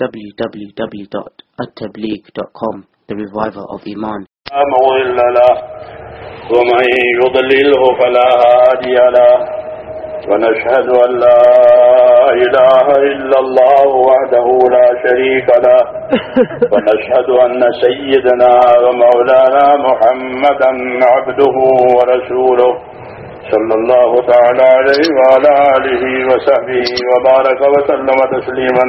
www.attableek.com The Reviver of Iman. مضل له ومن يضلله فلا هادي له ونشهد أن لا إله إلا الله وحده لا شريك له. ونشهد أن سيدنا ومولانا محمدا عبده ورسوله. صلى الله تعالى عليه وعلى آله وصحبه وبارك وسلم تسليما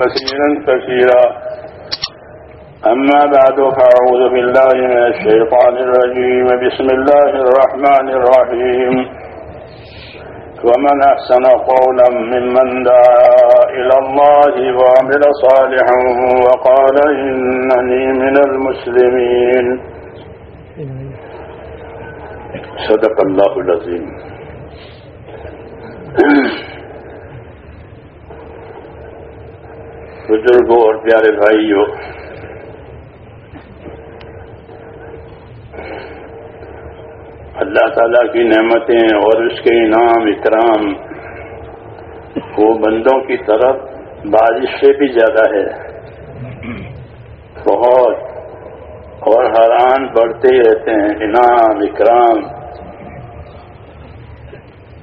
كثيرا كثيرا. أما بعد فأعوذ بالله من الشيطان الرجيم. بسم الله الرحمن الرحيم. ومن أحسن قولا ممن دعا إلى الله وعمل صالحا وقال إنني من المسلمين. صدق الله العظيم بزرگوں اور پیارے بھائیوں، اللہ تعالیٰ کی نعمتیں اور اس کے انعام، اکرام وہ بندوں کی طرف بارش سے بھی زیادہ ہے۔ بہت اور حیران بڑھتے ہی رہتے ہیں، انعام، اکرام۔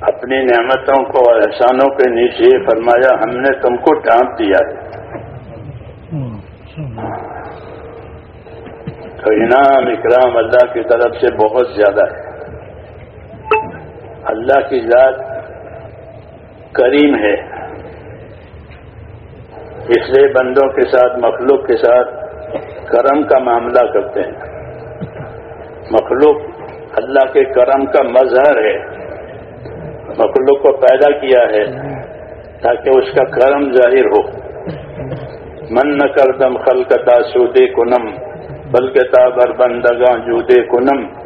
اپنی نعمتوں کو اور احسانوں کے نیچے فرمایا، ہم نے تم کو ڈانپ دیا ہے۔ تو انعام، اکرام اللہ کی طرف سے بہت زیادہ ہے۔ اللہ کی ذات کریم ہے۔ اس لیے بندوں کے ساتھ، مخلوق کے ساتھ کرم کا معاملہ کرتے ہیں۔ مخلوق اللہ کے کرم کا مظہر ہے۔ مخلوق کو پیدا کیا ہے تاکہ اس کا کرم ظاہر ہو۔ من نہ کر دم خلکتا سودے کنم، بلکہ تابر بندگاں جودے کنم۔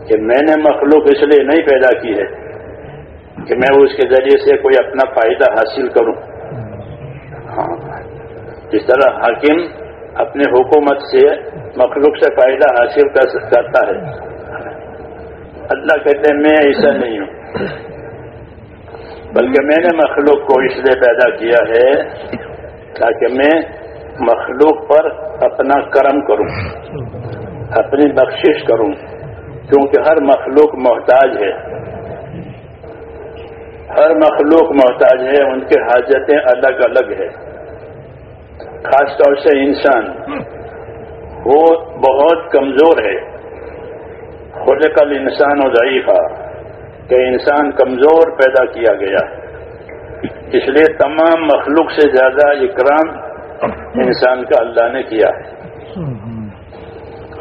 کہ میں نے مخلوق اس لیے نہیں پیدا کی ہے کہ میں اس کے ذریعے سے کوئی اپنا فائدہ حاصل کروں۔ ہاں جس طرح حاکم اپنے حکومت سے مخلوق سے فائدہ حاصل کرتا ہے۔ اللہ کہتے ہیں، میں ایسا نہیں ہوں۔ بلکہ میں نے مخلوق کو اس لیے پیدا کیا ہے تاکہ میں مخلوق پر اپنا کرم کروں، اپنی بخشش کروں، کیونکہ ہر مخلوق محتاج ہے۔ ہر مخلوق محتاج ہے، ان کے حاجتیں الگ الگ ہے خاص طور سے انسان، وہ بہت کمزور ہے۔ خود کل انسان و ضعیفہ، کہ انسان کمزور پیدا کیا گیا۔ اس لیے تمام مخلوق سے زیادہ اکرام انسان کا اللہ نے کیا۔ ہے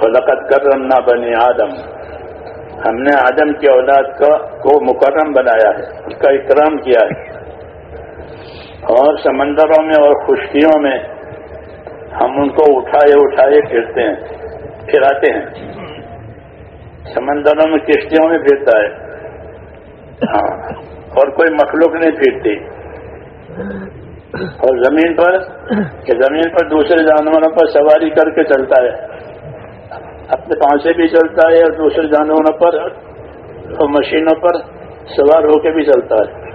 خلقت کرم نہ بنی آدم۔ ہم نے آدم کی اولاد کا، کو مکرم بنایا ہے، اس کا اکرام کیا ہے۔ اور سمندروں میں اور خشکیوں میں ہم ان کو اٹھائے اٹھائے پھرتے ہیں، پھراتے ہیں۔ سمندروں میں کشتیوں میں پھرتا ہے۔ ہاں۔ اور کوئی مخلوق نہیں پھرتی۔ اور زمین پر، کہ زمین پر دوسرے جانوروں پر سواری کر کے چلتا ہے۔ اپنے پاؤں سے بھی چلتا ہے اور دوسرے جانوروں پر، اور مشینوں پر سوار ہو کے بھی چلتا ہے۔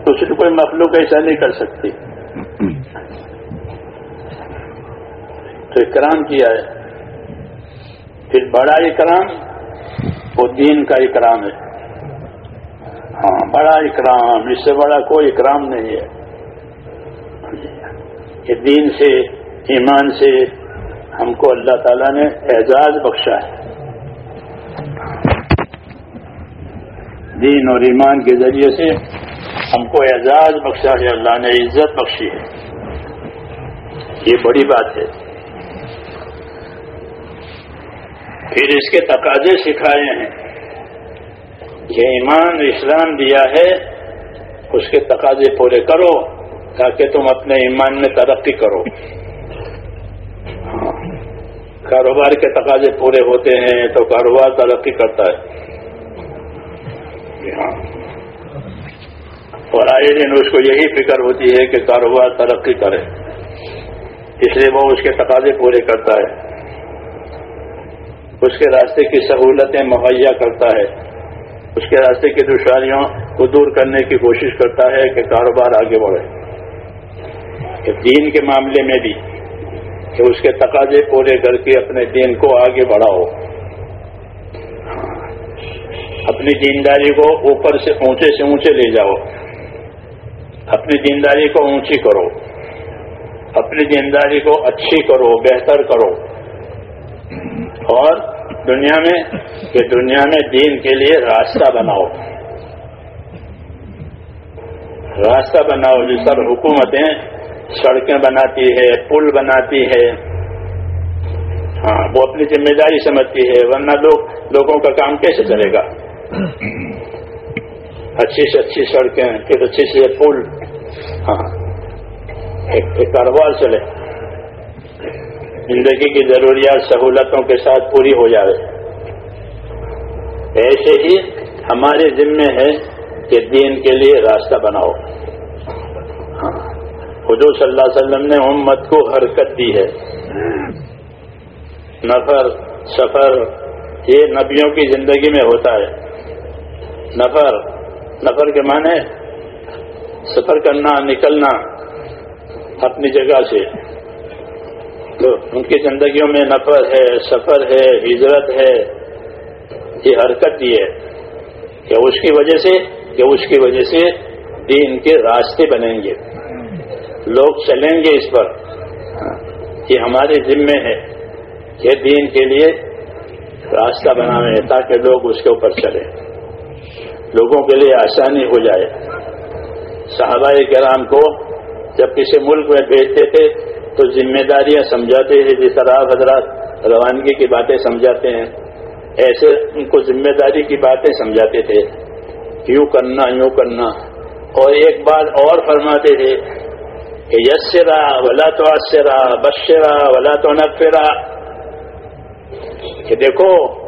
دوسری کوئی مخلوق ایسا نہیں کر سکتی۔ تو اکرام کیا ہے۔ پھر بڑا اکرام وہ دین کا اکرام ہے۔ ہاں بڑا اکرام اس سے بڑا کوئی اکرام نہیں ہے۔ کہ دین سے، ایمان سے ہم کو اللہ تعالیٰ نے اعزاز بخشا ہے۔ دین اور ایمان کے ذریعے سے ہم کو اعزاز بخشا ہے، اللہ نے عزت بخشی ہے۔ یہ بڑی بات ہے۔ پھر اس کے تقاضے سکھائے ہیں۔ کہ ایمان اسلام دیا ہے، اس کے تقاضے پورے کرو تاکہ تم اپنے ایمان میں ترقی کرو۔ ہاں، کاروبار کے تقاضے پورے ہوتے ہیں تو کاروبار ترقی کرتا ہے۔ جی ہاں۔ اور آئے دن اس کو یہی فکر ہوتی ہے کہ کاروبار ترقی کرے، اس لیے وہ اس کے تقاضے پورے کرتا ہے۔ اس کے راستے کی سہولتیں مہیا کرتا ہے۔ اس کے راستے کی دشواریوں کو دور کرنے کی کوشش کرتا ہے کہ کاروبار آگے بڑھے۔ دین کے معاملے میں بھی کہ اس کے تقاضے پورے کر کے اپنے دین کو آگے بڑھاؤ۔ اپنی دینداری کو اوپر سے اونچے سے اونچے لے جاؤ۔ اپنی دینداری کو اونچی کرو۔ اپنی دینداری کو اچھی کرو، بہتر کرو۔ اور دنیا میں کہ دنیا میں دین کے لیے راستہ بناؤ۔ راستہ بناؤ جس پر حکومتیں سڑکیں بناتی ہے، پل بناتی ہے۔ ہاں وہ اپنی ذمہ داری سمجھتی ہے، ورنہ لوگ، لوگوں کا کام کیسے چلے گا؟ اچھی سے اچھی سڑکیں، پھر اچھی سے پل۔ ہاں ایک کاروبار چلے۔ زندگی کی ضروریات، سہولتوں کے ساتھ پوری ہو جائے ایسے ہی ہمارے ذمے ہے کہ دین کے لیے راستہ بناؤ۔ ہاں۔ حضور صلی اللہ علیہ وسلم نے امت کو حرکت دی ہے۔ نفر، سفر، یہ نبیوں کی زندگی میں ہوتا ہے۔ نفر نفر کے معنی سفر کرنا، نکلنا اپنی جگہ سے۔ ان کی زندگیوں میں نفر ہے، سفر ہے، ہجرت ہے، یہ حرکت یہ ہے کہ اس کی وجہ سے، کہ اس کی وجہ سے دین کے راستے بنیں گے۔ لوگ چلیں گے اس پر۔ یہ ہمارے ذمے ہے کہ دین کے لیے راستہ بنانے تاکہ لوگ اس کے اوپر چلیں۔ لوگوں کے لیے آسانی ہو جائے۔ صحابہ کرام کو جب کسی ملک میں بھیجتے تھے تو ذمہ داریاں سمجھاتے تھے جس طرح حضرات روانگی کی باتیں سمجھاتے ہیں، ایسے ان کو ذمہ داری کی باتیں سمجھاتے تھے۔ یوں کرنا یوں کرنا۔ اور ایک بات اور فرماتے تھے کہ یسرا ولا تو آسرا بشرا ولا تو نفرا کہ دیکھو،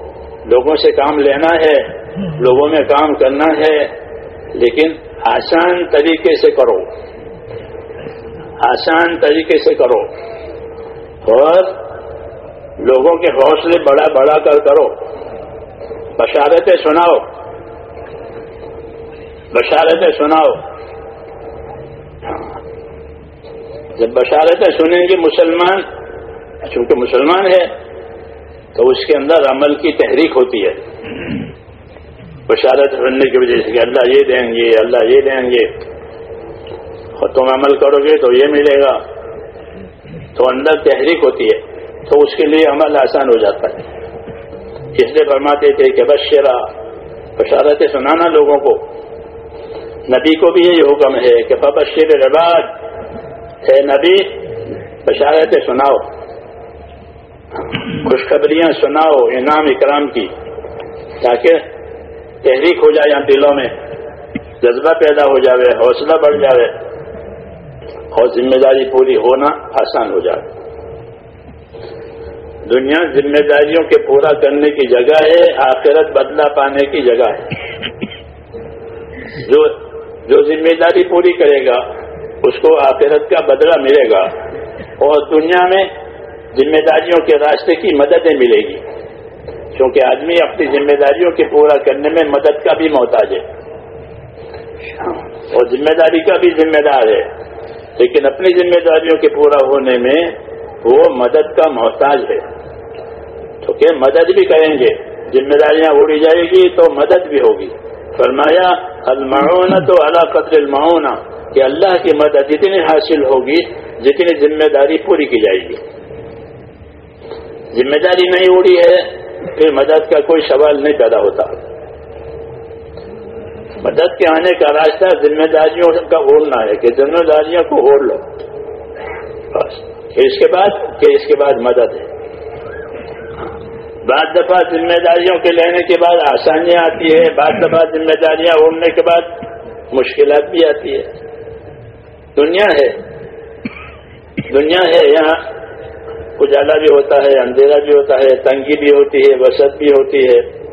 لوگوں سے کام لینا ہے، لوگوں میں کام کرنا ہے، لیکن آسان طریقے سے کرو۔ آسان طریقے سے کرو اور لوگوں کے حوصلے بڑا بڑا کر کرو۔ بشارتیں سناؤ۔ بشارتیں سناؤ۔ جب بشارتیں سنیں گے مسلمان، چونکہ مسلمان ہے، تو اس کے اندر عمل کی تحریک ہوتی ہے۔ بشارت بننے کی وجہ سے کہ اللہ یہ دیں گے، اللہ یہ دیں گے۔ اور تم عمل کرو گے تو یہ ملے گا۔ تو اندر تحریک ہوتی ہے، تو اس کے لیے عمل آسان ہو جاتا ہے۔ اس لیے فرماتے تھے کہ بشرا بشارتیں سنانا لوگوں کو۔ نبی کو بھی یہی حکم ہے کہ ببشر رباد ہے نبی بشارتیں سناؤ۔ خوشخبریاں سناؤ انعام اکرام کی، تاکہ تحریک ہو جائے یہاں دلوں میں، جذبہ پیدا ہو جاوے، حوصلہ بڑھ جاوے۔ اور ذمہ داری پوری ہونا آسان ہو جائے دنیا ذمہ داریوں کے پورا کرنے کی جگہ ہے، آخرت بدلہ پانے کی جگہ ہے۔ جو جو ذمہ داری پوری کرے گا، اس کو آخرت کا بدلہ ملے گا۔ اور دنیا میں ذمہ داریوں کے راستے کی مددیں ملے گی۔ کیونکہ آدمی اپنی ذمہ داریوں کے پورا کرنے میں مدد کا بھی محتاج ہے۔ اور ذمہ داری کا بھی ذمہ دار ہے۔ لیکن اپنی ذمہ داریوں کے پورا ہونے میں وہ مدد کا محتاج ہے۔ تو کہ مدد بھی کریں گے، ذمہ داریاں اڑی جائے گی تو مدد بھی ہوگی۔ فرمایا المعون تو اللہ قدر المعون کہ اللہ کی مدد اتنی حاصل ہوگی، جتنی ذمہ داری پوری کی جائے گی۔ ذمہ داری نہیں اڑی ہے، پھر مدد کا کوئی سوال نہیں پیدا ہوتا۔ مدد کے آنے کا راستہ ذمہ داریوں کا اوڑھنا ہے کہ ذمہ داریوں کو اوڑھ لو۔ بس۔ اس کے بعد، پھر اس کے بعد مدد ہے۔ بعض دفعہ ذمہ داریوں کے لینے کے بعد آسانیاں آتی ہے بعض دفعہ ذمہ داریاں اوڑھنے کے بعد مشکلات بھی آتی ہے دنیا ہے۔ دنیا ہے، یہاں اجالا بھی ہوتا ہے، اندھیرا بھی ہوتا ہے، تنگی بھی ہوتی ہے وسط بھی ہوتی ہے۔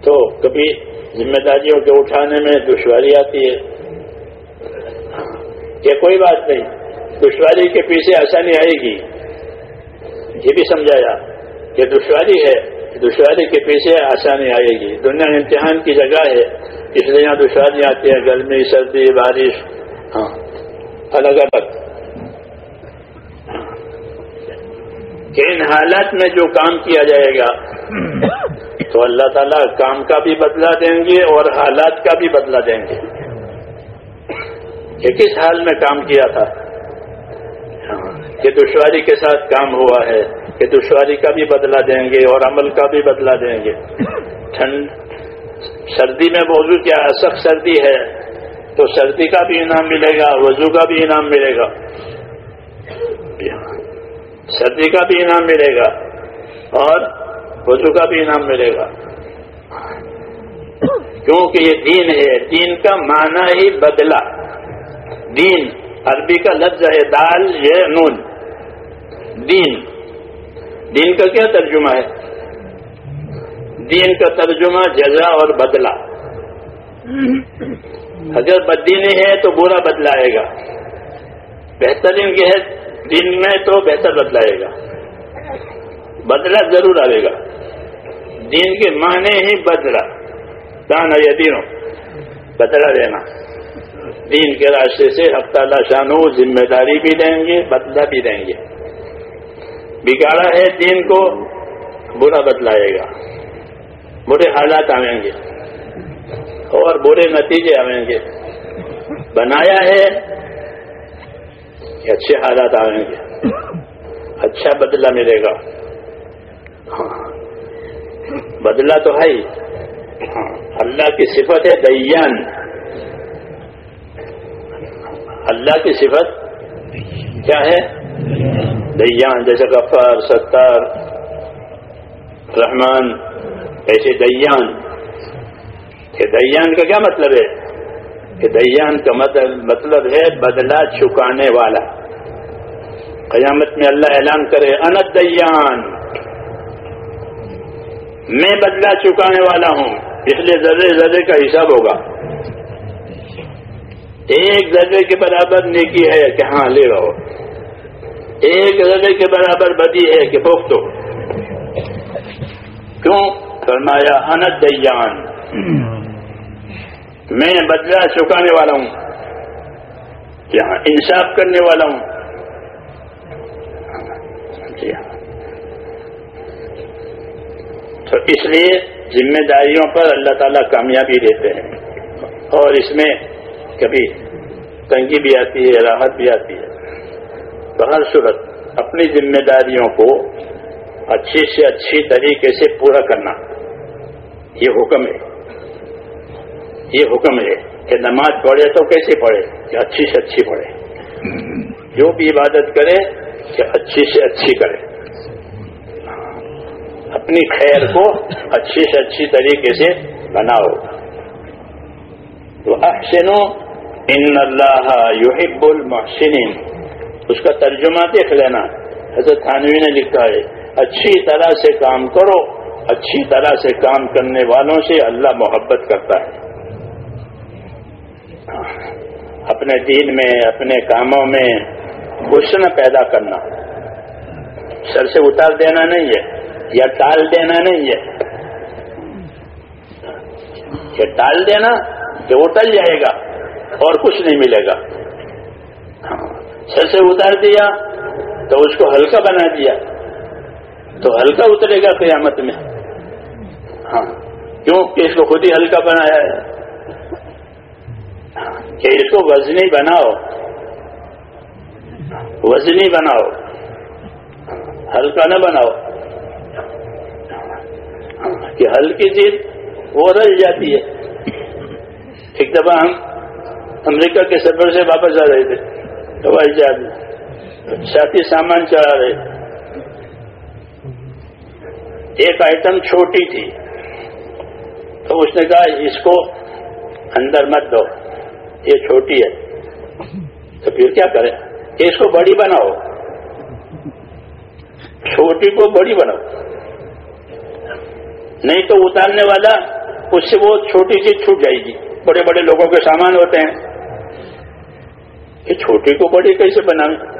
تو کبھی ذمہ داریوں کے اٹھانے میں دشواری آتی ہے۔ یہ کوئی بات نہیں، دشواری کے پیچھے آسانی آئے گی۔ یہ بھی سمجھایا کہ دشواری ہے، دشواری کے پیچھے آسانی آئے گی۔ دنیا امتحان کی جگہ ہے، اس لیے یہاں دشواری آتی ہے، گرمی، سردی، بارش۔ ہاں الگ الگ۔ کہ ان حالات میں جو کام کیا جائے گا تو اللہ تعالیٰ کام کا بھی بدلہ دیں گے اور حالات کا بھی بدلہ دیں گے۔ کہ کس حال میں کام کیا تھا۔ ہاں، کہ دشواری کے ساتھ کام ہوا ہے، کہ دشواری کا بھی بدلہ دیں گے اور عمل کا بھی بدلہ دیں گے۔ ٹھنڈ، سردی میں وضو کیا؟ سخت سردی ہے، تو سردی کا بھی انعام ملے گا، وضو کا بھی انعام ملے گا۔ سردی کا بھی انعام ملے گا۔ اور وضو کا بھی انعام ملے گا۔ کیونکہ یہ دین ہے، دین کا معنی ہی بدلا دین، عربی کا لفظ ہے، دال یہ نون۔ دین۔ دین کا کیا ترجمہ ہے؟ دین کا ترجمہ جزا اور بدلہ۔ اگر بدینی ہے تو برا بدلائے گا۔ بہترین کے ہے، دین میں تو بہتر بدلائے گا۔ بدلہ ضرور آئے گا۔ دین کے معنی ہی بدلا دان یا دینوں بدلا دینا۔ دین کے راستے سے ہفتہ شانو ذمہ داری بھی دیں گے، بدلہ بھی دیں گے۔ بگاڑا ہے دین کو، برا بدلائے گا۔ برے حالات آئیں گے۔ اور برے نتیجے آئیں گے۔ بنایا ہے کہ اچھے حالات آئیں گے۔ اچھا بدلہ ملے گا۔ بدلہ تو ہے ہاں اللہ کی صفت ہے دیان اللہ کی صفت کیا ہے؟ دیان جیسے غفار، ستار، رحمان، ایسے دیان کہ دیان کا کیا مطلب ہے؟ کہ دیان کا مطلب-, مطلب ہے بدلہ چکانے والا۔ قیامت میں اللہ اعلان کرے انت دیان میں بدلہ چکانے والا ہوں، اس لیے ذرے ذرے کا حساب ہوگا۔ ایک ذرے کے برابر نیکی ہے کہ ہاں لے رہو ایک ذرے کے برابر بدی ہے کہ بوک دو کیوں؟ فرمایا انت دیان میں بدلہ چکانے والا ہوں یہاں انصاف کرنے والا ہوں جی ہاں تو اس لیے ذمہ داریوں پر اللہ تعالیٰ کامیابی دیتے ہیں۔ اور اس میں کبھی تنگی بھی آتی ہے، راحت بھی آتی ہے۔ تو ہر صورت اپنی ذمہ داریوں کو اچھی سے اچھی طریقے سے پورا کرنا۔ یہ حکم ہے۔ یہ حکم ہے کہ نماز پڑھے تو کیسے پڑھے؟ کہ اچھی سے اچھی پڑھے۔ جو بھی عبادت کرے، کہ اچھی سے اچھی کرے۔ اپنی خیر کو اچھی سے اچھی طریقے سے بناؤ۔ تو احسنو ان اللہ یحب المحسنین۔ اس کا ترجمہ دیکھ لینا۔ حضرت تھانوی نے لکھا ہے، اچھی طرح سے کام کرو، اچھی طرح سے کام کرنے والوں سے اللہ محبت کرتا ہے۔ اپنے دین میں، اپنے کاموں میں حسن پیدا کرنا۔ سر سے اتار دینا نہیں ہے۔ یا ٹال دینا نہیں ہے۔ یا ٹال دینا کہ ٹل جائے گا اور کچھ نہیں ملے گا۔ سر سے اتار دیا تو اس کو ہلکا بنا دیا۔ تو ہلکا اترے گا قیامت میں۔ ہاں۔ کیوں؟ کہ اس کو خود ہی ہلکا بنایا ہے۔ کہ اس کو وزنی بناؤ۔ وزنی بناؤ۔ ہلکا نہ بناؤ۔ کہ ہلکی چیز وہ رل جاتی ہے۔ ایک دفعہ ہم امریکہ کے سفر سے واپس آ رہے تھے۔ ہوائی جہاز ساتھی سامان چڑھا رہے۔ ایک آئٹم چھوٹی تھی۔ تو اس نے کہا، اس کو اندر مت دو۔ یہ چھوٹی ہے۔ تو پھر کیا کریں؟ اس کو بڑی بناؤ۔ چھوٹی کو بڑی بناؤ۔ نہیں تو اتارنے والا اس سے وہ چھوٹی سی چھوٹ جائے گی۔ بڑے بڑے لوگوں کے سامان ہوتے ہیں۔ یہ چھوٹی کو بڑی کیسے بنائیں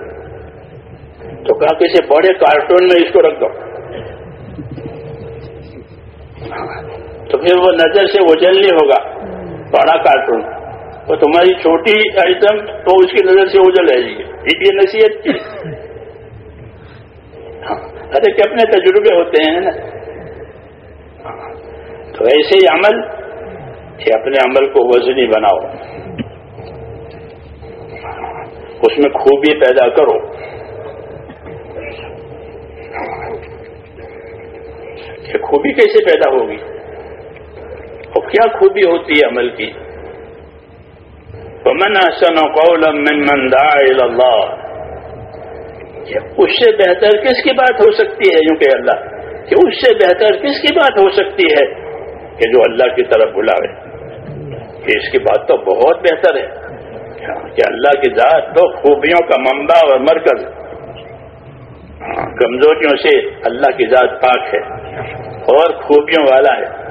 تو کہا کسی بڑے کارٹون میں اس کو رکھ دو۔ تو پھر وہ نظر سے اوجل نہیں ہوگا۔ بڑا کارٹون۔ تو تمہاری چھوٹی آئٹم تو اس کی نظر سے اوجل رہے گی۔ یہ نصیحت۔ کی ہاں، ارے کہ اپنے تجربے ہوتے ہیں نا۔ تو ایسے ہی عمل کہ اپنے عمل کو وزنی بناؤ۔ اس میں خوبی پیدا کرو۔ کہ خوبی کیسے پیدا ہوگی؟ اور کیا خوبی ہوتی ہے عمل کی؟ من احسن قولا ممن دعا الى اللہ اس سے بہتر کس کی بات ہو سکتی ہے؟ یوں کہ اللہ، کہ اس سے بہتر کس کی بات ہو سکتی ہے؟ کہ جو اللہ کی طرف بلاوے کہ اس کی بات تو بہت بہتر ہے۔ کہ اللہ کی ذات تو خوبیوں کا منبع اور مرکز ہاں، کمزوریوں سے اللہ کی ذات پاک ہے اور خوبیوں والا ہے۔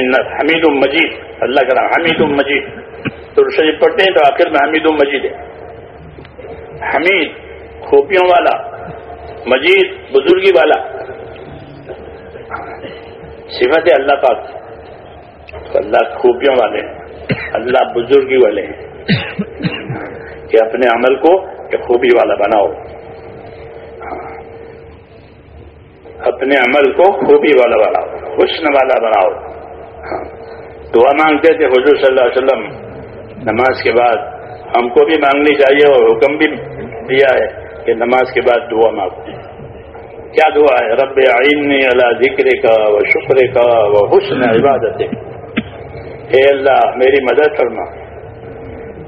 ان حمید المجید اللہ کا نام حمید المجید تو شریف پڑھتے ہیں تو آخر میں حمید مجید ہے۔ حمید خوبیوں والا، مجید بزرگی والا۔ ہاں، صفت اللہ پاک۔ اللہ خوبیوں والے ہیں۔ اللہ بزرگی والے ہیں۔ کہ اپنے عمل کو کہ خوبی والا بناؤ۔ اپنے عمل کو خوبی والا بناؤ، حسن والا بناؤ۔ دعا مانگتے تھے حضور صلی اللہ علیہ وسلم۔ نماز کے بعد ہم کو بھی مانگنی چاہیے اور حکم بھی دیا ہے کہ نماز کے بعد دعا مانگو۔ کیا دعا ہے؟ رب آئینی اللہ ذکر کا وہ شکر کا وہ حسن عبادت اے اللہ، میری مدد فرما۔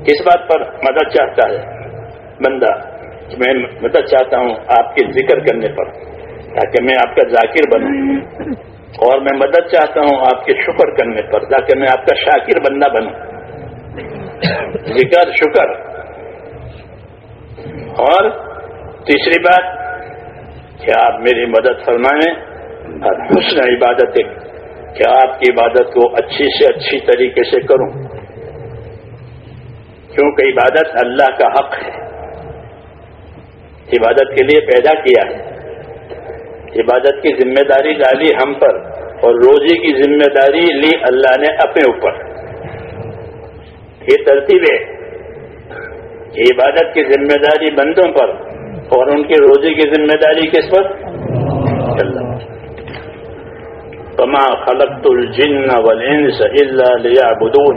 کس بات پر مدد چاہتا ہے۔ بندہ، میں مدد چاہتا ہوں آپ کے ذکر کرنے پر، تاکہ میں آپ کا ذاکر بنوں۔ اور میں مدد چاہتا ہوں آپ کے شکر کرنے پر، تاکہ میں آپ کا شاکر بندہ بنوں۔ ذکر، شکر۔ اور تیسری بات، کہ آپ میری مدد فرمائیں۔ اور حسن عبادت کہ آپ کی عبادت کو اچھی سے اچھی طریقے سے کروں؟ کیونکہ عبادت اللہ کا حق ہے۔ عبادت کے لیے پیدا کیا ہے۔ عبادت کی ذمہ داری ڈالی ہم پر اور روزی کی ذمہ داری لی اللہ نے اپنے اوپر۔ یہ ترتیب ہے عبادت کی ذمہ داری بندوں پر اور ان کے روزے کی ذمہ داری کس پر؟ اللہ۔ کما خلق الجن والانس الا ليعبدون۔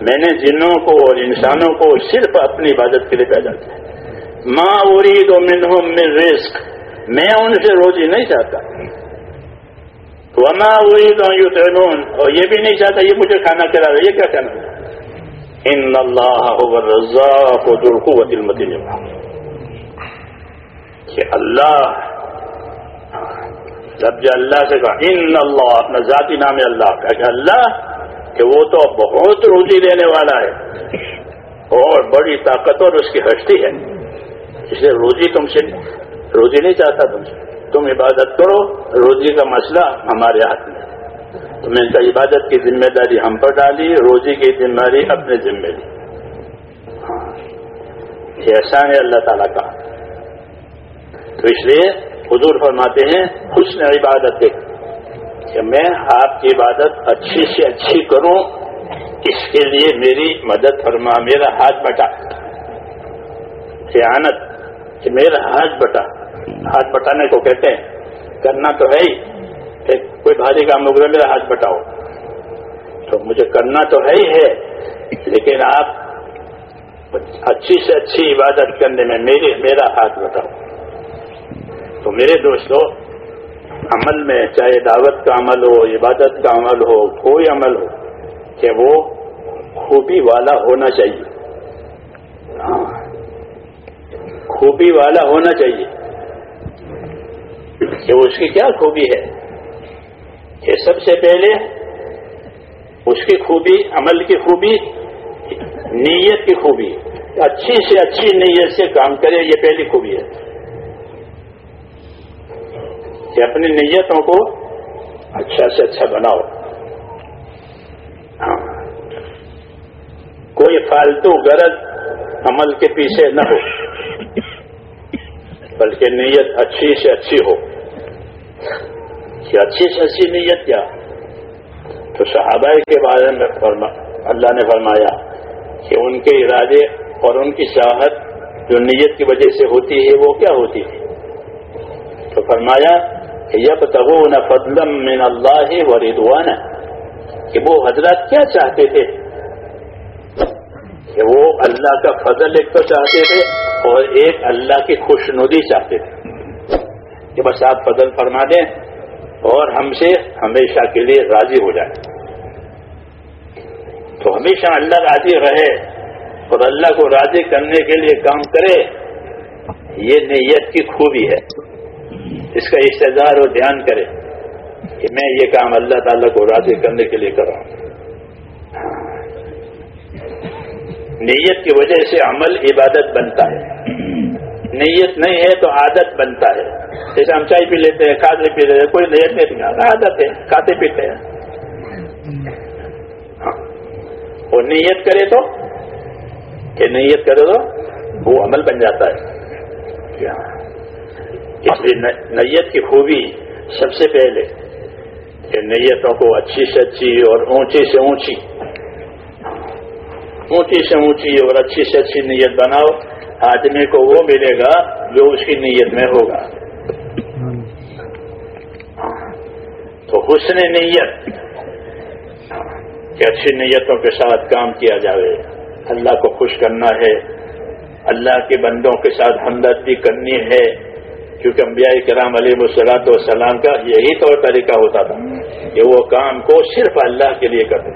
میں نے جنوں کو اور انسانوں کو صرف اپنی عبادت کے لیے پیدا کیا۔ ماں ارید منہم من رزق۔ میں ان سے روزی نہیں چاہتا۔ وما اريد ان يطعمون۔ اور یہ بھی نہیں چاہتا، یہ مجھے کھانا چلا رہا یہ کیا کہنا ان اللہ الرزاق ذو القوت المتین کہ اللہ جب جو اللہ سے کہا، ان اللہ اپنا ذاتی نام اللہ کا کہ اللہ کہ وہ تو بہت روزی دینے والا ہے اور بڑی طاقتور اس کی ہستی ہے۔ اس لیے روزی تم سے، روزی نہیں چاہتا تم سے۔ تم عبادت کرو، روزی کا مسئلہ ہمارے ہاتھ میں تو میں عبادت کی ذمہ داری ہم پر ڈالی، روزی کی ذمہ داری اپنے ذمہ لی ہاں یہ احسان ہے اللہ تعالیٰ کا۔ تو اس لیے حضور فرماتے ہیں، حسن عبادت کہ میں آپ کی عبادت اچھی سے اچھی کروں، اس کے لیے میری مدد فرما، میرا ہاتھ بٹا۔ خیانت، کہ میرا ہاتھ بٹا۔ ہاتھ بٹانے کو کہتے ہیں، کرنا تو ہے ہی کوئی بھاری کام ہو گیا، میرا ہاتھ بٹاؤ۔ تو مجھے کرنا تو ہے ہی ہے، لیکن آپ اچھی سے اچھی عبادت کرنے میں میرے، میرا ہاتھ بٹاؤ۔ تو میرے دوستوں عمل میں چاہے دعوت کا عمل ہو، عبادت کا عمل ہو، کوئی عمل ہو، کہ وہ خوبی والا ہونا چاہیے۔ ہاں خوبی والا ہونا چاہیے۔ کہ اس کی کیا خوبی ہے؟ کہ سب سے پہلے اس کی خوبی عمل کی خوبی نیت کی خوبی اچھی سے اچھی نیت سے کام کرے، یہ پہلی خوبی ہے۔ کہ اپنی نیتوں کو اچھا سے اچھا بناؤ۔ ہاں۔ کوئی فالتو غرض عمل کے پیچھے نہ ہو، بلکہ نیت اچھی سے اچھی ہو۔ کہ اچھی سے اچھی نیت کیا؟ تو صحابہ کے بارے میں فرما، اللہ نے فرمایا کہ ان کے ارادے اور ان کی چاہت جو نیت کی وجہ سے ہوتی ہے، وہ کیا ہوتی ہے؟ تو فرمایا کہ یب تغون فضلم من اللہ و ردوان کہ وہ حضرات کیا چاہتے تھے؟ کہ وہ اللہ کا فضل ایک تو چاہتے تھے اور ایک اللہ کی خوش ندی چاہتے تھے۔ کہ بس آپ فضل فرما دیں اور ہم سے ہمیشہ کے لیے راضی ہو جائے تو ہمیشہ اللہ راضی رہے اور اللہ کو راضی کرنے کے لیے کام کرے، یہ نیت کی خوبی ہے۔ اس کا اشتہار اور دھیان کرے کہ میں یہ کام اللہ تعالیٰ کو راضی کرنے کے لیے کر رہا ہوں۔ نیت کی وجہ سے عمل عبادت بنتا ہے۔ نیت نہیں ہے تو عادت بنتا ہے۔ جیسے ہم چائے پی لیتے ہیں کھاتے پی لیتے ہیں، کوئی نیت نہیں پینا عادت ہے، کھاتے پیتے ہیں۔ ہاں۔ اور نیت کرے تو، کہ نیت کرے تو وہ عمل بن جاتا ہے۔ اس لیے نیت کی خوبی سب سے پہلے کہ نیتوں کو اچھی سے اچھی اور اونچی سے اونچی اونچی سے اونچی اور اچھی سے اچھی نیت بناؤ، آدمی کو وہ ملے گا جو اس کی نیت میں ہوگا۔ تو حسن نیت، کہ اچھی نیتوں کے ساتھ کام کیا جائے اللہ کو خوش کرنا ہے۔ اللہ کے بندوں کے ساتھ ہمدردی کرنی ہے۔ کیونکہ انبیاء کرام علیہ وسلاۃ والسلام کا یہی طور طریقہ ہوتا تھا کہ وہ کام کو صرف اللہ کے لیے کرتے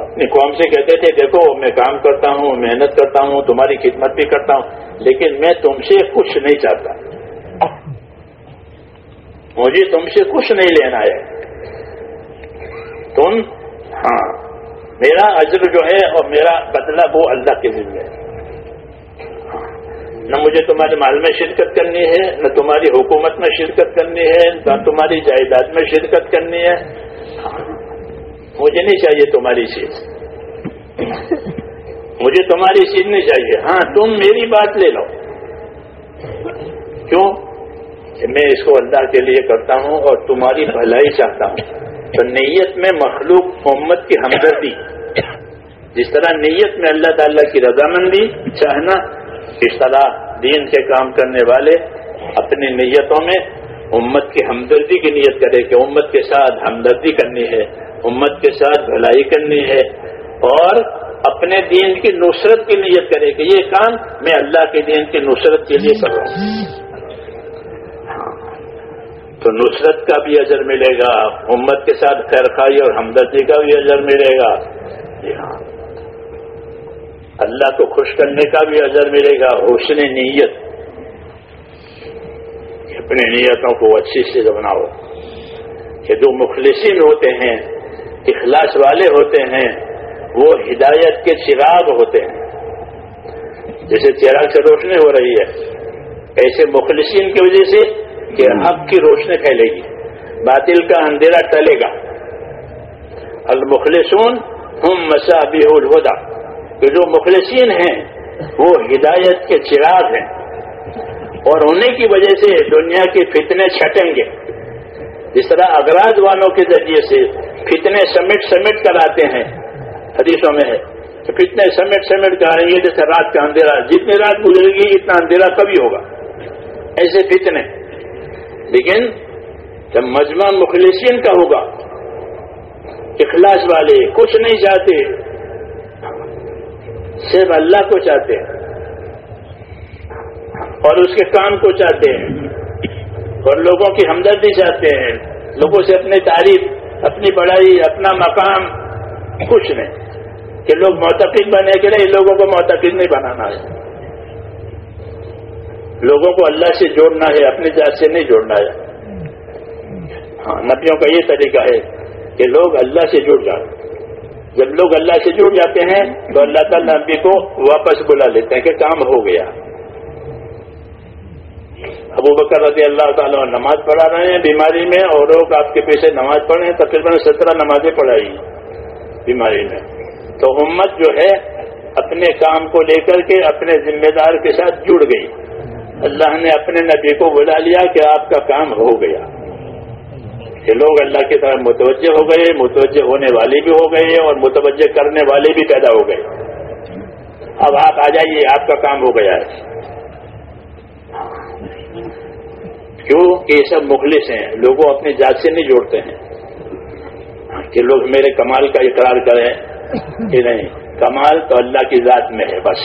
اپنی قوم سے کہتے تھے، دیکھو، میں کام کرتا ہوں، محنت کرتا ہوں، تمہاری خدمت بھی کرتا ہوں، لیکن میں تم سے کچھ نہیں چاہتا۔ مجھے تم سے کچھ نہیں لینا ہے۔ تم ہاں میرا عجر جو ہے اور میرا بدلہ وہ اللہ کے ذمہ ہے۔ نہ مجھے تمہارے مال میں شرکت کرنی ہے، نہ تمہاری حکومت میں شرکت کرنی ہے، نہ تمہاری جائیداد میں شرکت کرنی ہے۔ مجھے نہیں چاہیے تمہاری چیز۔ مجھے تمہاری چیز نہیں چاہیے۔ ہاں تم میری بات لے لو۔ کیوں؟ کہ میں اس کو اللہ کے لیے کرتا ہوں اور تمہاری بھلائی چاہتا ہوں۔ تو نیت میں مخلوق امت کی ہمدردی۔ جس طرح نیت میں اللہ تعالیٰ کی رضامندی، چاہنا اس طرح دین کے کام کرنے والے اپنی نیتوں میں امت کی ہمدردی کی نیت کرے کہ امت کے ساتھ ہمدردی کرنی ہے، امت کے ساتھ بھلائی کرنی ہے اور اپنے دین کی نصرت کی نیت کرے کہ یہ کام میں اللہ کے دین کی نصرت کے لیے کر رہا ہوں۔ تو نصرت کا بھی اجر ملے گا، امت کے ساتھ خیرخائی اور ہمدردی کا بھی اجر ملے گا۔ جی ہاں۔ اللہ کو خوش کرنے کا بھی اجر ملے گا، حسن نیت۔ اپنی نیتوں کو اچھی سے بناؤ کہ جو مخلصین ہوتے ہیں، اخلاص والے ہوتے ہیں، وہ ہدایت کے چراغ ہوتے ہیں۔ جیسے چراغ سے روشنی ہو رہی ہے۔ ایسے مخلصین کی وجہ سے کہ حق کی روشنی پھیلے گی۔ باطل کا اندھیرا ٹلے گا۔ المخلصون ہم مسابی الہدا کہ جو مخلصین ہیں وہ ہدایت کے چراغ ہیں اور انہیں کی وجہ سے دنیا کے فتنے چھٹیں گے۔ جس طرح اگراج والوں کے ذریعے سے فتنے سمیٹ سمیٹ کر آتے ہیں، حدیثوں میں ہے۔ کہ فتنے سمیٹ سمیٹ کر آئیں گے، جیسے رات کا اندھیرا۔ جتنی رات گزرے گی، اتنا اندھیرا کبھی ہوگا۔ ایسے فتنے۔ لیکن جب مجمع مخلصین کا ہوگا، اخلاص والے کچھ نہیں چاہتے صرف اللہ کو چاہتے ہیں اور اس کے کام کو چاہتے ہیں اور لوگوں کی ہمدردی چاہتے ہیں لوگوں سے اپنی تعریف، اپنی بڑائی، اپنا مقام، کچھ نہیں۔ کہ لوگ معتقد بنے کہ نہیں، لوگوں کو معتقد نہیں بنانا ہے۔ لوگوں کو اللہ سے جوڑنا ہے، اپنی ذات سے نہیں جوڑنا ہے۔ ہاں نبیوں کا یہ طریقہ ہے کہ لوگ اللہ سے جڑ جائیں۔ جب لوگ اللہ سے جڑ جاتے ہیں تو اللہ تعالیٰ نبی کو واپس بلا لیتے ہیں کہ کام ہو گیا۔ ابو بکر رضی اللہ تعالیٰ نماز پڑھا رہے ہیں بیماری میں اور لوگ آپ کے پیچھے نماز پڑھے ہیں تو سترہ نمازیں پڑھائی بیماری میں۔ تو امت جو ہے، اپنے کام کو لے کر کے اپنے ذمہ دار کے ساتھ جڑ گئی۔ اللہ نے اپنے نبی کو بلا لیا کہ آپ کا کام ہو گیا۔ کہ لوگ اللہ کی طرف متوجہ ہو گئے، متوجہ ہونے والے بھی ہو گئے اور متوجہ کرنے والے بھی پیدا ہو گئے۔ اب آپ آ جائیے، آپ کا کام ہو گیا ہے۔ کیوں؟ کہ یہ سب مخلص ہیں۔ لوگوں اپنی ذات سے نہیں جوڑتے ہیں۔ کہ لوگ میرے کمال کا اقرار کریں کہ نہیں، کمال تو اللہ کی ذات میں ہے بس۔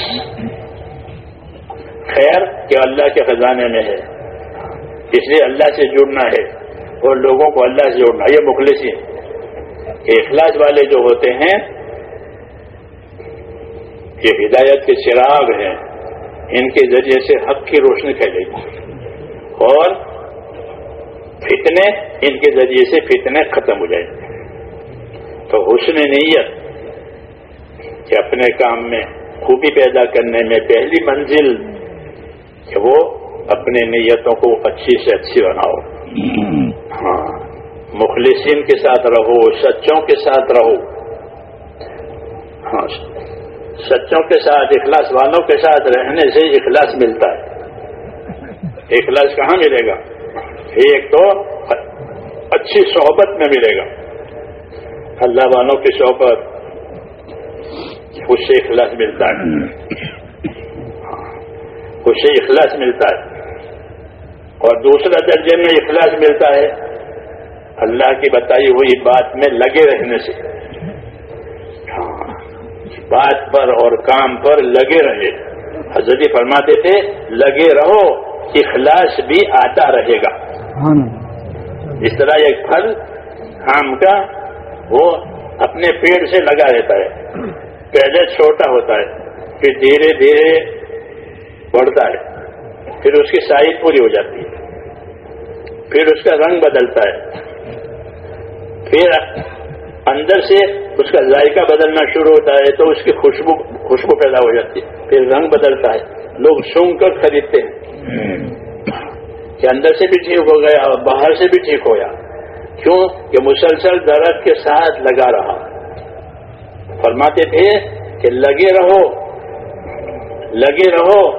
خیر کہ اللہ کے خزانے میں ہے۔ اس لیے اللہ سے جڑنا ہے۔ اور لوگوں کو اللہ سے جوڑنا، یہ مخلص کہ اخلاص والے جو ہوتے ہیں، یہ ہدایت کے چراغ ہیں۔ ان کے ذریعے سے حق کی روشنی پھیلے گی۔ اور فتنے ان کے ذریعے سے فتنے ختم ہو جائیں گے۔ تو حسن نیت کہ اپنے کام میں خوبی پیدا کرنے میں پہلی منزل کہ وہ اپنے نیتوں کو اچھی سے اچھی بناؤ۔ ہاں مخلصین کے ساتھ رہو، سچوں کے ساتھ رہو۔ ہاں سچوں کے ساتھ، اخلاص والوں کے ساتھ رہنے سے اخلاص ملتا ہے۔ اخلاص کہاں ملے گا؟ ایک تو اچھی صحبت میں ملے گا۔ اللہ والوں کی صحبت اس سے اخلاص ملتا ہے۔ اس سے اخلاص ملتا ہے۔ اور دوسرا درجے میں اخلاص ملتا ہے۔ اللہ کی بتائی ہوئی بات میں لگے رہنے سے۔ ہاں بات پر اور کام پر لگے رہے۔ حضرت فرماتے تھے لگے رہو اخلاص بھی آتا رہے گا۔ اس طرح ایک پھل آم کا وہ اپنے پیڑ سے لگا رہتا ہے۔ پہلے چھوٹا ہوتا ہے پھر دھیرے دھیرے بڑھتا ہے۔ پھر اس کی سائز پوری ہو جاتی ہے۔ پھر اس کا رنگ بدلتا ہے۔ پھر اندر سے اس کا ذائقہ بدلنا شروع ہوتا ہے تو اس کی خوشبو خوشبو پیدا ہو جاتی ہے۔ پھر رنگ بدلتا ہے۔ لوگ سونگ کر خریدتے ہیں۔ کہ اندر سے بھی ٹھیک ہو گیا اور باہر سے بھی ٹھیک ہو گیا۔ کیوں؟ کہ مسلسل درد کے ساتھ لگا رہا۔ فرماتے تھے کہ لگے رہو۔ لگے رہو۔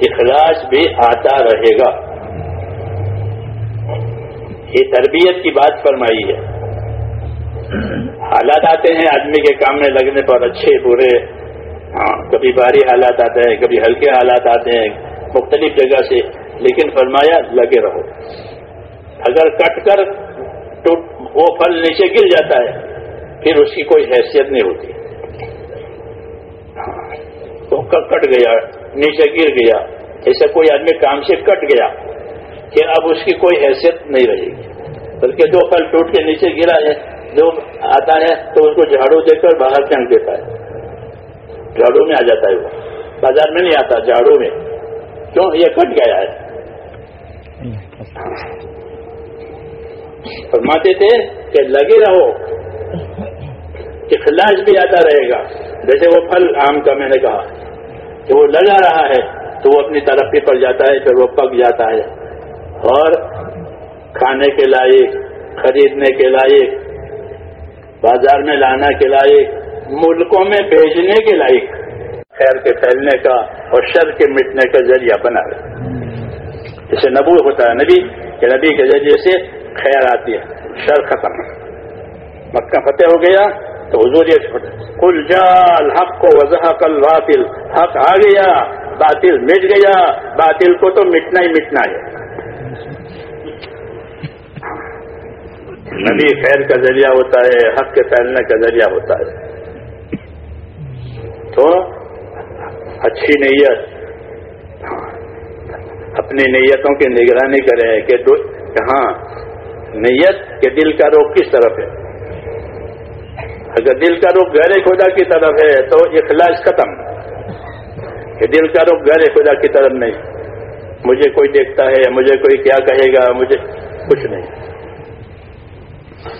اخلاص بھی آتا رہے گا۔ یہ تربیت کی بات فرمائی ہے۔ حالات آتے ہیں، آدمی کے کام میں لگنے پر اچھے، برے ہاں کبھی بھاری حالات آتے ہیں، کبھی ہلکے حالات آتے ہیں، مختلف جگہ سے۔ لیکن فرمایا، لگے رہو۔ اگر کٹ کر تو وہ پھل نیچے گر جاتا ہے، پھر اس کی کوئی حیثیت نہیں ہوتی۔ ہاں، تو کٹ گیا، نیچے گر گیا، ایسا کوئی آدمی کام سے کٹ گیا۔ کہ اب اس کی کوئی حیثیت نہیں رہے گی۔ بلکہ جو پھل ٹوٹ کے نیچے گرا ہے، جو آتا ہے، تو اس کو جھاڑو دے کر باہر پھینک دیتا ہے۔ جھاڑو میں آ جاتا ہے وہ۔ بازار میں نہیں آتا، جھاڑو میں۔ کیوں؟ یہ کٹ گیا ہے۔ فرماتے تھے کہ لگے رہو اخلاص بھی آتا رہے گا۔ جیسے وہ پھل آم کا میں نے کہا۔ کہ وہ لگا رہا ہے تو وہ اپنی ترقی پر جاتا ہے، پھر وہ پک جاتا ہے۔ اور کھانے کے لائق، خریدنے کے لائق، بازار میں لانا کے لائق، ملکوں میں بھیجنے کے لائق، خیر کے پھیلنے کا اور شر کے مٹنے کا ذریعہ بنا رہے جیسے نبو ہوتا ہے نبی، کہ نبی کے ذریعے سے خیر آتی ہے، شر ختم مکہ فتح ہو گیا تو حضور یہ کل جال حق کو وضاح کل باطل حق آ گیا، باطل مٹ گیا، باطل کو تو مٹنا ہی مٹنا ہے۔ نبی خیر کا ذریعہ ہوتا ہے، حق کے پھیلنے کا ذریعہ ہوتا ہے۔ تو اچھی نیت، اپنی نیتوں کی نگرانی کریں کہ ہاں نیت کے دل کا روک کس طرف ہے۔ اگر دل کا رخ گہرے خدا کی طرف ہے تو اخلاص ختم۔ کہ دل کا رخ گہرے خدا کی طرف نہیں۔ مجھے کوئی دیکھتا ہے، مجھے کوئی کیا کہے گا، مجھے کچھ نہیں۔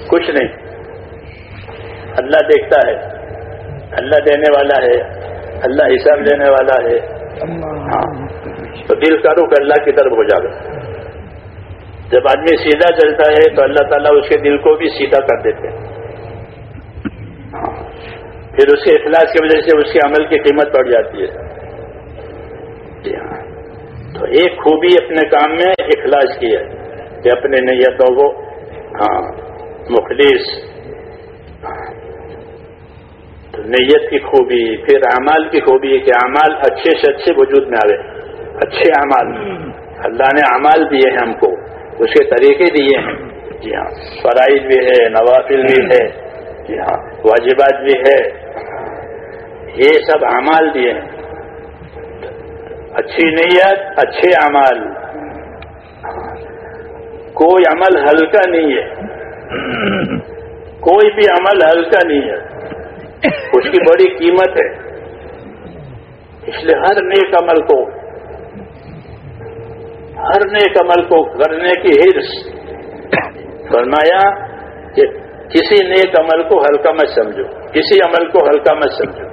کچھ نہیں۔ اللہ دیکھتا ہے۔ اللہ دینے والا ہے۔ اللہ حساب دینے والا ہے۔ ہاں تو دل کا رخ اللہ کی طرف ہو جائے جب آدمی سیدھا چلتا ہے تو اللہ تعالیٰ اس کے دل کو بھی سیدھا کر دیتے ہیں۔ پھر اس کے اخلاص کی وجہ سے اس کے عمل کی قیمت بڑھ جاتی ہے۔ جی ہاں تو ایک خوبی اپنے کام میں اخلاص کی ہے کہ اپنے نیتوں کو ہاں۔ مخلص، تو نیت کی خوبی، پھر اعمال کی خوبی ہے کہ اعمال اچھے سے اچھے وجود میں آئے اچھے اعمال۔ اللہ نے اعمال دیے ہیں ہم کو، اس کے طریقے دیے ہیں۔ جی ہاں فرائض بھی ہے، نوافل بھی ہے۔ جی ہاں واجبات بھی ہے۔ یہ سب اعمال دیے ہیں۔ اچھی نیت، اچھے اعمال۔ کوئی عمل ہلکا نہیں ہے۔ کوئی بھی عمل ہلکا نہیں ہے۔ اس کی بڑی قیمت ہے۔ اس لیے ہر نیک عمل کو، ہر نیک عمل کو کرنے کی ہرس فرمایا کہ کسی نیک عمل کو ہلکا مت سمجھو۔ کسی عمل کو ہلکا مت سمجھو۔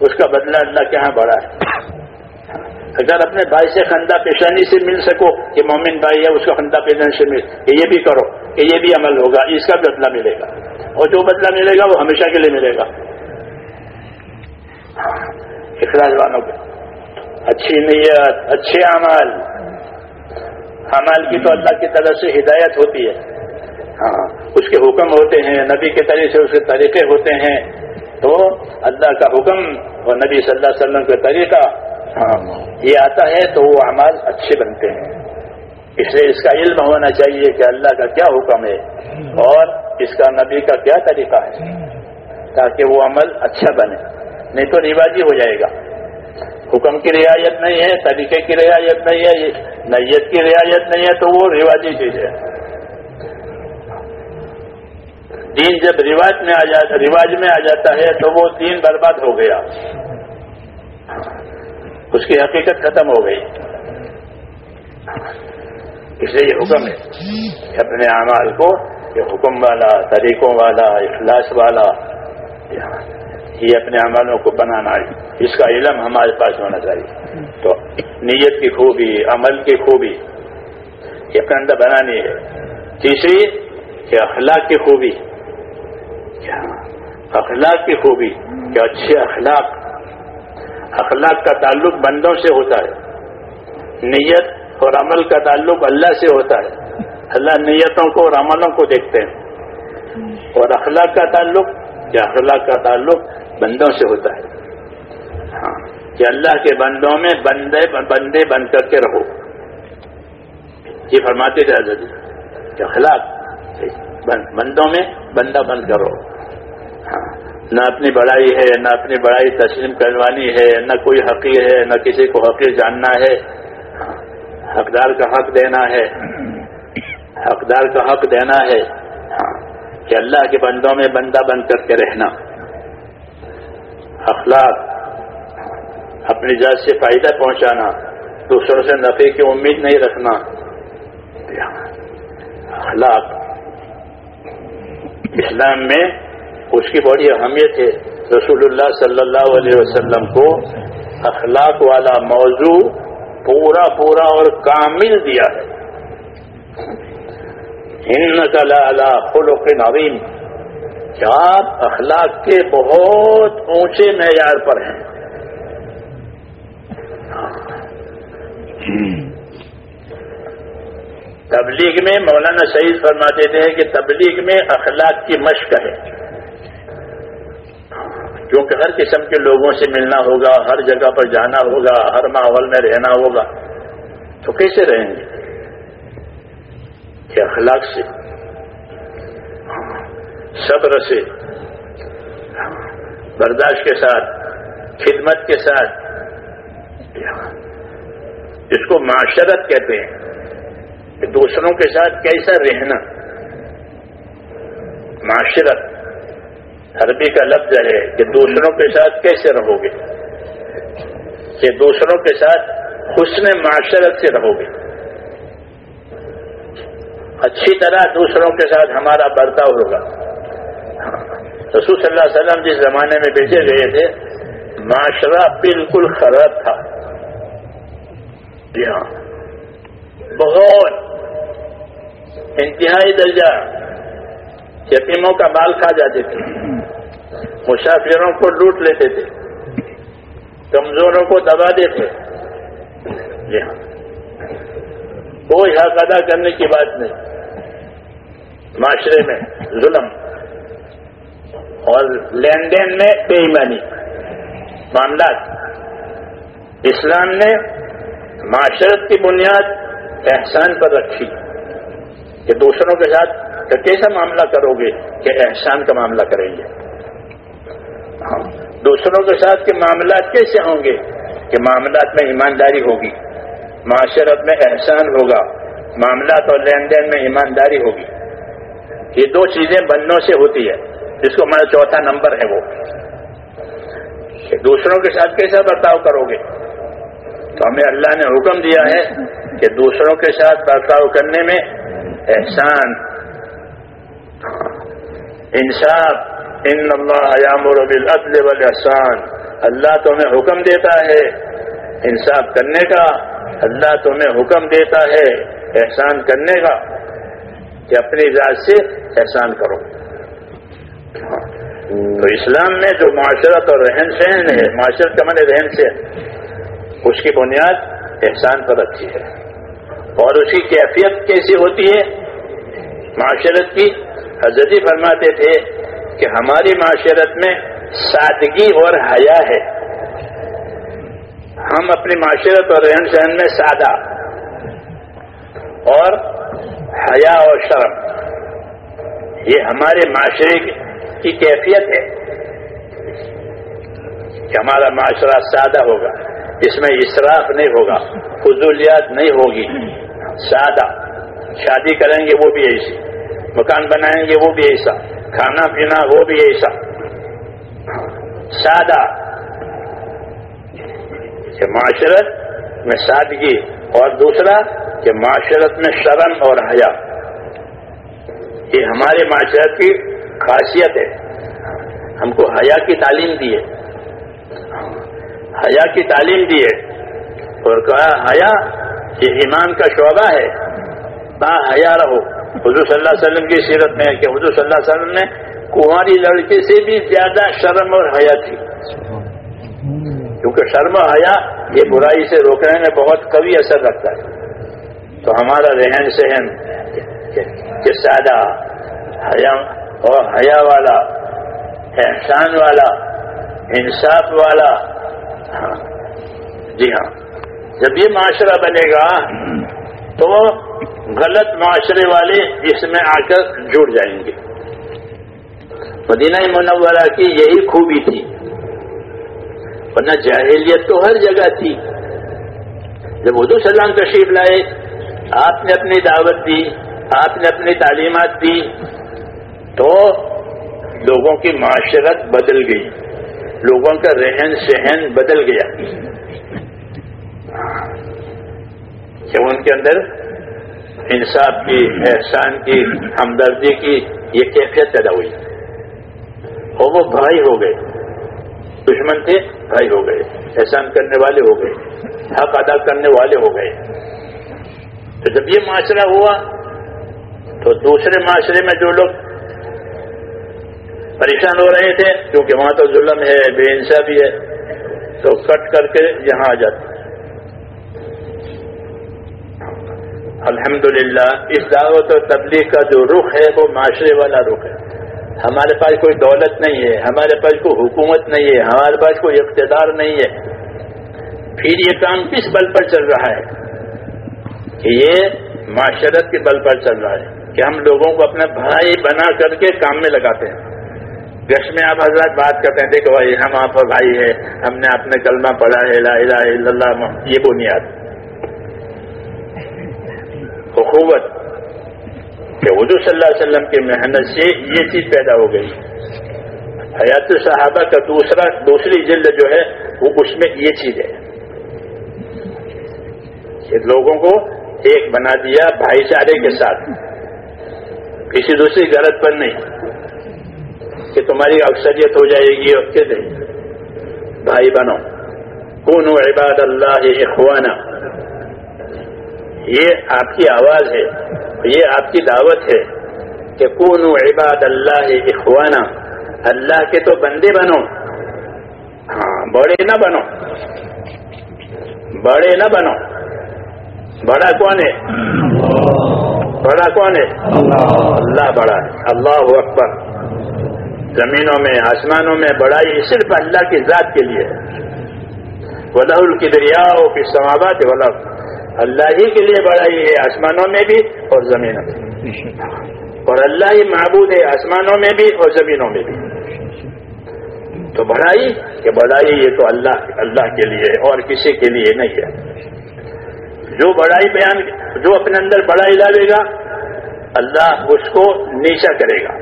اس کا بدلہ اللہ کے ہاں بڑا ہے۔ اگر اپنے بھائی سے خندہ پیشانی سے مل سکو کہ مومن بھائی ہے، اس کو خندہ پیشانی سے مل، کہ یہ بھی کرو، کہ یہ بھی عمل ہوگا، اس کا بدلہ ملے گا۔ اور جو بدلہ ملے گا، وہ ہمیشہ کے لیے ملے گا۔ اخراج والوں کو اچھی نیت، اچھے اعمال اعمال کی تو اللہ کی طرف سے ہدایت ہوتی ہے۔ ہاں اس کے حکم ہوتے ہیں، نبی کے طریقے سے اس کے طریقے ہوتے ہیں۔ تو اللہ کا حکم اور نبی صلی اللہ علیہ وسلم کا طریقہ ہاں۔ یہ آتا ہے تو وہ اعمال اچھے بنتے ہیں۔ اس لیے اس کا علم ہونا چاہیے کہ اللہ کا کیا حکم ہے۔ اور اس کا نبی کا کیا طریقہ ہے۔ تاکہ وہ عمل اچھا بنے۔ نہیں تو رواجی ہو جائے گا۔ حکم کی رعایت نہیں ہے، طریقے کی رعایت نہیں ہے، نیت کی رعایت نہیں ہے تو وہ رواجی چیز ہے۔ دین جب رواج میں آ جاتا رواج میں آ جاتا ہے تو وہ دین برباد ہو گیا۔ اس کی حقیقت ختم ہو گئی۔ اس لیے یہ حکم ہے کہ اپنے اعمال کو یہ حکم والا، طریقوں والا، اخلاص والا، یہ اپنے عملوں کو بنانا ہے۔ اس کا علم ہمارے پاس ہونا چاہیے۔ تو نیت کی خوبی، عمل کی خوبی، یہ اپنے اندر بنانی ہے۔ تیسری، کہ اخلاق کی خوبی۔ اخلاق کی خوبی، کہ اچھے اخلاق اخلاق کا تعلق بندوں سے ہوتا ہے۔ نیت اور عمل کا تعلق اللہ سے ہوتا ہے۔ اللہ نیتوں کو اور عملوں کو دیکھتے ہیں۔ اور اخلاق کا تعلق، یا اخلاق کا تعلق بندوں سے ہوتا ہے۔ ہاں کہ اللہ کے بندوں میں بندے بندے بن کر کے رہو۔ یہ فرماتے تھے حضرت، کہ اخلاق بندوں میں بندہ بن کر رہو۔ ہاں۔ نہ اپنی بڑائی ہے، نہ اپنی بڑائی تسلیم کروانی ہے، نہ کوئی حقیر ہے، نہ کسی کو حقیر جاننا ہے۔ حقدار کا حق دینا ہے۔ حقدار کا حق دینا ہے کہ اللہ کے بندوں میں بندہ بن کر کے رہنا۔ اخلاق، اپنی ذات سے فائدہ پہنچانا، دوسروں سے نفے کی امید نہیں رکھنا۔ اخلاق، اسلام میں اس کی بڑی اہمیت ہے۔ رسول اللہ صلی اللہ علیہ وسلم کو اخلاق والا موضوع پورا پورا اور کامل دیا ہے۔ ہند خلق نویم کیا آپ اخلاق کے بہت اونچے معیار پر ہیں۔ تبلیغ میں مولانا شہید فرماتے تھے کہ تبلیغ میں اخلاق کی مشق ہے۔ کیونکہ ہر قسم کے لوگوں سے ملنا ہوگا، ہر جگہ پر جانا ہوگا، ہر ماحول میں رہنا ہوگا۔ تو کیسے رہیں گے؟ کہ اخلاق سے؟ صبر سے، برداشت کے ساتھ، خدمت کے ساتھ۔ اس کو معاشرت کہتے ہیں۔ کہ دوسروں کے ساتھ کیسا رہنا؟ معاشرت۔ عربی کا لفظ ہے کہ دوسروں کے ساتھ کیسے رہو گے کہ دوسروں کے ساتھ حسن معاشرت سے رہو گے اچھی طرح دوسروں کے ساتھ ہمارا برتاؤ ہوگا۔ رسول صلی اللہ علیہ وسلم جس زمانے میں بھیجے گئے تھے، معاشرہ بالکل خراب تھا۔ جی ہاں۔ بہت۔ انتہائی درجہ۔ یتیموں کا بال کھا جاتے تھے۔ مسافروں کو لوٹ لیتے تھے۔ کمزوروں کو دبا دیتے۔ جی ہاں۔ کوئی حق ادا کرنے کی بات نہیں۔ معاشرے میں ظلم اور لین دین میں بے ایمانی۔ معاملات۔ اسلام نے معاشرت کی بنیاد احسان پر رکھی۔ کہ دوسروں کے ساتھ کیسا معاملہ کرو گے کہ احسان کا معاملہ کریں گے؟ دوسروں کے ساتھ کے معاملات کیسے ہوں گے؟ کہ معاملات میں ایمانداری ہوگی، معاشرت میں احسان ہوگا، معاملات اور لین دین میں ایمانداری ہوگی۔ یہ دو چیزیں بنوں سے ہوتی ہے جس کو ہمارا چوتھا نمبر ہے وہ۔ کہ دوسروں کے ساتھ کیسا برتاؤ کرو گے؟ تو ہمیں اللہ نے حکم دیا ہے کہ دوسروں کے ساتھ برتاؤ کرنے میں احسان، انصاف ان اللہ یامر بالعدل والاحسان۔ اللہ تمہیں حکم دیتا ہے انصاف کرنے کا۔ اللہ تمہیں حکم دیتا ہے احسان کرنے کا۔ کہ اپنی ذات سے احسان کرو۔ تو اسلام میں جو معاشرت اور رہن سہن ہے، معاشرت کا من رہن سہن، اس کی بنیاد احسان پر اچھی ہے۔ اور اس کی کیفیت کیسی ہوتی ہے؟ معاشرت کی۔ حضرت فرماتے تھے کہ ہماری معاشرت میں سادگی اور حیا ہے۔ ہم اپنی معاشرت اور رہن سہن میں سادہ اور حیا اور شرم۔ یہ ہمارے معاشرے کی کیفیت ہے کہ ہمارا معاشرہ سادہ ہوگا، اس میں اسراف نہیں ہوگا، فضولیات نہیں ہوگی۔ سادہ۔ شادی کریں گے وہ بھی ایسی، مکان بنائیں گے وہ بھی ایسا۔ کھانا پینا وہ بھی ایسا سادہ۔ کہ معاشرت میں سادگی اور دوسرا کہ معاشرت میں شرم اور حیا۔ یہ ہمارے معاشرت کی خاصیت ہے۔ ہم کو حیا کی تعلیم دی ہے۔ حیا کی تعلیم دی ہے۔ اور کہا، حیا یہ ایمان کا شعبہ ہے۔ با حیا رہو۔ حضور صلی اللہ علیہ وسلم کی سیرت میں کہ حضور صلی اللہ علیہ وسلم نے کنواری لڑکے سے بھی زیادہ شرم اور حیا تھی کیونکہ شرم و حیا یہ برائی سے روکنے میں بہت قوی اثر رکھتا ہے۔ تو ہمارا رہن سہن کہ سادہ حیا اور حیا والا، احسان والا، انصاف والا۔ ہاں۔ جی ہاں۔ جب یہ معاشرہ بنے گا تو غلط معاشرے والے اس میں آ کر جڑ جائیں گے۔ مدینہ منورہ کی یہی خوبی تھی۔ ورنہ جاہلیت تو ہر جگہ تھی۔ جب اردو سلام تشریف لائے، آپ نے اپنی دعوت دی، آپ نے اپنی تعلیمات دی، تو لوگوں کی معاشرت بدل گئی۔ لوگوں کا رہن سہن بدل گیا۔ کہ ان کے اندر انصاف کی، احسان کی، ہمدردی کی یہ کیفیت پیدا ہوئی۔ اور وہ بھائی ہو گئے۔ دشمن تھے، بھائی ہو گئے۔ احسان کرنے والے ہو گئے۔ حق ادا کرنے والے ہو گئے۔ تو جب یہ معاشرہ ہوا، تو دوسرے معاشرے میں جو لوگ پریشان ہو رہے تھے، کیونکہ وہاں تو ظلم ہے، بے انصافی ہے، تو کٹ کر کے یہاں آ جاتے۔ الحمدللہ، اس دعوت اور تبلیغ کا جو رخ ہے، وہ معاشرے والا رخ ہے۔ ہمارے پاس کوئی دولت نہیں ہے، ہمارے پاس کوئی حکومت نہیں ہے، ہمارے پاس کوئی اقتدار نہیں ہے۔ پھر یہ کام کس بل پر چل رہا ہے؟ کہ یہ معاشرت کے بل پر چل رہا ہے۔ کہ ہم لوگوں کو اپنے بھائی بنا کر کے کام میں لگاتے ہیں۔ گش میں آپ حضرات بات کرتے ہیں، دیکھو بھائی، ہم آپ بھائی ہیں، ہم نے اپنے کلمہ پڑھا ہے، لا الہ الا اللہ، یہ بنیاد اخوت کہ اردو صلی اللہ علیہ وسلم کی محنت سے یہ چیز پیدا ہو گئی۔ حیات صحابہ کا دوسرا دوسری جلد جو ہے، وہ اس میں یہ چیز ہے۔ کہ لوگوں کو ایک بنا دیا بھائی چارے کے ساتھ۔ کسی دوسری غلط پر نہیں۔ کہ تمہاری اکثریت ہو جائے گی اور کہتے بھائی بنو کون عباد اللہ اخوانا۔ یہ آپ کی آواز ہے یہ آپ کی دعوت ہے کہ کون عباد اللہ اخوانا۔ اللہ کے تو بندے بنو۔ ہاں بڑے نہ بنو۔ بڑے نہ بنو۔ بڑا کون ہے؟ بڑا کون ہے؟ اللہ بڑا ہے۔ اللہ اکبر۔ زمینوں میں، آسمانوں میں بڑائی صرف اللہ کی ذات کے لیے۔ ولہ کی کی سماوات ولا اللہ ہی کے لیے بڑائی ہے، آسمانوں میں بھی اور زمینوں میں بھی۔ اور اللہ ہی معبود ہے، آسمانوں میں بھی اور زمینوں میں بھی۔ تو بڑائی کہ بڑائی یہ تو اللہ اللہ کے لیے اور کسی کے لیے نہیں ہے۔ جو بڑائی بیان، جو اپنے اندر بڑائی ڈالے گا، اللہ اس کو نیچا کرے گا۔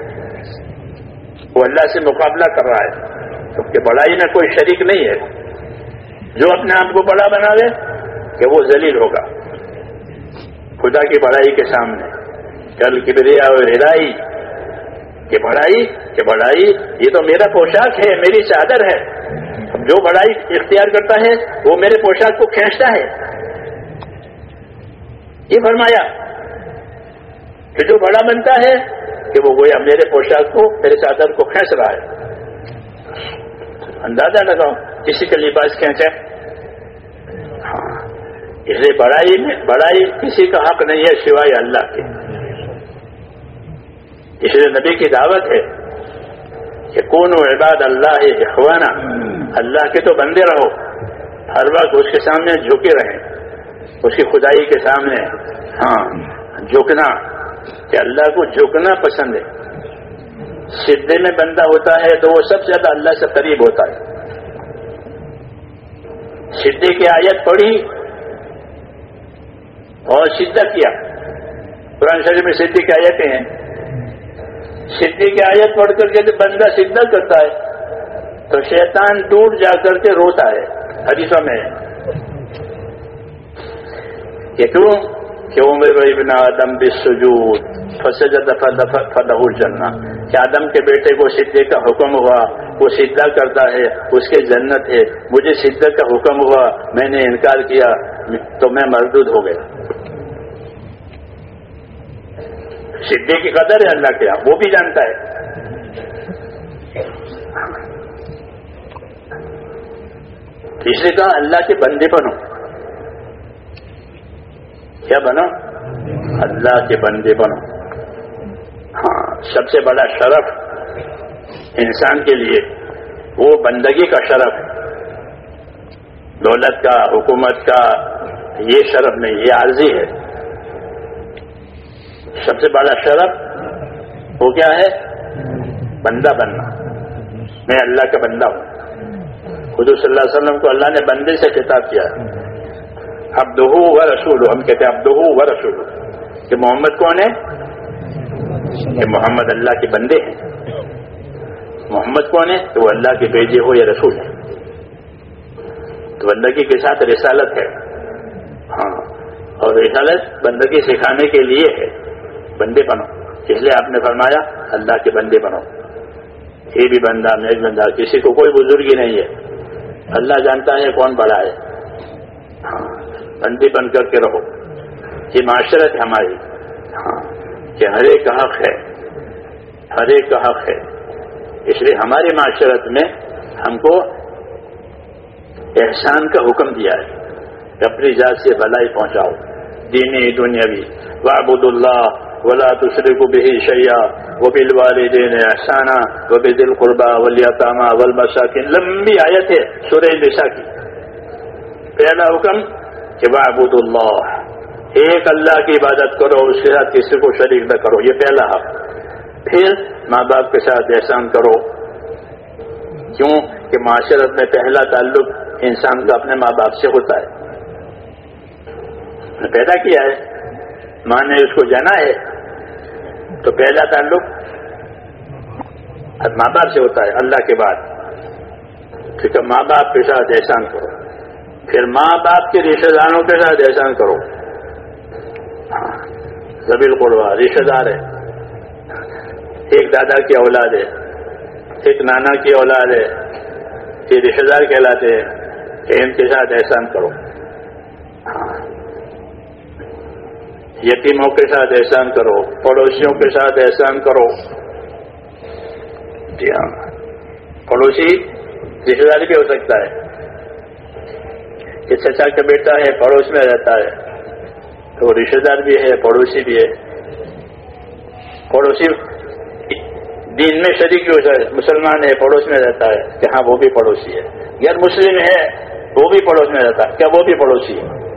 وہ اللہ سے مقابلہ کر رہا ہے۔ کیونکہ بڑائی میں کوئی شریک نہیں ہے۔ جو اپنے آپ کو بڑا بنا لے کہ وہ ذلیل ہوگا۔ خدا کی بڑائی کے سامنے۔ کل کبریا اور ہرائی کہ بڑائی کہ بڑائی یہ تو میرا پوشاک ہے، میری چادر ہے۔ جو بڑائی اختیار کرتا ہے، وہ میرے پوشاک کو کھینچتا ہے۔ یہ فرمایا کہ جو بڑا بنتا ہے، کہ وہ گویا میرے پوشاک کو، میرے چادر کو کھینچ رہا ہے۔ اندازہ لگاؤ، کسی کا لباس کھینچے اس لیے بڑائی میں بڑائی کسی کا حق نہیں ہے سوائے اللہ کے۔ اس لیے نبی کی دعوت ہے کہ کون و عباد اللہ اخوانا۔ اللہ کے تو بندے رہو۔ ہر وقت اس کے سامنے جھکے رہیں۔ اس کی خدائی کے سامنے۔ ہاں جھکنا۔ کہ اللہ کو جھکنا پسند ہے۔ سدھے میں بندہ ہوتا ہے تو وہ سب سے زیادہ اللہ سے قریب ہوتا ہے۔ سدھے کی آیت پڑھی۔ اور سدھا کیا۔ قرآن شریف میں سدھی کی آیتیں ہیں۔ سدھی کی آیت پڑھ کر کے بندہ سدھا کرتا ہے۔ تو شیطان دور جا کر کے روتا ہے۔ حدیثوں میں کہ کیوں کہ عمر ابن آدم بسجود فسجد فدہ الجنہ۔ کہ آدم کے بیٹے کو سدھے کا حکم ہوا، وہ سدھا کرتا ہے، اس کے جنت ہے۔ مجھے سدھے کا حکم ہوا، میں نے انکار کیا، تو میں مردود ہو گیا۔ سدھے کی قدر ہے اللہ کے یہاں وہ بھی جانتا ہے۔ اس نے کہا، اللہ کے بندے بنو۔ کیا بنو؟ اللہ کے بندے بنو۔ ہاں سب سے بڑا شرف انسان کے لیے وہ بندگی کا شرف ہے۔ دولت کا، حکومت کا، یہ شرف نہیں، یہ عارضی ہے۔ سب سے بڑا شرف وہ کیا ہے؟ بندہ بننا۔ میں اللہ کا بندہ ہوں۔ حضور صلی اللہ علیہ وسلم کو اللہ نے بندے سے خطاب کیا۔ اب دہو و رسول ہم کہتے ہیں اب دہو و رسول کہ محمد کون ہے؟ کہ محمد اللہ کے بندے ہیں۔ محمد کون ہے؟ تو وہ اللہ کے بیجے ہو یا رسول ہے۔ تو بندگی کے ساتھ رسالت ہے۔ ہاں۔ اور رسالت بندگی سکھانے کے لیے ہے۔ بندے بنو۔ اس لیے آپ نے فرمایا، اللہ کے بندے بنو۔ یہ بھی بندہ، میں بندہ، کسی کو کوئی بزرگی نہیں ہے۔ اللہ جانتا ہے کون بڑا ہے۔ ہاں بندے بن کر کے رہو۔ یہ معاشرت ہے ہماری۔ ہاں کہ ہر ایک کا حق ہے۔ ہر ایک کا حق ہے۔ اس لیے ہماری معاشرت میں ہم کو احسان کا حکم دیا ہے۔ اپنی ذات سے بھلائی پہنچاؤ۔ دینی، دنیاوی۔ وعبد اللہ ولا تشرك به شيئا وبالوالدين احسانا وبذي القربى واليتامى والمساكين. لمبی آیت ہے سورہ نساء کی پہلا حکم کہ وعبد اللہ ایک اللہ کی عبادت کرو، اس کے ساتھ کسی کو شریک نہ کرو. یہ پہلا حق. پھر ماں باپ کے ساتھ احسان کرو. کیوں؟ کہ معاشرت میں پہلا تعلق انسان کا اپنے ماں باپ سے ہوتا ہے. پیدا کیا ہے. ماں نے اس کو جانا ہے، تو پہلا تعلق ماں باپ سے ہوتا ہے، اللہ کے بعد۔ ٹھیک ہے ماں باپ کے ساتھ احسان کرو۔ پھر ماں باپ کے رشتے داروں کے ساتھ احسان کرو۔ ہاں، زبیل قربا رشتے دار ہے۔ ایک دادا کی اولاد ہے، ایک نانا کی اولاد ہے۔ یہ رشتے دار کہلاتے ہیں ان کے ساتھ احسان کرو۔ ہاں۔ یتیموں کے ساتھ احسان کرو، پڑوسیوں کے ساتھ احسان کرو۔ جی ہاں پڑوسی رشتے داری بھی ہو سکتا ہے۔ کہ چچا کا بیٹا ہے، پڑوس میں رہتا ہے۔ تو وہ رشتے دار بھی ہے، پڑوسی بھی ہے۔ پڑوسی دین میں شریک ہو جائے، مسلمان ہے، پڑوس میں رہتا ہے۔ کہ ہاں وہ بھی پڑوسی ہے۔ غیر مسلم ہے، وہ بھی پڑوس میں رہتا ہے۔ کیا وہ بھی پڑوسی ہے؟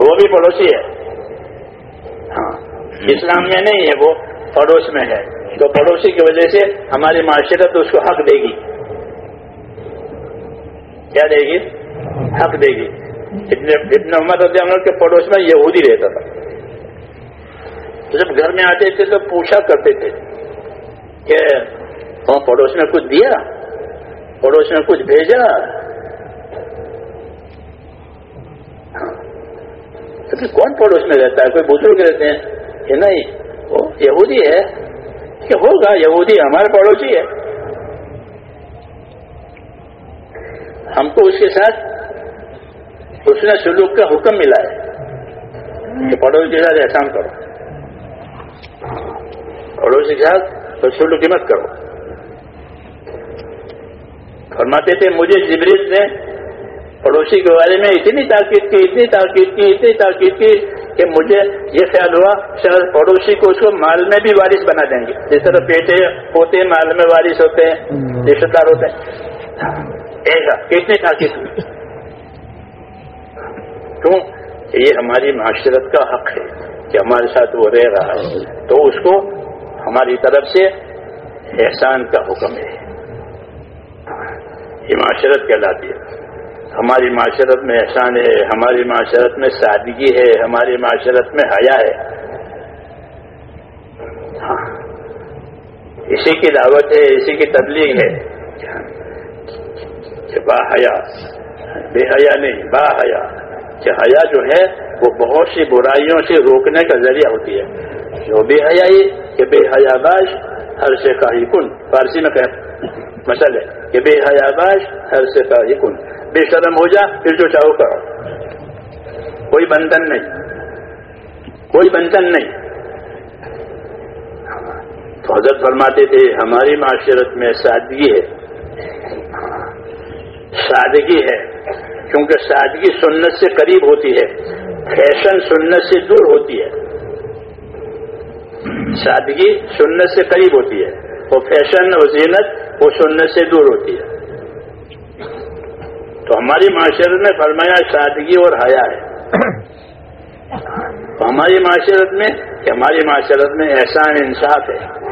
وہ بھی پڑوسی ہے۔ ہاں اسلام میں نہیں ہے، وہ پڑوس میں ہے۔ تو پڑوسی کی وجہ سے ہماری معاشرت اس کو حق دے گی۔ کیا دے گی؟ حق دے گی۔ ابن عمر رضی اللہ کے پڑوس میں یہودی رہتا تھا۔ تو جب گھر میں آتے تھے تو پوچھا کرتے تھے کہ پڑوس میں کچھ دیا؟ پڑوس میں کچھ بھیجا؟ تو کون پڑوس میں رہتا ہے؟ کوئی بزرگ رہتے ہیں؟ کہ نہیں، وہ یہودی ہے۔ کہ ہوگا، یہودی ہمارے پڑوسی ہے۔ ہم کو اس کے ساتھ اس نے سلوک کا حکم ملا ہے۔ کہ پڑوسی کے ساتھ احسان کرو۔ پڑوسی کے ساتھ سلوک کی مت کرو۔ فرماتے تھے، مجھے جبریل نے پڑوسی کے بارے میں اتنی تاکید کی اتنی تاکید کی اتنی تاکید کی کہ مجھے یہ خیال ہوا شاید پڑوسی کو اس کو مال میں بھی وارث بنا دیں گے۔ جس طرح بیٹے ہوتے ہیں مال میں وارث ہوتے ہیں رشتے دار ہوتے ہیں۔ ایسا کتنی تاکید۔ کیوں؟ یہ ہماری معاشرت کا حق ہے کہ ہمارے ساتھ وہ رہ رہا ہے۔ تو اس کو ہماری طرف سے احسان کا حکم ہے۔ یہ معاشرت کہلاتی ہے۔ ہماری معاشرت میں احسان ہے، ہماری معاشرت میں سادگی ہے، ہماری معاشرت میں حیا ہے۔ ہاں۔ اسی کی دعوت ہے، اسی کی تبلیغ ہے۔ کہ با حیا، بے حیا نہیں، با حیا۔ کہ حیا جو ہے، وہ بہت سی برائیوں سے روکنے کا ذریعہ ہوتی ہے۔ جو بے حیائی، کہ بے حیا باش، ہر سے کا ہی کن۔ فارسی میں کہ مسئلہ کہ بے حیا باش، ہر سے کا ہی کن۔ بے شرم ہو جا، پھر جو چاہو کرو۔ کوئی بندھن نہیں۔ کوئی بندھن نہیں۔ تو حضرت فرماتے تھے، ہماری معاشرت میں سادگی ہے۔ سادگی ہے، کیونکہ سادگی سنت سے قریب ہوتی ہے۔ فیشن سنت سے دور ہوتی ہے۔ سادگی سنت سے قریب ہوتی ہے۔ وہ فیشن اور زینت، وہ سنت سے دور ہوتی ہے۔ تو ہماری معاشرت میں فرمایا سادگی اور حیا ہے۔ تو ہماری معاشرت میں کہ ہماری معاشرت میں احسان انصاف ہے۔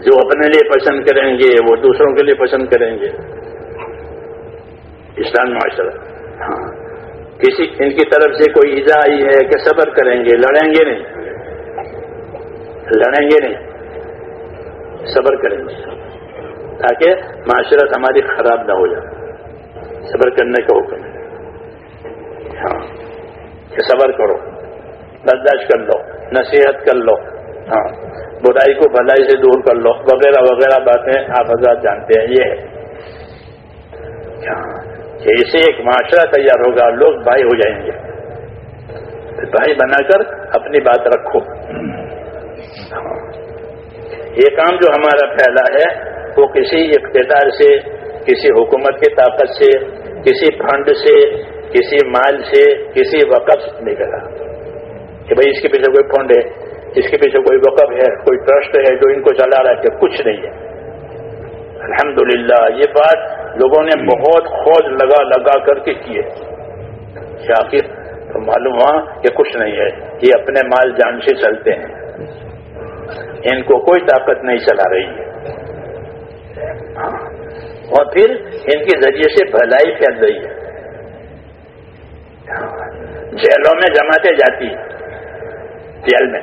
جو اپنے لیے پسند کریں گے، وہ دوسروں کے لیے پسند کریں گے۔ اسلام معاشرت۔ ہاں کسی، ان کی طرف سے کوئی ایزا آئی ہے کہ صبر کریں گے، لڑیں گے نہیں۔ لڑیں گے نہیں۔ صبر کریں گے۔ تاکہ معاشرت ہماری خراب نہ ہو جائے۔ صبر کرنے کا حکم ہے۔ ہاں۔ کہ صبر کرو۔ برداشت کر لو۔ نصیحت کر لو۔ ہاں۔ برائی کو بھلائی سے دور کر لو۔ وغیرہ وغیرہ باتیں آپ حضرات جانتے ہیں۔ یہ ہے۔ ہاں۔ کہ اسے ایک معاشرہ تیار ہوگا۔ لوگ بھائی ہو جائیں گے۔ بھائی بنا کر اپنی بات رکھو۔ ہاں۔ یہ کام جو ہمارا پھیلا ہے وہ کسی اقتدار سے، کسی حکومت کی طاقت سے، کسی فنڈ سے، کسی مال سے، کسی وقف نہیں کرا۔ کہ بھائی اس کے پیچھے کوئی فنڈ ہے، اس کے پیچھے کوئی وقف ہے، کوئی ٹرسٹ ہے جو ان کو چلا رہا ہے کہ کچھ نہیں ہے۔ الحمدللہ، یہ بات لوگوں نے بہت خوج لگا لگا کر کے کی ہے۔ آخر تو معلوم ہوا کہ کچھ نہیں ہے، یہ اپنے مال جان سے چلتے ہیں۔ ان کو کوئی طاقت نہیں چلا رہی ہے۔ اور پھر ان کے ذریعے سے بھلائی پھیل رہی ہے جیلوں میں جماتے جاتی جیل میں۔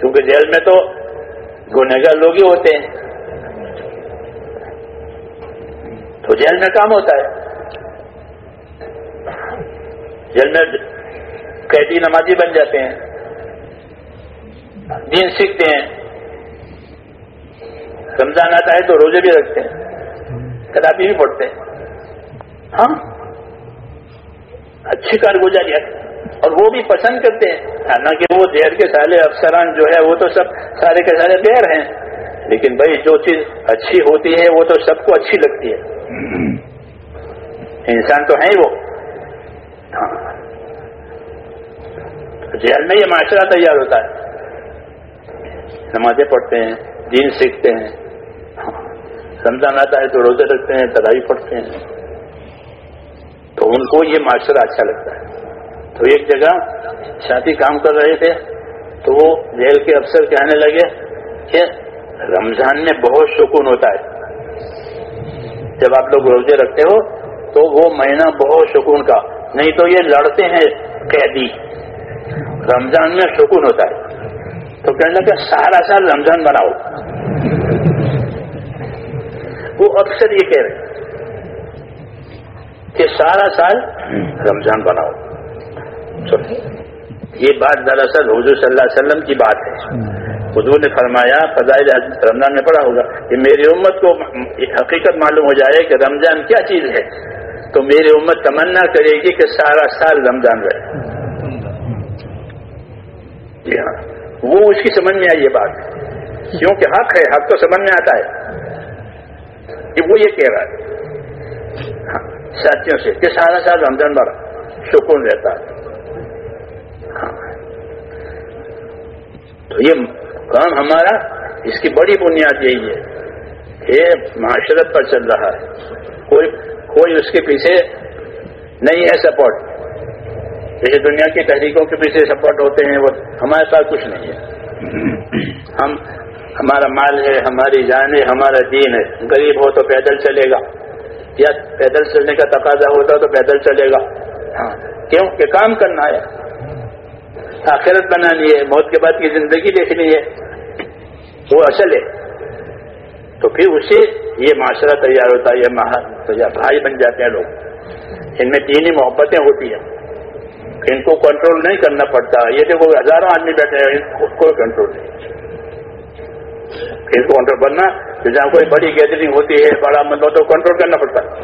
کیونکہ جیل میں تو گنہگار لوگ ہی ہوتے ہیں۔ تو جیل میں کام ہوتا ہے۔ جیل میں قیدی نمازی بن جاتے ہیں۔ دین سیکھتے ہیں۔ رمضان آتا ہے تو روزے بھی رکھتے ہیں۔ کتابی بھی پڑھتے ہیں۔ ہاں؟ اچھی کارگزاری ہے۔ اور وہ بھی پسند کرتے ہیں۔ حالانکہ وہ زہر کے سارے افسران جو ہے وہ تو سب سارے کے سارے بیر ہیں۔ لیکن بھائی جو چیز اچھی ہوتی ہے وہ تو سب کو اچھی لگتی ہے۔ انسان تو ہے ہی وہ۔ ہاں۔ جیل میں یہ معاشرہ تیار ہوتا ہے۔ نمازیں پڑھتے ہیں، دین سیکھتے ہیں۔ رمضان آتا ہے تو روزے رکھتے ہیں، تدائی پڑھتے ہیں۔ تو ان کو یہ معاشرہ اچھا لگتا ہے۔ تو ایک جگہ ساتھی کام کر رہے تھے، تو وہ جیل کے افسر کہنے لگے کہ رمضان میں بہت سکون ہوتا ہے۔ جب آپ لوگ روزے رکھتے ہو تو وہ مہینہ بہت سکون کا۔ نہیں تو یہ لڑتے ہیں قیدی۔ رمضان میں سکون ہوتا ہے۔ تو کہنے لگا سارا سال رمضان بناؤ۔ وہ اکثر یہ کہہ رہے کہ سارا سال رمضان بناؤ۔ یہ بات دراصل حضور صلی اللہ علیہ وسلم کی بات ہے۔ حضور نے فرمایا، فضائل رمضان میں پڑا ہوگا کہ میری امت کو حقیقت معلوم ہو جائے کہ رمضان کیا چیز ہے۔ تو میری امت تمنا کرے گی کہ سارا سال رمضان رہے۔ جی ہاں۔ وہ اس کی سمجھ میں آئی یہ بات۔ کیونکہ حق ہے، حق تو سمجھ میں آتا ہے۔ کہ وہ یہ کہہ رہا ہے۔ ہاں ساتھیوں سے کہ سارا سال رمضان بڑا سکون رہتا ہے۔ ہاں۔ تو یہ کام ہمارا اس کی بڑی بنیاد یہی ہے کہ معاشرت پر چل رہا ہے۔ کوئی کوئی اس کے پیچھے نہیں ہے سپورٹ جیسے دنیا کی تحریکوں کے پیچھے سپورٹ ہوتے ہیں، وہ ہمارے پاس کچھ نہیں ہے۔ ہم ہمارا مال ہے، ہماری جان ہے، ہمارا دین ہے۔ غریب ہو تو پیدل چلے گا۔ یا پیدل چلنے کا تقاضا ہوتا تو پیدل چلے گا۔ ہاں۔ کیوں؟ کہ کام کرنا ہے۔ آخرت بنانی ہے، موت کے بعد کی زندگی دیکھنی ہے۔ وہ اصل ہے۔ تو پھر اسے یہ معاشرہ تیار ہوتا ہے، یہ بھائی بن جاتے ہیں لوگ۔ ان میں تین ہی محبتیں ہوتی ہیں۔ ان کو کنٹرول نہیں کرنا پڑتا۔ یہ دیکھو، ہزاروں آدمی بیٹھے ہیں کوئی کنٹرول نہیں۔ ان کو کنٹرول کرنا جہاں کوئی بڑی گیدرنگ ہوتی ہے، بڑا مطلب تو کنٹرول کرنا پڑتا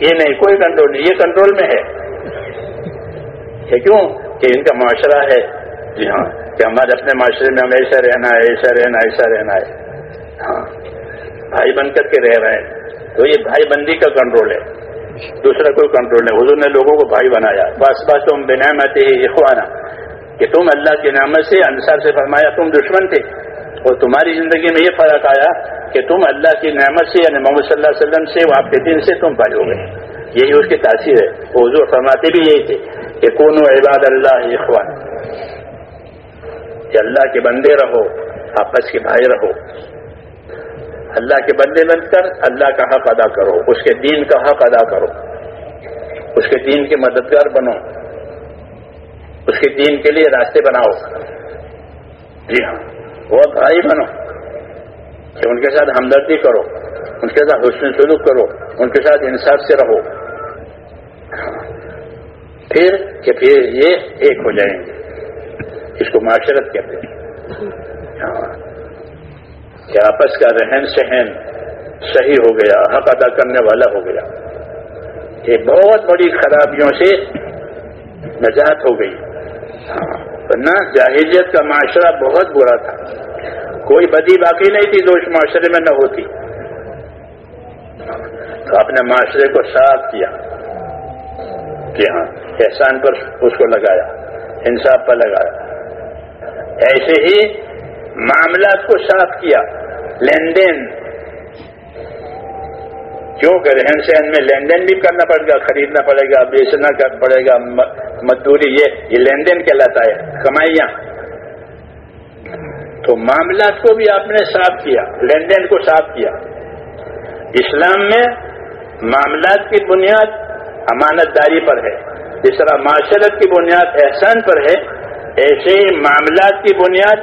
یہ نہیں، کوئی کنٹرول نہیں، یہ کنٹرول میں ہے۔ کیوں؟ کہ ان کا معاشرہ ہے۔ جی ہاں کہ ہمارے اپنے معاشرے میں ہم ایسا رہنا ہے، ایسا رہنا ایسا رہنا ہے۔ ہاں بھائی بن کر کے رہ رہے ہیں۔ تو یہ بھائی بندی کا کنٹرول ہے۔ دوسرا کوئی کنٹرول نہیں۔ حضور نے لوگوں کو بھائی بنایا۔ بس بس تم بنا آتے ہی اخوانا۔ کہ تم اللہ کی نعمت سے، انصار سے فرمایا تم دشمن تھے۔ اور تمہاری زندگی میں یہ فرق آیا کہ تم اللہ کی نعمت سے یعنی محمد صلی اللہ علیہ وسلم سے آپ کے دن سے تم بھائی ہو گئے۔ یہی اس کی تاثیر ہے۔ حضور فرماتے بھی یہی تھے کہ کون عباد اللہ اخوان۔ کہ اللہ کے بندے رہو، آپس کے بھائی رہو۔ اللہ کے بندے بن کر اللہ کا حق ادا کرو، اس کے دین کا حق ادا کرو۔ اس کے دین کے مددگار بنو۔ اس کے دین کے لیے راستے بناؤ۔ جی ہاں۔ وہ بھائی بنو۔ کہ ان کے ساتھ ہمدردی کرو۔ ان کے ساتھ حسن سلوک کرو۔ ان کے ساتھ انصاف سے رہو۔ پھر کہ پھر یہ ایک ہو جائیں گے۔ اس کو معاشرت کہتے ہیں۔ ہاں۔ کہ آپس کا رہن سہن صحیح ہو گیا، حق ادا کرنے والا ہو گیا۔ یہ بہت بڑی خرابیوں سے نجات ہو گئی۔ ورنہ جاہلیت کا معاشرہ بہت برا تھا۔ کوئی بدی باقی نہیں تھی جو اس معاشرے میں نہ ہوتی۔ تو اپنے معاشرے کو صاف کیا کہ ہاں احسان پر اس کو لگایا، انصاف پر لگایا۔ ایسے ہی معاملات کو صاف کیا، لین دین کیوں کہ رہن سہن میں لین دین بھی کرنا پڑے گا، خریدنا پڑے گا، بیچنا پڑے گا مزدوری، یہ یہ لین دین کہلاتا ہے، کمائیاں۔ تو معاملات کو بھی آپ نے صاف کیا، لین دین کو صاف کیا۔ اسلام میں معاملات کی بنیاد امانت داری پر ہے۔ جس طرح معاشرت کی بنیاد احسان پر ہے، ایسے ہی معاملات کی بنیاد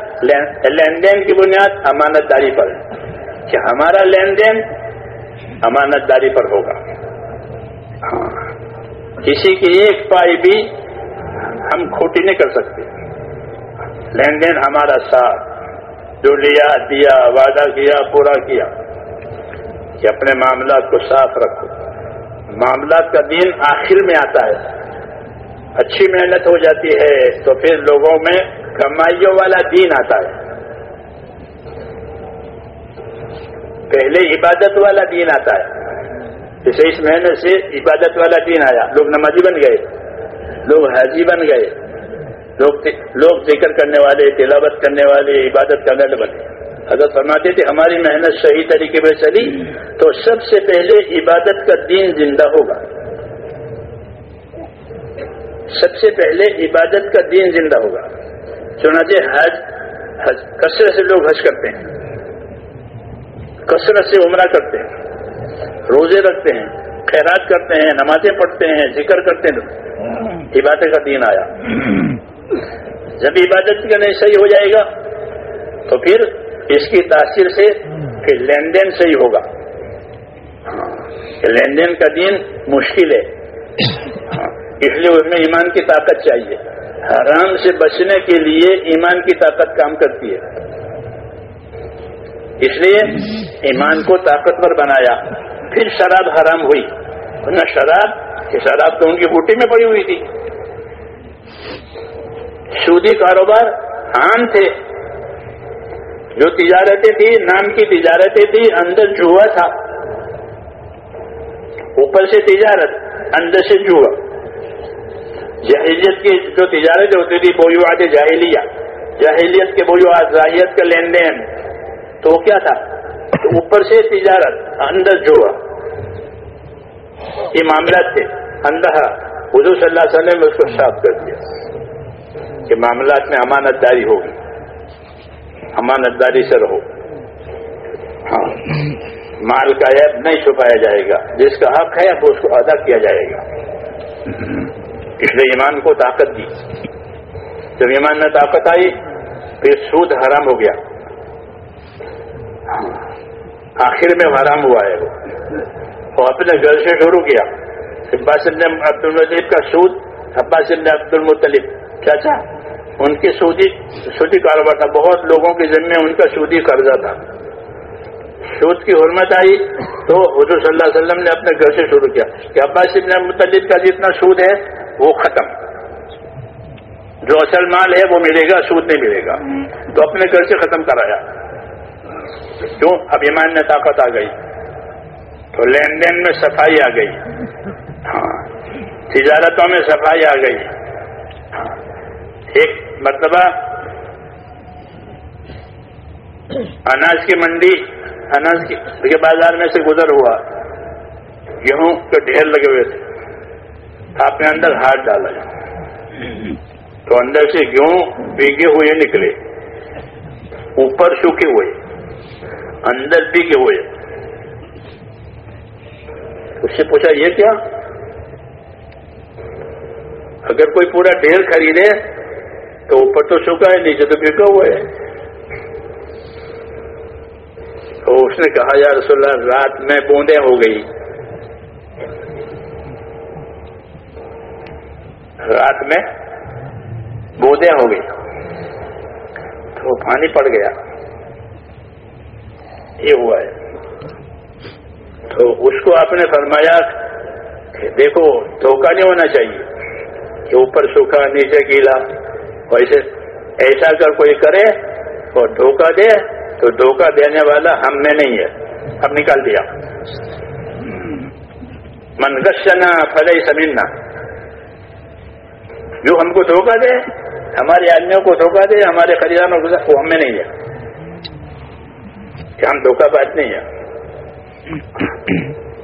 لین دین کی بنیاد امانت داری پر ہے۔ کہ ہمارا لین دین امانت داری پر ہوگا۔ ہاں کسی کی ایک پائی بھی ہم کھوٹی نہیں کر سکتے۔ لین دین ہمارا ساتھ۔ جو لیا، دیا، وعدہ کیا، پورا کیا۔ کہ اپنے معاملات کو صاف رکھو۔ معاملات کا دین آخر میں آتا ہے۔ اچھی محنت ہو جاتی ہے تو پھر لوگوں میں کمائیوں والا دین آتا ہے۔ پہلے عبادت والا دین آتا ہے۔ جیسے اس محنت سے عبادت والا دین آیا۔ لوگ نمازی بن گئے۔ لوگ حاجی بن گئے۔ لوگ لوگ ذکر کرنے والے، تلاوت کرنے والے، عبادت کرنے والے بنے۔ اگر فرماتے تھے، ہماری محنت صحیح طریقے پہ چلی تو سب سے پہلے عبادت کا دین زندہ ہوگا۔ سب سے پہلے عبادت کا دین زندہ ہوگا۔ چنانچہ حج حج، کثرت سے لوگ حج کرتے ہیں۔ کثرت سے عمرہ کرتے ہیں، روزے رکھتے ہیں، خیرات کرتے ہیں، نمازیں پڑھتے ہیں، ذکر کرتے ہیں۔ عبادت کا دین آیا۔ جب عبادت کا نہیں صحیح ہو جائے گا، تو پھر اس کی تاثیر سے پھر لین دین صحیح ہوگا۔ لین دین کا دین مشکل ہے۔ اس لیے اس میں ایمان کی طاقت چاہیے۔ حرام سے بچنے کے لیے ایمان کی طاقت کام کرتی ہے۔ اس لیے ایمان کو طاقتور بنایا۔ پھر شراب حرام ہوئی۔ نہ شراب، یہ شراب تو ان کی بوٹی میں پڑی ہوئی تھی۔ سودی کاروبار عام تھے۔ جو تجارتیں تھی نام کی تجارتیں تھی اندر جوا تھا۔ اوپر سے تجارت، اندر سے جوا جہیلیت کی جو تجارتیں ہوتی تھی بویوات جاہلیہ۔ جاہلیت کے بویوات ظاہریت کا لین دین۔ تو وہ کیا تھا؟ اوپر سے تجارت، اندر جوا۔ یہ معاملات تھے۔ اندر حضور صلی اللہ علیہ وسلم نے اس کو صاف کر دیا کہ معاملات میں امانت داری ہوگی۔ امانت داری سے رہو۔ ہاں۔ مال کا عیب نہیں چھپایا جائے گا۔ جس کا حق ہے، وہ اس کو ادا کیا جائے گا۔ اس لیے ایمان کو طاقت دی۔ جب ایمان میں طاقت آئی، پھر سود حرام ہو گیا۔ آخر میں حرام ہوا ہے وہ۔ اپنے گھر سے شروع کیا۔ عباس عبد المطلیف کا سود۔ عباس عبد المطلیف کیا ان کے سودی سودی کاروبار تھا۔ بہت لوگوں کے ذمے ان کا سودی قرضہ تھا۔ سود کی حرمت آئی تو حضور صلی اللہ علیہ وسلم نے اپنے گھر سے شروع کیا۔ کہ عباس ابن متعلق کا جتنا سود ہے، وہ ختم۔ جو اصل مال ہے، وہ ملے گا، سود نہیں ملے گا۔ تو اپنے گھر سے ختم کرایا۔ کیوں اب ایمان میں طاقت آ گئی۔ تو لین دین میں صفائی آ گئی۔ ہاں تجارتوں میں صفائی آ گئی۔ ہاں، ایک مرتبہ اناج کی منڈی، اناج کی بازار میں سے گزر ہوا۔ گیہوں کے ڈھیر لگے ہوئے تھے۔ آپ نے اندر ہاتھ ڈالا۔ تو اندر سے گیہوں بیگے ہوئے نکلے۔ اوپر سوکھے ہوئے۔ اندر بیگے ہوئے۔ اس سے پوچھا، یہ کیا؟ اگر کوئی پورا ڈھیر خریدے تو اوپر تو سوکھا ہے، نیچے تو بکا ہوا ہے۔ تو اس نے کہا، یا رسول اللہ، رات میں بوندیں ہو گئی۔ رات میں بوندیں ہو گئی۔ تو پانی پڑ گیا۔ یہ ہوا ہے۔ تو اس کو آپ نے فرمایا کہ دیکھو، دھوکہ نہیں ہونا چاہیے۔ کہ اوپر سوکھا، نیچے گیلا۔ ویسے ایسا اگر کوئی کرے اور دھوکہ دے، تو دھوکہ دینے والا ہم میں نہیں ہے۔ اب نکال دیا۔ منگشنا فلئی سمیننا جو ہم کو دھوکہ دے، ہمارے آدمیوں کو دھوکہ دے، ہمارے خریداروں کو وہ ہمیں نہیں ہے۔ کہ ہم دھوکہ باز نہیں ہے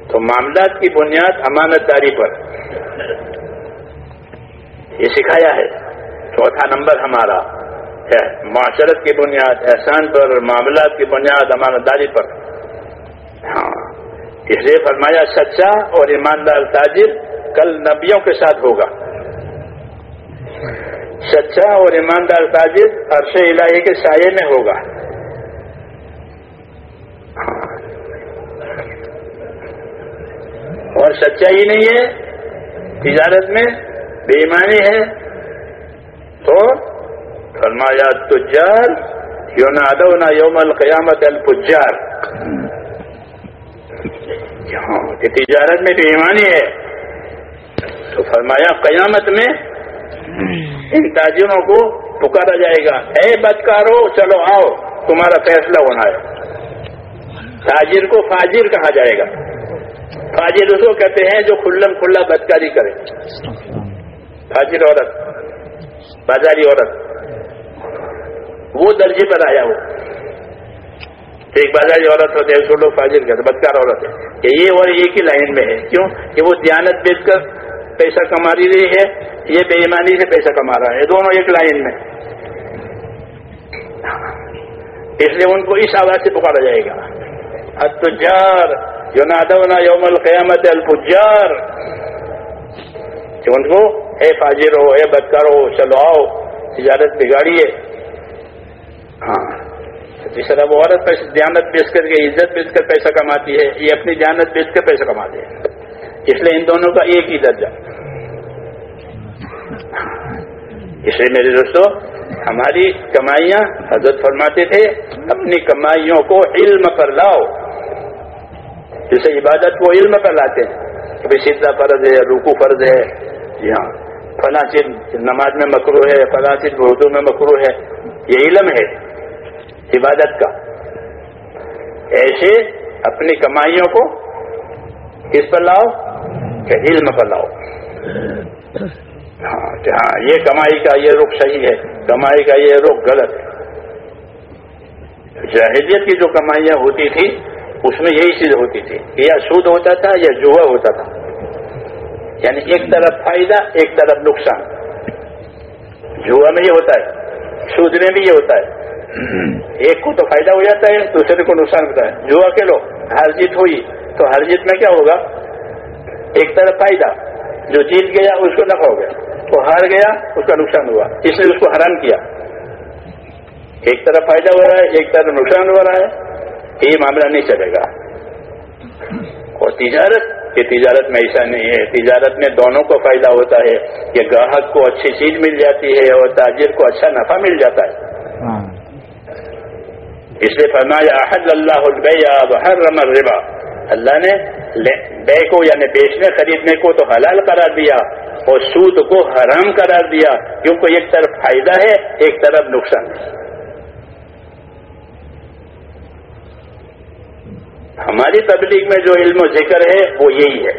تو معاملات کی بنیاد امانت داری پر۔ یہ سکھایا ہے۔ چوتھا نمبر ہمارا ہے۔ معاشرت کی بنیاد، احسان پر، معاملات کی بنیاد، امانت داری پر۔ ہاں۔ اس لیے فرمایا، سچا اور ایماندار تاجر کل نبیوں کے ساتھ ہوگا۔ سچا اور ایماندار تاجر عرش الہی کے سائے میں ہوگا۔ اور سچائی نہیں ہے، تجارت میں بے ایمانی ہے۔ تو فرمایا، تجار، یو نہ یوم القیامت الفجار۔ کہ تجارت میں ایمانی ہے۔ تو فرمایا، قیامت میں ان تاجروں کو پکارا جائے گا۔ اے بدکارو، چلو آؤ، تمہارا فیصلہ ہونا ہے۔ تاجر کو فاجر کہا جائے گا۔ فاجر اس کو کہتے ہیں جو کھلم کھلا بدکاری کرے۔ فاجر عورت بازاری عورت۔ وہ درجے پر آیا وہ ایک بازاری عورت ہوتے ہیں، اس کو لوگ فاضل کرتے بدکار عورت ہے۔ کہ یہ اور ایک ہی لائن میں ہے۔ کیوں؟ کہ وہ دیانت بیچ کر پیسہ کما رہی ہے، یہ بے ایمانی سے پیسہ کما رہا ہے۔ دونوں ایک لائن میں۔ اس لیے ان کو اس آواز سے پکارا جائے گا۔ اتجار۔ جو نادونا یوم القیامت الفجار. کہ ان کو اے فاجر ہو اے بدکار ہو چلو آؤ، تجارت بگاڑیے. ہاں جس طرح وہ عورت پیسے، دیانت بیچ کر کے، عزت بیچ کر پیسہ کماتی ہے، یہ اپنی دیانت بیچ کر پیسہ کماتے ہیں۔ اس لیے ان دونوں کا ایک ہی درجہ۔ اس لیے میرے دوستوں ہماری کمائیاں حضرت فرماتے تھے، اپنی کمائیوں کو علم پر لاؤ۔ جسے عبادت کو علم پر لاتے ہیں۔ کبھی سیتا فرض ہے روکو فرض ہے۔ جی ہاں۔ فلاں چیز نماز میں مکرو ہے، فلاں چیز اردو میں مکرو ہے۔ یہ علم ہے۔ عبادت کا۔ ایسے اپنی کمائیوں کو کس پر لاؤ؟ کہ علم پر لاؤ۔ ہاں ہاں یہ کمائی کا یہ رخ صحیح ہے، کمائی کا یہ رخ غلط ہے۔ جاہلیت کی جو کمائیاں ہوتی تھی اس میں یہی چیز ہوتی تھی کہ یا سود ہوتا تھا یا جوا ہوتا تھا۔ یعنی ایک طرف فائدہ، ایک طرف نقصان۔ جوا میں یہ ہوتا ہے، سود میں بھی یہ ہوتا ہے۔ ایک کو تو فائدہ ہو جاتا ہے، دوسرے کو نقصان ہوتا ہے۔ جوا کے لو ہار جیت ہوئی تو ہر جیت میں کیا ہوگا؟ ایک طرف فائدہ۔ جو جیت گیا، اس کو نفع ہو گیا۔ وہ ہار گیا، اس کا نقصان ہوا۔ اس نے اس کو حرام کیا۔ ایک طرف فائدہ ہو رہا ہے، ایک طرف نقصان ہو رہا ہے۔ یہ معاملہ نہیں چلے گا۔ اور تجارت کہ تجارت میں ایسا نہیں ہے۔ تجارت میں دونوں کو فائدہ ہوتا ہے۔ کہ گاہک کو اچھی چیز مل جاتی ہے اور تاجر کو اچھا نفع مل جاتا ہے۔ ہاں۔ اس لیے فرمایا احد اللہ البیع وحرم الربا۔ اللہ نے بے کو یعنی بیچنے خریدنے کو تو حلال قرار دیا اور سود کو حرام قرار دیا۔ کیونکہ ایک طرف فائدہ ہے ایک طرف نقصان ہے۔ ہماری تبلیغ میں جو علم و ذکر ہے وہ یہی ہے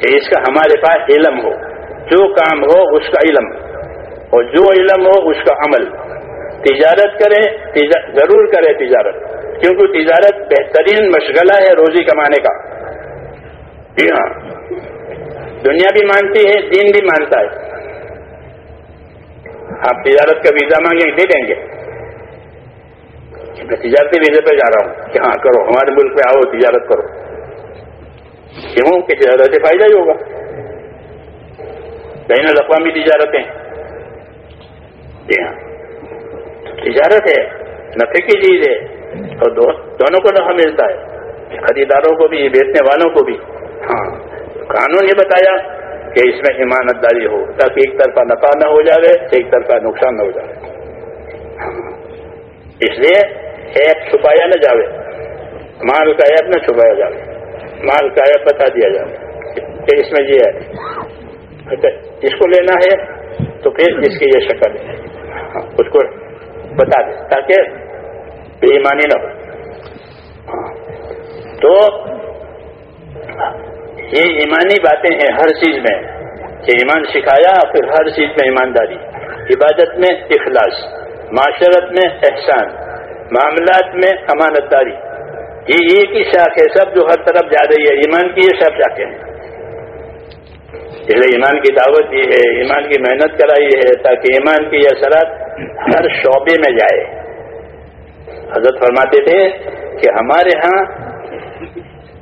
کہ اس کا ہمارے پاس علم ہو، جو کام ہو اس کا علم، اور جو علم ہو اس کا عمل۔ تجارت کریں تجا... ضرور کریں تجارت، کیونکہ تجارت بہترین مشغلہ ہے روزی کمانے کا۔ جی ہاں دنیا بھی مانتی ہے، دین بھی مانتا ہے۔ آپ تجارت کا ویزا مانگیں دے دیں گے۔ میں تجارتی ویزے پہ جا رہا ہوں کہ ہاں کرو، ہمارے ملک میں آؤ، تجارت کرو۔ کیوں؟ کہ تجارت سے فائدہ ہی ہوگا۔ بین الاقوامی تجارتیں۔ جی ہاں۔ تجارت ہے نفے کی چیز ہے۔ اور دونوں کو نفع ملتا ہے۔ خریداروں کو بھی، بیچنے والوں کو بھی۔ ہاں۔ قانون یہ بتایا کہ اس میں ایمانت داری ہو، تاکہ ایک طرفہ نفع نہ ہو جائے ایک طرفہ نقصان نہ ہو جائے ہاں۔ اس لیے ایپ چھپایا نہ جاوے مال کا ایپ نہ چھپایا جاوے مال کا ایپ بتا دیا جائے کہ اس میں یہ ہے۔ اچھا، اس کو لینا ہے تو پھر اس کی یہ شکل ہے۔ ہاں، اس کو بتا دیں تاکہ بے ایمانی نہ ہو۔ ہاں، تو یہ ایمانی باتیں ہیں ہر چیز میں۔ کہ ایمان سکھایا پھر ہر چیز میں ایمانداری عبادت میں اخلاص معاشرت میں احسان۔ معاملات میں امانت داری۔ یہ ایک ہی شاخ ہے، سب جو ہر طرف جا رہی ہے، ایمان کی یہ سب شاخیں ہیں۔ جیسے ایمان کی دعوت دی ہے، ایمان کی محنت کرائی ہے تاکہ ایمان کی یہ اثرات ہر شعبے میں جائے۔ حضرت فرماتے تھے کہ ہمارے ہاں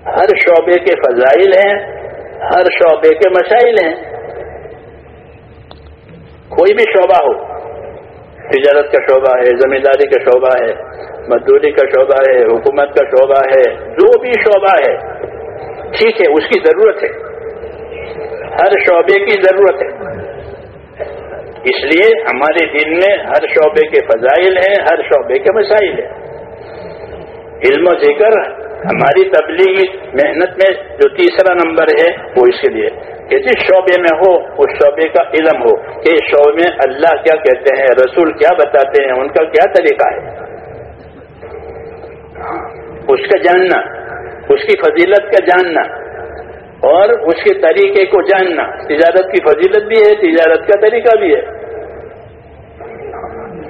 ہر شعبے کے فضائل ہیں، ہر شعبے کے مسائل ہیں۔ کوئی بھی شعبہ ہو تجارت کا شعبہ ہے، زمینداری کا شعبہ ہے، مزدوری کا شعبہ ہے، حکومت کا شعبہ ہے، جو بھی شعبہ ہے، ٹھیک ہے، اس کی ضرورت ہے۔ ہر شعبے کی ضرورت ہے۔ اس لیے ہمارے دن میں ہر شعبے کے فضائل ہیں، ہر شعبے کے مسائل ہیں۔ علم و ذکر ہماری تبلیغی محنت میں جو تیسرا نمبر ہے، وہ اس کے لیے۔ کہ جس شعبے میں ہو، اس شعبے کا علم ہو کہ اس شعبے میں اللہ کیا کہتے ہیں، رسول کیا بتاتے ہیں، ان کا کیا طریقہ ہے؟ اس کا جاننا، اس کی فضیلت کا جاننا اور اس کے طریقے کو جاننا۔ تجارت کی فضیلت بھی ہے، تجارت کا طریقہ بھی ہے۔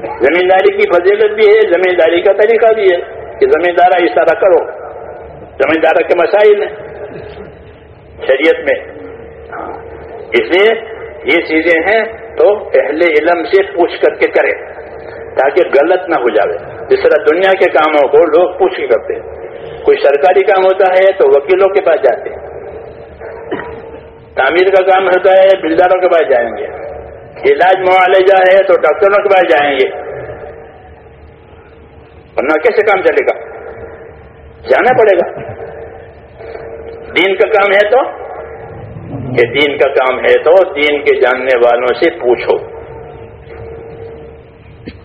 زمینداری کی فضیلت بھی ہے، زمینداری کا طریقہ بھی ہے کہ زمیندارہ اشارہ کرو۔ زمیندارہ کے مسائل ہیں۔ شریعت میں اس لیے یہ چیزیں ہیں تو پہلے علم سے پوچھ کر کے کرے تاکہ غلط نہ ہو جاوے۔ جس طرح دنیا کے کاموں کو لوگ پوچھ کے کرتے کوئی سرکاری کام ہوتا ہے تو وکیلوں کے پاس جاتے تعمیر کا کام ہوتا ہے، بلداروں کے پاس جائیں گے۔ علاج معالجہ ہے تو ڈاکٹروں کے پاس جائیں گے۔ ورنہ کیسے کام چلے گا؟ جانا پڑے گا۔ دین کا کام ہے تو کہ دین کا کام ہے تو دین کے جاننے والوں سے پوچھو۔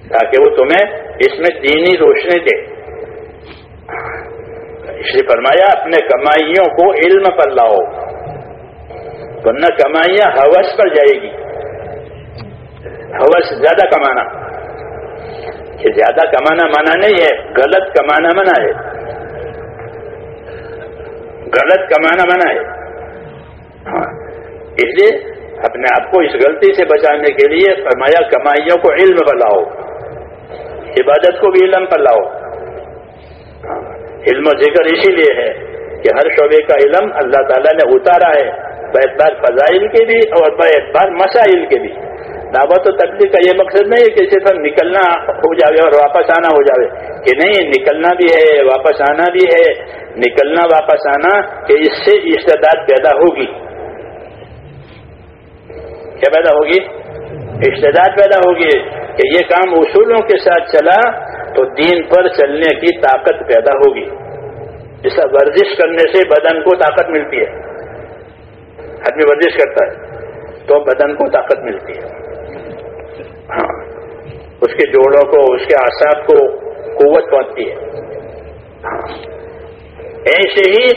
تاکہ وہ تمہیں اس میں دینی روشنی دے۔ اس لیے فرمایا، اپنے کمائیوں کو علم پر لاؤ۔ ورنہ کمائیاں حوث پر جائے گی۔ حوث زیادہ کمانا۔ کہ زیادہ کمانا منع نہیں ہے، غلط کمانا منع ہے۔ غلط کمانا منع ہے۔ ہاں۔ اس لیے اپنے آپ کو اس غلطی سے بچانے کے لیے فرمایا، کمائیوں کو علم پر لاؤ، عبادت کو بھی علم پر لاؤ۔ علم و ذکر اسی لیے ہے کہ ہر شعبے کا علم اللہ تعالیٰ نے اتارا ہے اعتبار فضائل کے بھی اور اعتبار مسائل کے بھی۔ دعوت و تبلیغ کا یہ مقصد نہیں ہے کہ صرف نکلنا ہو جاوے اور واپس آنا ہو جاوے، کہ نہیں، نکلنا بھی ہے، واپس آنا بھی ہے۔ نکلنا واپس آنا کہ اس سے استداد پیدا ہوگی۔ کیا پیدا ہوگی؟ استداد پیدا ہوگی کہ یہ کام اصولوں کے ساتھ چلا تو دین پر چلنے کی طاقت پیدا ہوگی۔ جس کا ورزش کرنے سے بدن کو طاقت ملتی ہے۔ آدمی ورزش کرتا ہے تو بدن کو طاقت ملتی ہے۔ ہاں اس کے جوڑوں کو، اس کے آساب کو قوت پہنچتی ہے۔ ہاں ایسے ہی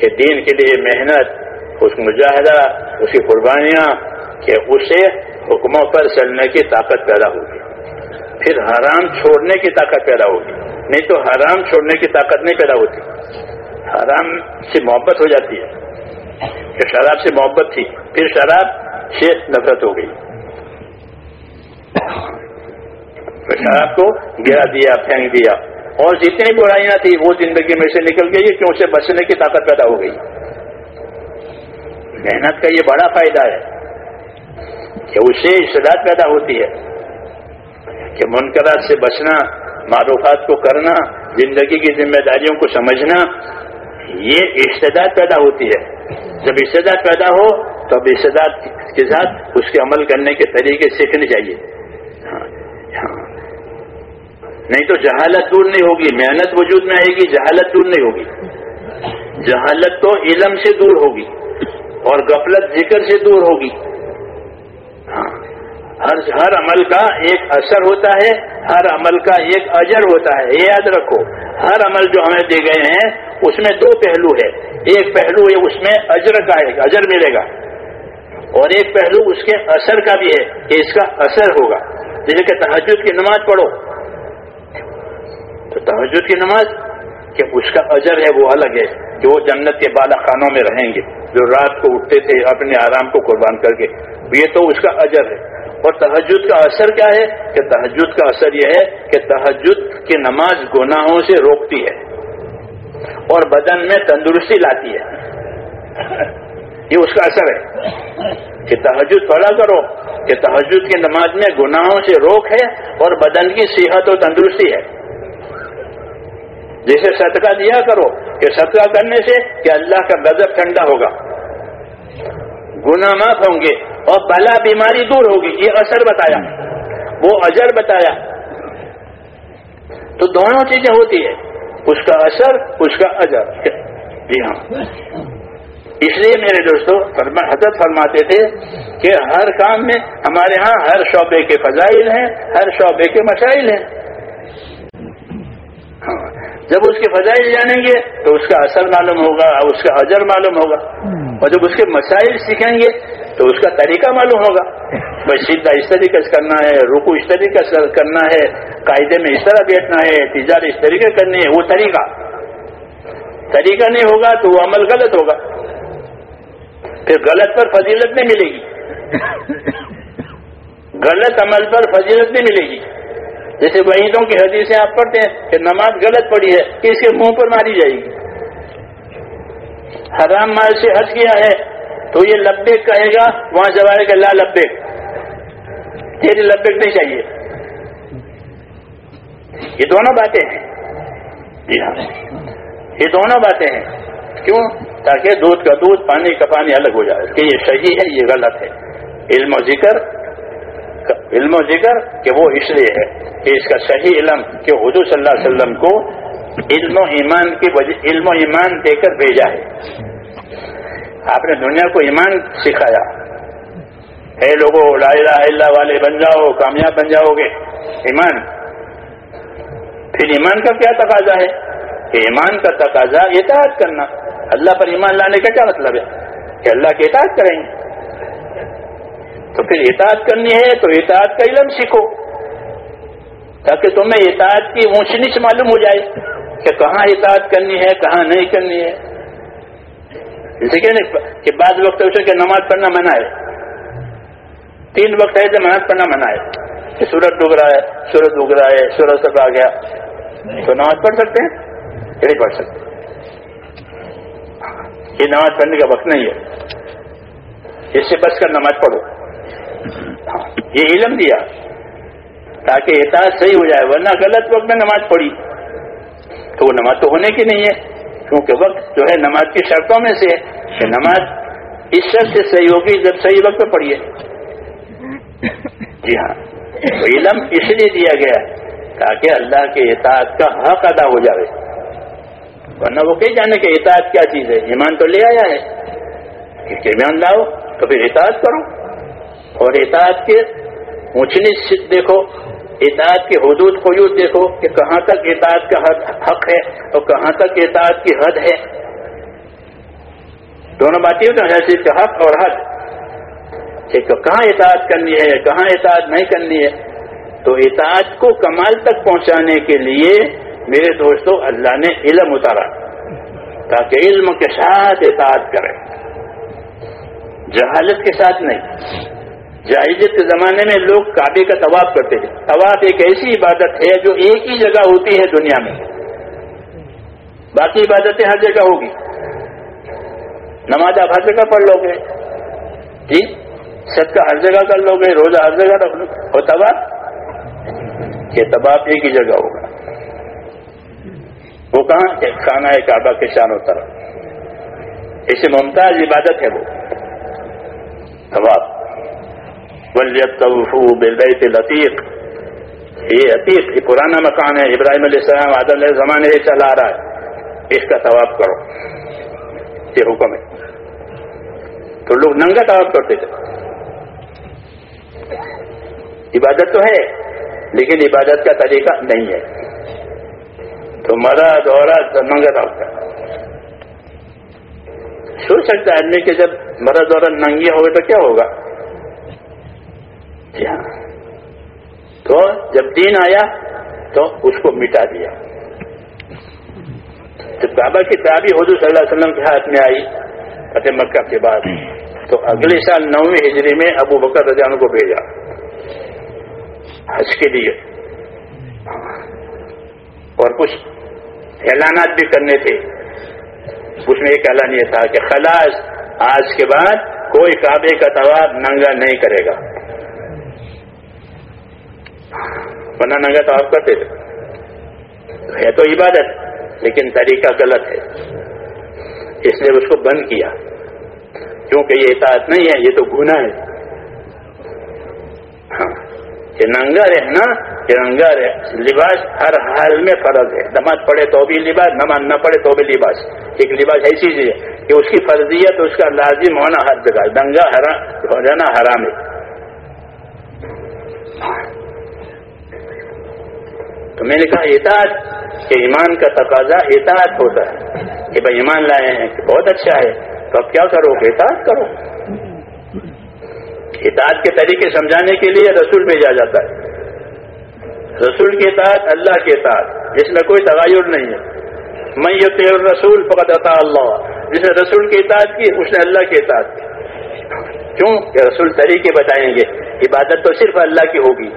کہ دین کے لیے محنت، اس مجاہدہ اس کی قربانیاں کہ اسے حکموں پر چلنے کی طاقت پیدا ہوگی۔ پھر حرام چھوڑنے کی طاقت پیدا ہوگی۔ نہیں تو حرام چھوڑنے کی طاقت نہیں پیدا ہوتی۔ حرام سے محبت ہو جاتی ہے۔ کہ شراب سے محبت تھی۔ پھر شراب سے نفرت ہو گئی۔ شراب کو گرا دیا، پھینک دیا۔ اور جتنی برائیاں تھیں، وہ زندگی میں سے نکل گئی کہ اسے بچنے کی طاقت پیدا ہو گئی؟ محنت کا یہ بڑا فائدہ ہے۔ کہ اسے اشتداد پیدا ہوتی ہے کہ منقرات سے بچنا، معروفات کو کرنا، زندگی کی ذمہ داریوں کو سمجھنا، یہ اشتداد پیدا ہوتی ہے۔ جب اشتداد پیدا ہو تو اب اشتداد کے ساتھ اس کے عمل کرنے کے طریقے سیکھنے چاہیے۔ ہاں، ہاں۔ نہیں تو جہالت دور نہیں ہوگی، محنت وجود میں آئے گی، جہالت دور نہیں ہوگی۔ جہالت تو علم سے دور ہوگی اور غفلت ذکر سے دور ہوگی۔ ہر ہر عمل کا ایک اثر ہوتا ہے، ہر عمل کا ایک اجر ہوتا ہے۔ یہ یاد رکھو، ہر عمل جو ہمیں دے گئے ہیں، اس میں دو پہلو ہے۔ ایک پہلو ہے، اس میں اجر کا ہے، اجر ملے گا۔ اور ایک پہلو اس کے اثر کا بھی ہے کہ اس کا اثر ہوگا۔ جیسے کہ تحجد کی نماز پڑھو۔ تو تحجد کی نماز کہ اس کا اجر ہے، وہ الگ ہے۔ کہ وہ جنت کے بالا خانوں میں رہیں گے، جو رات کو اٹھتے تھے، اپنے آرام کو قربان کر کے، یہ تو اس کا اجر ہے۔ اور تحجد کا اثر کیا ہے؟ کہ تحجد کا اثر یہ ہے کہ تحجد کی نماز گناہوں سے روکتی ہے اور بدن میں تندرستی لاتی ہے۔ یہ اس کا اثر ہے۔ کہ تحجد پڑا کرو، کہ تحجد کی نماز میں گناہوں سے روک ہے اور بدن کی صحت و تندرستی ہے۔ جیسے صدقہ دیا کرو، کہ صدقہ کرنے سے کہ اللہ کا غضب ٹھنڈا ہوگا۔ گنا معاف ہوں گے۔ اور بلا بیماری دور ہوگی۔ یہ اثر بتایا۔ وہ اجر بتایا۔ تو دونوں چیزیں ہوتی ہے اس کا اثر، اس کا اجر۔ جی ہاں۔ اس لیے میرے دوستوں حضرت فرماتے تھے کہ ہر کام میں ہمارے ہاں ہر شعبے کے فضائل ہیں، ہر شعبے کے مسائل ہیں۔ جب اس کے فضائل جانیں گے تو اس کا اثر معلوم ہوگا، اس کا اجر معلوم ہوگا۔ اور جب اس کے مسائل سیکھیں گے تو اس کا طریقہ معلوم ہوگا۔ بھائی سیدھا اس طریقے سے کرنا ہے، رکو اس طریقے سے کرنا ہے، قاعدے میں اس طرح بیٹھنا ہے، تجارت اس طریقے کرنی ہے، وہ طریقہ۔ طریقہ نہیں ہوگا تو وہ عمل غلط ہوگا۔ پھر غلط پر فضیلت نہیں ملے گی۔ غلط عمل پر فضیلت نہیں ملے گی۔ جیسے وحیدوں کی حدیثیں آپ پڑھتے ہیں کہ نماز غلط پڑی ہے کہ اس کے منہ پر ماری جائے گی۔ حرام مال سے حج کیا ہے تو یہ لبیک کہے گا، وہاں جوائے گا، لا لبیک۔ تیری لبیک نہیں چاہیے۔ یہ دونوں باتیں ہیں۔ جی ہاں۔ یہ دونوں باتیں ہیں۔ کیوں؟ تاکہ دودھ کا دودھ پانی کا پانی الگ ہو جائے۔ کہ یہ صحیح ہے، یہ غلط ہے۔ علم و ذکر علم و ذکر کہ وہ اس لیے ہے کہ اس کا صحیح علم کہ حضور صلی اللہ علیہ وسلم کو علم و ایمان کی وجہ علم و ایمان دے کر بھیجا ہے۔ آپ نے دنیا کو ایمان سکھایا۔ اے لوگوں لا الہ الا اللہ والے بن جاؤ، کامیاب بن جاؤ گے۔ ایمان۔ پھر ایمان کا کیا تقاضا ہے؟ کہ ایمان کا تقاضا اطاعت کرنا۔ اللہ پر ایمان لانے کا کیا مطلب ہے؟ کہ اللہ کی اطاعت کریں گے۔ تو پھر اطاعت کرنی ہے تو اطاعت کا علم سیکھو۔ تاکہ تمہیں اطاعت کی اونچ نیچ معلوم ہو جائے کہ کہاں اطاعت کرنی ہے، کہاں نہیں کرنی ہے۔ نا کہ بعض وقت اسے کہ نماز پڑھنا منع ہے۔ تین وقت ہے تو نماز پڑھنا منع ہے۔ کہ سورج ڈوب رہا ہے سورج ڈوب رہا ہے سورج سب آ گیا۔ تو نماز پڑھ سکتے ہیں؟ نہیں پڑھ سکتے۔ یہ نماز پڑھنے کا وقت نہیں ہے۔ اس سے بچ کر نماز پڑھو۔ یہ علم دیا۔ تاکہ احتیاط صحیح ہو جائے، ورنہ غلط وقت میں نماز پڑھی۔ تو وہ نماز تو ہونے کی نہیں ہے۔ کیونکہ وقت جو ہے نماز کی شرطوں میں سے کہ نماز اس شرط سے صحیح ہوگی جب صحیح وقت پہ پڑھیے۔ جی ہاں۔ تو علم اس لیے دیا گیا تاکہ اللہ کے اطاعت کا حق ادا ہو جائے ورنہ وہ کہیں جانے کہ اطاعت کیا چیز ہے؟ ایمان تو لے آیا ہے۔ کہ ایمان لاؤ تو پھر اطاعت کرو اور اطاعت کے اونچنی دیکھو اطاعت کے حدود قیود دیکھو کہ کہاں تک اطاعت کا حق ہے اور کہاں تک اطاعت کی حد ہے۔ دونوں باتیں ہوتی حیثیت کا حق اور حد۔ کہ کہاں اطاعت کرنی ہے، کہاں اطاعت نہیں کرنی ہے۔ تو اطاعت کو کمال تک پہنچانے کے لیے میرے دوستوں اللہ نے علم اتارا تاکہ علم کے ساتھ اطاعت کرے۔ جہالت کے ساتھ نہیں۔ جاہلیت کے زمانے میں لوگ کعبے کا طواف کرتے تھے۔ طواف ایک ایسی عبادت ہے جو ایک ہی جگہ ہوتی ہے دنیا میں۔ باقی عبادتیں ہر جگہ ہوگی۔ نماز آپ ہر جگہ پڑھ لو گے۔ جی؟ سب کا ہر جگہ کر لو گے، روزہ ہر جگہ رکھ لو اور طواف؟ یہ طواف ایک ہی جگہ ہوگا۔ وہ کہاں؟ کھانا ہے کعبہ کے شان و طرف۔ اسے ممتاز عبادت ہے وہ۔ طواف۔ بالبیت العتیق یہ عتیق، یہ پرانا مکان ہے، ابراہیم علیہ السلام علیہ زمانے سے چلا آ رہا ہے۔ اس کا طواف کرو۔ یہ حکم ہے۔ تو لوگ ننگا طواف کرتے تھے۔ عبادت تو ہے، لیکن عبادت کا طریقہ نہیں ہے۔ تو مرد عورت ننگا طواف کر سوچ سکتا ہے آدمی کہ جب مرد عورت ننگی ہوئے تو کیا ہوگا؟ جی ہاں تو جب دین آیا تو اس کو مٹا دیا۔ جب بابا کی تعبی حضور صلی اللہ علیہ وسلم کے ہاتھ میں آئی فتح مکہ کے بعد، تو اگلے سال نویں ہجری میں ابو بکر رضان کو بھیجا۔ حج کے لیے۔ اور کچھ اعلانات بھی کرنے تھے۔ اس میں ایک اعلان یہ تھا کہ خلاص، آج کے بعد کوئی کعبے کا طواب ننگا نہیں کرے گا۔ ورنہ ننگا تو آپ کرتے تھے ہے۔ تو عبادت، لیکن طریقہ غلط ہے۔ اس لیے اس کو بند کیا۔ کیونکہ یہ اطاعت نہیں ہے، یہ تو گناہ ہے۔ ہاں یہ ننگا رہنا، یہ ننگا رہ، لباس ہر حال میں فرض ہے۔ نماز پڑھے تو بھی لباس، نماز نہ پڑھے تو بھی لباس۔ ایک لباس ایسی چیز ہے کہ اس کی فرضیت، اس کا لازم ہونا ہر جگہ دنگا حرام ہو جانا حرام ہے۔ تو میں نے کہا اطاعت کہ ایمان کا تقاضا اطاعت ہوتا ہے کہ بھائی ایمان لائے ہیں کہ بہت اچھا ہے، تو اب کیا کرو؟ کہ اطاعت کرو۔ اطاعت کے طریقے سمجھانے کے لیے رسول بھیجا جاتا ہے۔ رسول کے اطاعت، اللہ کے اطاعت، جس میں کوئی تغیر نہیں ہے۔ میں یہ رسول فقط عطا اللہ۔ جس نے رسول کی اطاعت کی، اس نے اللہ کی اطاعت کی۔ کیوں؟ کہ رسول طریقے بتائیں گے۔ عبادت تو صرف اللہ کی ہوگی۔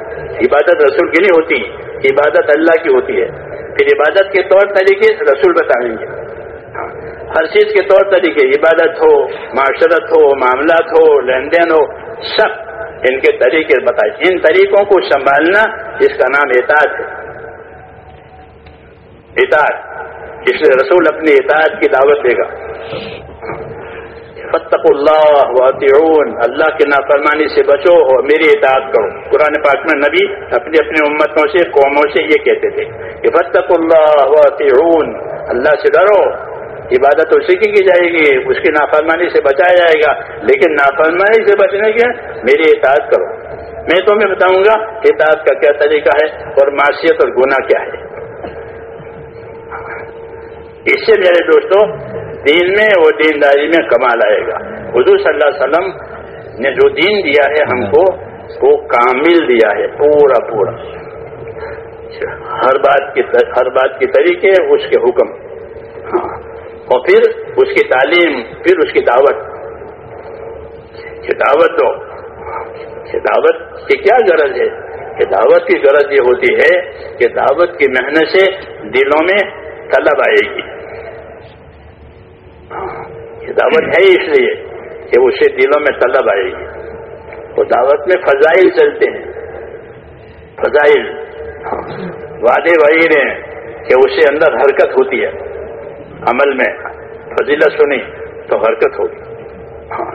عبادت رسول کی نہیں ہوتی۔ عبادت اللہ کی ہوتی ہے۔ پھر عبادت کے طور طریقے رسول بتائیں گے۔ ہر چیز کے طور طریقے، عبادت ہو، معاشرت ہو، معاملات ہو لین دین ہو، سب ان کے طریقے بتائے ان طریقوں کو سنبھالنا اس کا نام اطاعت ہے۔ اطاعت اس لیے رسول اپنی اطاعت کی دعوت دے گا۔ فتق اللہ واطعون اللہ کے نافرمانی سے بچو اور میری اطاعت کرو۔ قرآن پاک میں نبی اپنی اپنی امتوں سے، قوموں سے یہ کہتے تھے کہ فتق اللہ واطعون اللہ سے ڈرو۔ عبادت اسی کی کی جائے گی، اس کی نافرمانی سے بچایا جائے گا۔ لیکن نافرمانی سے بچنے کے میری اطاعت کرو۔ میں تمہیں بتاؤں گا اطاعت کا کیا طریقہ ہے اور معاشیت اور گناہ کیا ہے۔ اس سے میرے دوستوں دین میں اور دینداری میں کمال آئے گا۔ حضور صلی اللہ علیہ وسلم نے جو دین دیا ہے ہم کو، وہ کامل دیا ہے، پورا پورا۔ ہر بات کی ہر بات کے طریقے، اس کے حکم۔ ہاں۔ اور پھر اس کی تعلیم، پھر اس کی دعوت۔ دعوت دو۔ دعوت کی کیا غرض ہے؟ کہ دعوت کی غرض یہ ہوتی ہے کہ دعوت کی محنت سے دلوں میں طلب آئے گی۔ یہ دعوت ہے اس لیے کہ اسے دلوں میں طلب آئے گی. وہ دعوت میں فضائل چلتے ہیں. فضائل. وعدے وعید ہیں کہ اسے اندر حرکت ہوتی ہے. عمل میں فضیلت سنی تو حرکت ہوگی. ہاں.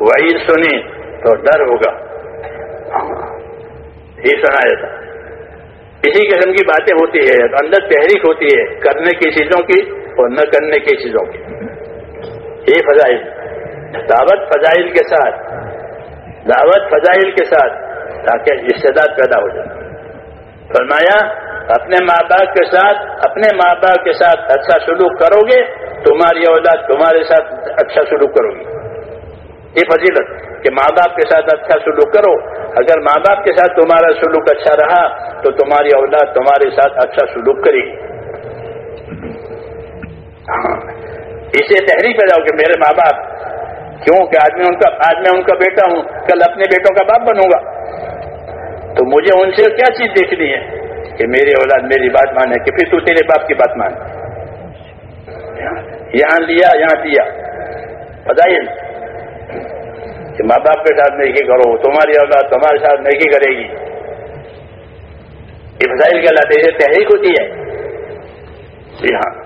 وعید سنی تو ڈر ہوگا. ہاں. یہ سنا جاتا اسی قسم کی باتیں ہوتی ہے. اندر تحریک ہوتی ہے. کرنے کی چیزوں کی اور نہ کرنے کی چیزوں کی. یہ فضائل، دعوت فضائل کے ساتھ، دعوت فضائل کے ساتھ تاکہ استعداد پیدا ہو جائے۔ فرمایا، اپنے ماں باپ کے ساتھ، اپنے ماں باپ کے ساتھ اچھا سلوک کرو گے تمہاری اولاد تمہارے ساتھ اچھا سلوک کرو گی یہ فضیلت کہ ماں باپ کے ساتھ اچھا سلوک کرو۔ اگر ماں باپ کے ساتھ تمہارا سلوک اچھا رہا، تو تمہاری اولاد تمہارے ساتھ اچھا سلوک کرے گی۔ ہاں۔ اسے تحریک پیدا ہو کہ میرے ماں باپ، کیوں کہ آج میں ان کا آج میں ان کا بیٹا ہوں، کل اپنے بیٹوں کا باپ بنوں گا۔ تو مجھے ان سے کیا چیز دیکھنی ہے کہ میری اولاد میری بات مانے کہ پھر تو تیرے باپ کی بات مان۔ یہاں لیا، یہاں دیا۔ بتائیے کہ ماں باپ کے ساتھ نیکی کرو، تمہاری اولاد تمہارے ساتھ نیکی کرے گی۔ یہ فضائل کے اللہ تحریک ہوتی ہے۔ جی ہاں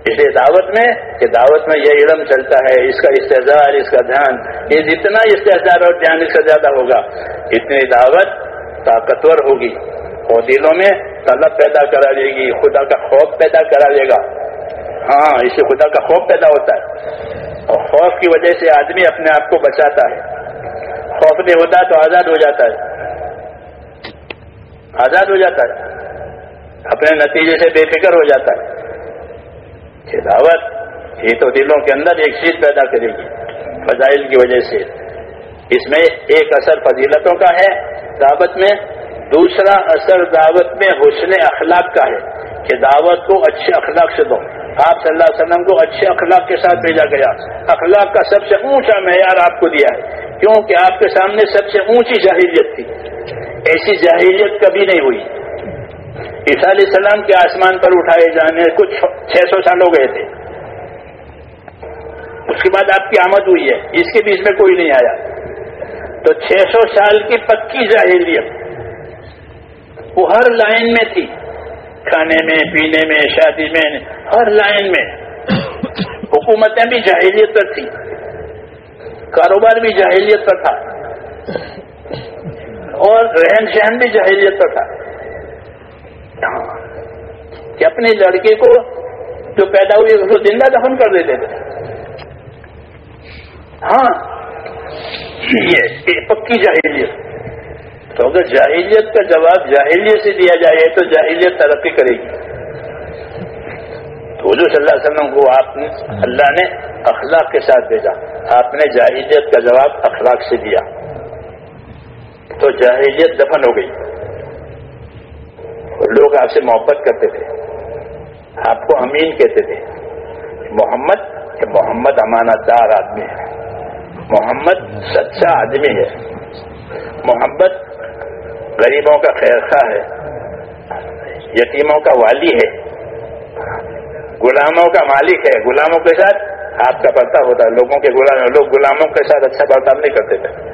اس لیے دعوت میں کہ دعوت میں یہ علم چلتا ہے، اس کا استحصال اس کا دھیان، یہ جتنا استحصال اور دھیان اس کا زیادہ ہوگا، اتنی دعوت طاقتور ہوگی۔ اور دلوں میں طلب پیدا کرا دے گی، خدا کا خوف پیدا کرا دے گا۔ ہاں اس سے خدا کا خوف پیدا ہوتا ہے۔ اور خوف کی وجہ سے آدمی اپنے آپ کو بچاتا ہے۔ خوف نہیں ہوتا تو آزاد ہو جاتا ہے۔ آزاد ہو جاتا ہے۔ اپنے نتیجے سے بے فکر ہو جاتا ہے۔ کہ دعوت یہ تو دلوں کے اندر ایک چیز پیدا کرے گی، فضائل کی وجہ سے۔ اس میں ایک اثر فضیلتوں کا ہے، دعوت میں۔ دوسرا اثر دعوت میں حسن اخلاق کا ہے کہ دعوت کو اچھے اخلاق سے دو۔ آپ صلی اللہ علیہ وسلم کو اچھے اخلاق کے ساتھ بھیجا گیا۔ اخلاق کا سب سے اونچا معیار آپ کو دیا ہے، کیونکہ آپ کے سامنے سب سے اونچی جاہلیت تھی۔ ایسی جاہلیت کبھی نہیں ہوئی۔ عیسیٰ علیہ السلام کے آسمان پر اٹھائے جانے کچھ چھ سو سال ہو گئے تھے۔ اس کے بعد آپ کی آمد ہوئی ہے۔ اس کے بیچ میں کوئی نہیں آیا۔ تو چھ سو سال کی پکی جاہلیت وہ ہر لائن میں تھی۔ کھانے میں، پینے میں، شادی میں، ہر لائن میں۔ حکومتیں بھی جاہلیت پر تھی کاروبار بھی جاہلیت پر تھا۔ اور رہن سہن بھی جاہلیت پر تھا۔ کہ اپنے لڑکے کو جو پیدا ہوئی اس کو زندہ دفن کر دیتے تھے۔ ہاں یہ پکی جاہلیت۔ تو اگر جاہلیت کا جواب جاہلیت سے دیا جائے تو جاہلیت ترقی کرے گی۔ تو حضور صلی اللہ علیہ وسلم کو آپ نے اللہ نے اخلاق کے ساتھ بھیجا۔ آپ نے جاہلیت کا جواب اخلاق سے دیا۔ تو جاہلیت دفن ہو گئی۔ اور لوگ آپ سے محبت کرتے تھے۔ آپ کو امین کہتے تھے۔ محمد محمد امانت دار آدمی ہے۔ محمد سچا آدمی ہے۔ محمد غریبوں کا خیر خواہ ہے۔ یتیموں کا والی ہے۔ غلاموں کا مالک ہے۔ غلاموں کے ساتھ آپ کا برتاؤ ہوتا ہے۔ لوگوں کے غلام لوگ غلاموں کے ساتھ اچھا برتاؤ نہیں کرتے تھے۔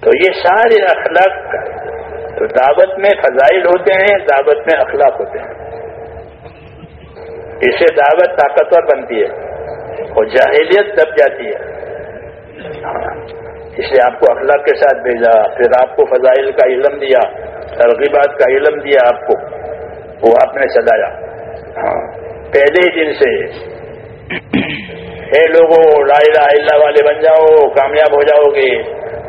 تو یہ سارے اخلاق تو دعوت میں فضائل ہوتے ہیں، دعوت میں اخلاق ہوتے ہیں۔ اس سے دعوت طاقتور بنتی ہے اور جاہلیت دب جاتی ہے۔ اس لیے آپ کو اخلاق کے ساتھ بھیجا، پھر آپ کو فضائل کا علم دیا، ترغیبات کا علم دیا آپ کو، وہ آپ نے سجایا ہاں پہلے ہی دن سے۔ اے لوگوں، لا الہ الا والے بن جاؤ، کامیاب ہو جاؤ گے۔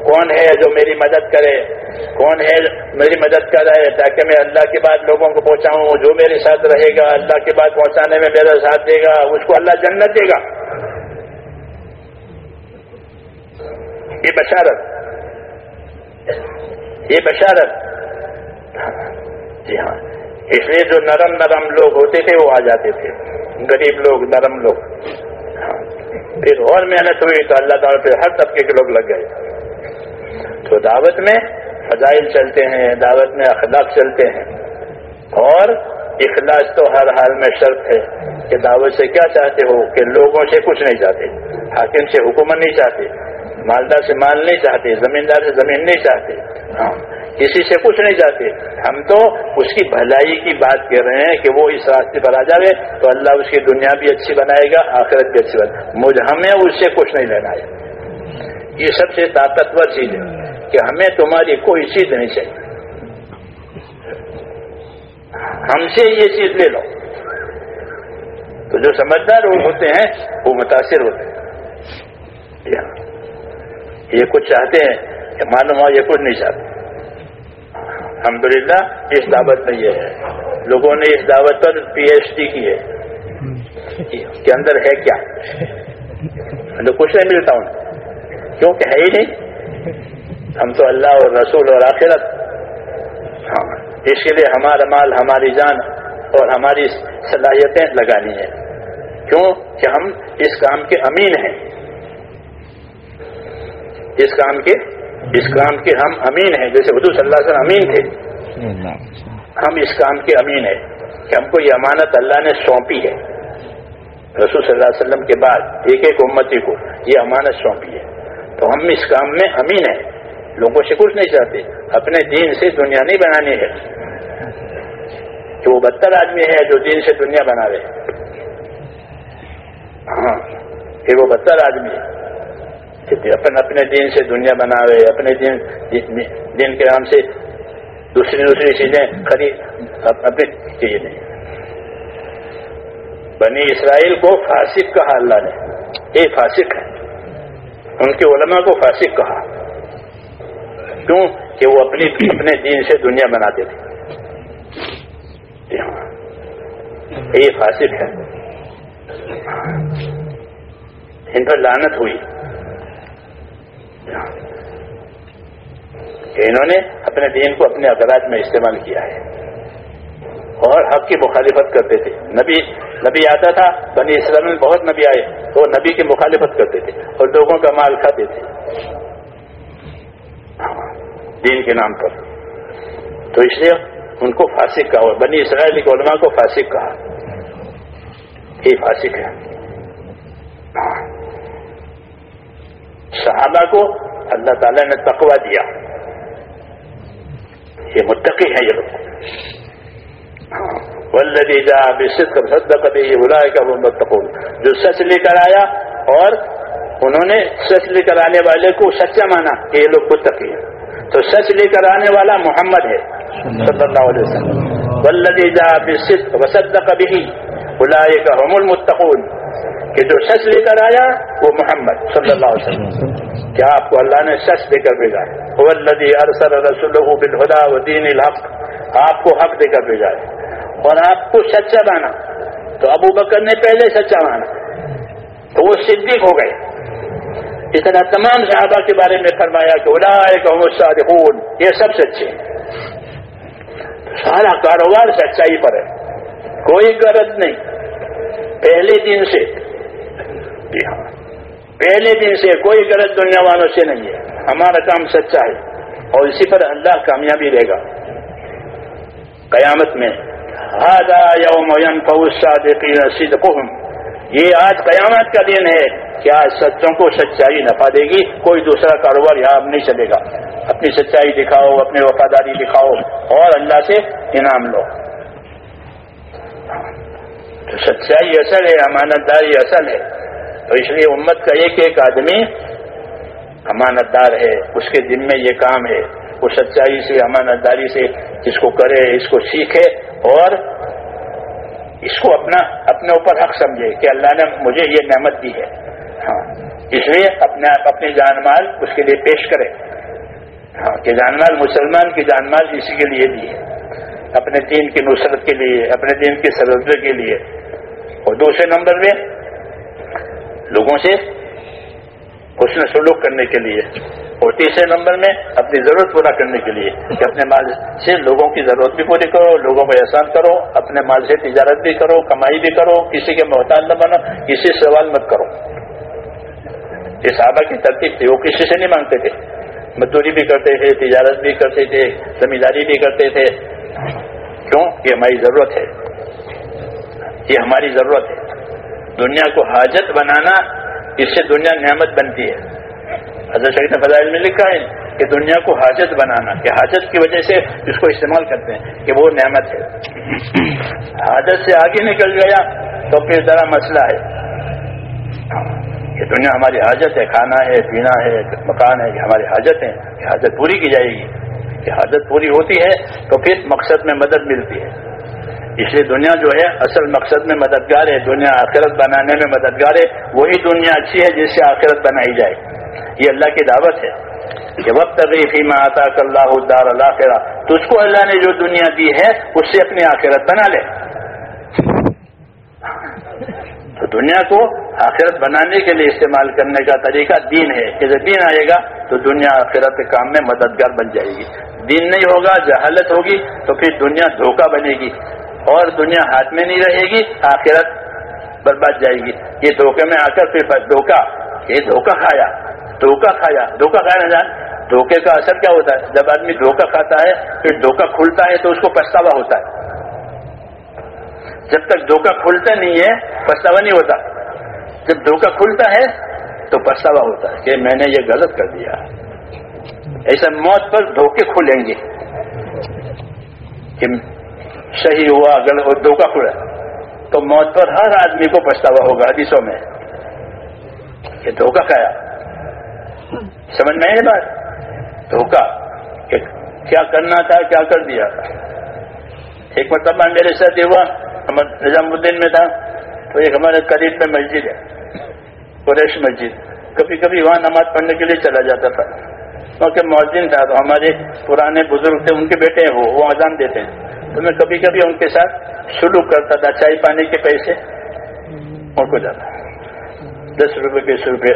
کون ہے جو میری مدد کرے؟ کون ہے میری مدد کر رہے تاکہ میں اللہ کے بعد لوگوں کو پہنچاؤں، جو میرے ساتھ رہے گا، اللہ کے بعد پہنچانے میں میرا ساتھ دے گا، اس کو اللہ جنت دے گا۔ یہ بشارت۔ یہ بشارت۔ جی ہاں۔ اس لیے جو نرم نرم لوگ ہوتے تھے، وہ آ جاتے تھے۔ غریب لوگ، نرم لوگ۔ ہاں۔ پھر اور محنت ہوئی تو اللہ تعالیٰ پہ ہر طبقے کے لوگ لگ گئے۔ تو دعوت میں فضائل چلتے ہیں، دعوت میں اخلاق چلتے ہیں۔ اور اخلاص تو ہر حال میں شرط ہے کہ دعوت سے کیا چاہتے ہو؟ کہ لوگوں سے کچھ نہیں چاہتے، حاکم سے حکومت نہیں چاہتے، مالدار سے مال نہیں چاہتے، زمیندار سے زمین نہیں چاہتے۔ ہاں کسی سے کچھ نہیں چاہتے۔ ہم تو اس کی بھلائی کی بات کر رہے ہیں کہ وہ اس راستے پر آ جائے تو اللہ اس کی دنیا بھی اچھی بنائے گا، آخرت بھی اچھی بنائے مجھے ہمیں اس سے کچھ نہیں لینا ہے۔ یہ سب سے طاقتور چیز ہے۔ کہ ہمیں تمہاری کوئی چیز نہیں چاہیے۔ ہم سے یہ چیز لے لو۔ تو جو سمجھدار ہوتے ہیں، وہ متاثر ہوتے ہیں۔ یہ کچھ چاہتے ہیں کہ معلوم ہو، یہ کچھ نہیں چاہتے۔ الحمدللہ، اس دعوت میں یہ ہے۔ لوگوں نے اس دعوت پر پی ایچ ڈی کی ہے۔ اس کے اندر ہے کیا؟ کچھ نہیں ملتا ہوں۔ کیونکہ ہے ہی نہیں؟ ہم تو اللہ اور رسول اور آخرت۔ ہاں۔ اس کے لیے ہمارا مال ہماری جان اور ہماری صلاحیتیں لگانی ہیں۔ کیوں؟ کہ ہم اس کام کے امین ہیں۔ اس کام کے اس کام کے ہم امین ہیں۔ جیسے حضور صلی اللہ علیہ وسلم امین تھے۔ ہم اس کام کے امین ہیں کہ ہم کو یہ امانت اللہ نے سونپی ہے۔ رسول صلی اللہ علیہ وسلم کے بعد ایک ایک امتی کو یہ امانت سونپی ہے۔ تو ہم اس کام میں امین ہیں۔ لوگوں سے کچھ نہیں چاہتے، اپنے دین سے دنیا نہیں بنانی ہے۔ کہ وہ بدتر آدمی ہے جو دین سے دنیا بنا رہے ہاں کہ وہ بدتر آدمی ہے۔ اپن اپنے دین سے دنیا بنا رہے اپنے دین دین کے نام سے دوسری دوسری چیزیں خرید اپنے چیزیں نہیں۔ بنی اسرائیل کو فاسق کہا اللہ نے۔ یہ فاسق ہے۔ ان کے علماء کو فاسق کہا۔ کیوں کہ وہ اپنی اپنے دین سے دنیا بناتے تھے؟ یہ فاسق ہے۔ ان پر لانت ہوئی۔ کہ انہوں نے اپنے دین کو اپنے اقدار میں استعمال کیا ہے۔ اور حق کی مخالفت کرتے تھے۔ نبی نبی آتا تھا، بنی اسلام میں بہت نبی آئے، تو وہ نبی کی مخالفت کرتے تھے اور لوگوں کا مال کھاتے تھے۔ دین کے نام پر۔ تو اس لیے ان کو فاسق کہا بنی اسرائیل کے علماء کو فاسق کہا۔ یہ فاسق ہے۔ صحابہ کو اللہ تعالیٰ نے تقوی دیا۔ یہ متقی ہے یہ لوگ۔ ولدی جا سد کبھی بلا کا وہ متقول جو سچ لے کر آیا اور انہوں نے سچ لے کر آنے والے کو سچا مانا کہ یہ لوگ متقی ہیں۔ تو سچ لے کر آنے والا محمد ہے، صلی اللہ علیہ وسلم۔ ولدی جا بصد وسد کبھی بلا کا حم المتقول کہ جو سچ لے کر آیا، وہ محمد، صلی اللہ علیہ وسلم۔ کیا آپ کو اللہ نے سچ دے کر بھیجا؟ ہے ولدی ارسل رسول بالہدا و دین الحق، آپ کو حق دے کر بھیجا ہے۔ اور آپ کو سچا مانا۔ تو ابو بکر نے پہلے سچا مانا۔ تو وہ صدیق ہو گئے۔ اس طرح تمام صحابہ کے بارے میں فرمایا کہ ادا یہ سب سچے سارا کاروبار سچائی پر ہے۔ کوئی غرض نہیں۔ پہلے دن سے۔ جی ہاں۔ پہلے دن سے کوئی غلط دنیا والوں سے نہیں ہے۔ ہمارا کام سچا ہے۔ اور اسی پر اللہ کامیابی دے گا۔ قیامت میں۔ ہادا یوم الصادقین صدقهم یہ آج قیامت کا دن ہے کہ آج سچوں کو سچائی نفع دے گی؟ کوئی دوسرا کاروبار یہاں نہیں چلے گا۔ اپنی سچائی دکھاؤ، اپنی وفاداری دکھاؤ اور اللہ سے انعام لو۔ تو سچائی اصل ہے امانت داری اصل ہے۔ تو اس لیے امت کا ایک ایک آدمی امانت دار ہے، اس کے دن میں یہ کام ہے۔ وہ سچائی سے امانت داری سے اس کو کرے، اس کو سیکھے اور اس کو اپنا اپنے اوپر حق سمجھے کہ اللہ نے مجھے یہ نعمت دی ہے۔ ہاں اس لیے اپنے اپنے جان مال اس کے لیے پیش کرے۔ ہاں کہ جان مال مسلمان کی جان مال اسی کے لیے دی ہے۔ اپنے دین کی نصرت کے لیے، اپنے دین کی سرد کے لیے۔ اور دوسرے نمبر میں، لوگوں سے اس نے سلوک کرنے کے لیے اور تیسرے نمبر میں اپنی ضرورت پورا کرنے کے لیے کہ اپنے مال سے لوگوں کی ضرورت بھی پوری کرو، لوگوں کو احسان کرو، اپنے مال سے تجارت بھی کرو، کمائی بھی کرو، کسی کے محتاج نہ بنو، کسی سوال مت کرو۔ یہ صحابہ کی ترتیب تھی، وہ کسی سے نہیں مانگتے تھے۔ مزدوری بھی کرتے تھے، تجارت بھی کرتے تھے، زمینداری بھی کرتے تھے۔ کیوں؟ یہ ہماری ضرورت ہے۔ یہ ہماری ضرورت ہے۔ دنیا کو حاجت بنانا اس سے دنیا نعمت بنتی ہے۔ حضرت شریف نے فضائل میں لکھا ہے کہ دنیا کو حاجت بنانا، کہ حاجت کی وجہ سے اس کو استعمال کرتے ہیں، کہ وہ نعمت ہے۔ حاجت سے آگے نکل گیا تو پھر ذرا مسئلہ ہے۔ یہ دنیا ہماری حاجت ہے، کھانا ہے، پینا ہے، مکان ہے، کہ ہماری حاجت ہے، کہ حاجت پوری کی جائے گی۔ کہ حاجت پوری ہوتی ہے تو پھر مقصد میں مدد ملتی ہے۔ اس لیے دنیا جو ہے اصل مقصد میں مددگار ہے، دنیا آخرت بنانے میں مددگار ہے، وہی دنیا اچھی ہے جس سے آخرت بنائی جائے۔ یہ اللہ کی دعوت ہے۔ کہ وقت تغیفی میں آتا اللہ دار اللہ تو اس کو اللہ نے جو دنیا دی ہے، اس سے اپنی آخرت بنا لے۔ تو دنیا کو آخرت بنانے کے لیے استعمال کرنے کا طریقہ دین ہے۔ کہ جب دین آئے گا، تو دنیا آخرت کے کام میں مددگار بن جائے گی۔ دین نہیں ہوگا، جہالت ہوگی، تو پھر دنیا دھوکہ بنے گی۔ اور دنیا ہاتھ میں نہیں رہے گی، آخرت برباد جائے گی۔ یہ دھوکے میں آ کر پھر دھوکہ یہ دھوکہ کھایا دھوکہ کھایا دھوکہ کھایا نہ جان؟ دھوکے کا اثر کیا ہوتا ہے؟ جب آدمی دھوکہ کھاتا ہے، پھر دھوکہ کھلتا ہے تو اس کو پچھتاوا ہوتا ہے۔ جب تک دھوکہ کھلتا نہیں ہے، پچھتاوا نہیں ہوتا۔ جب دھوکہ کھلتا ہے تو پچھتاوا ہوتا ہے کہ میں نے یہ غلط کر دیا۔ ایسا موت پر دھوکے کھلیں گے۔ کہ صحیح ہوا غلط اور دھوکہ کھلا تو موت پر ہر آدمی کو پچھتاوا ہوگا حدیثوں میں۔ یہ دھوکہ کھایا۔ سمجھ میں آئی بات؟ دھوکہ۔ کہ کیا کرنا تھا، کیا کر دیا؟ تھا ایک مرتبہ میرے ساتھ ہوا نظام الدین میں تھا۔ تو ایک ہمارے قریب میں مسجد ہے، قریش مسجد۔ کبھی کبھی وہاں نماز پڑھنے کے لیے چلا جاتا تھا۔ کیونکہ مؤذن تھا، تو ہمارے پرانے بزرگ تھے، ان کے بیٹے ہیں وہ وہ اذان دیتے ہیں۔ تو میں کبھی کبھی ان کے ساتھ شروع کرتا تھا، چائے پانی کے پیسے، ان کو جاتا۔ دس روپے بیس روپے۔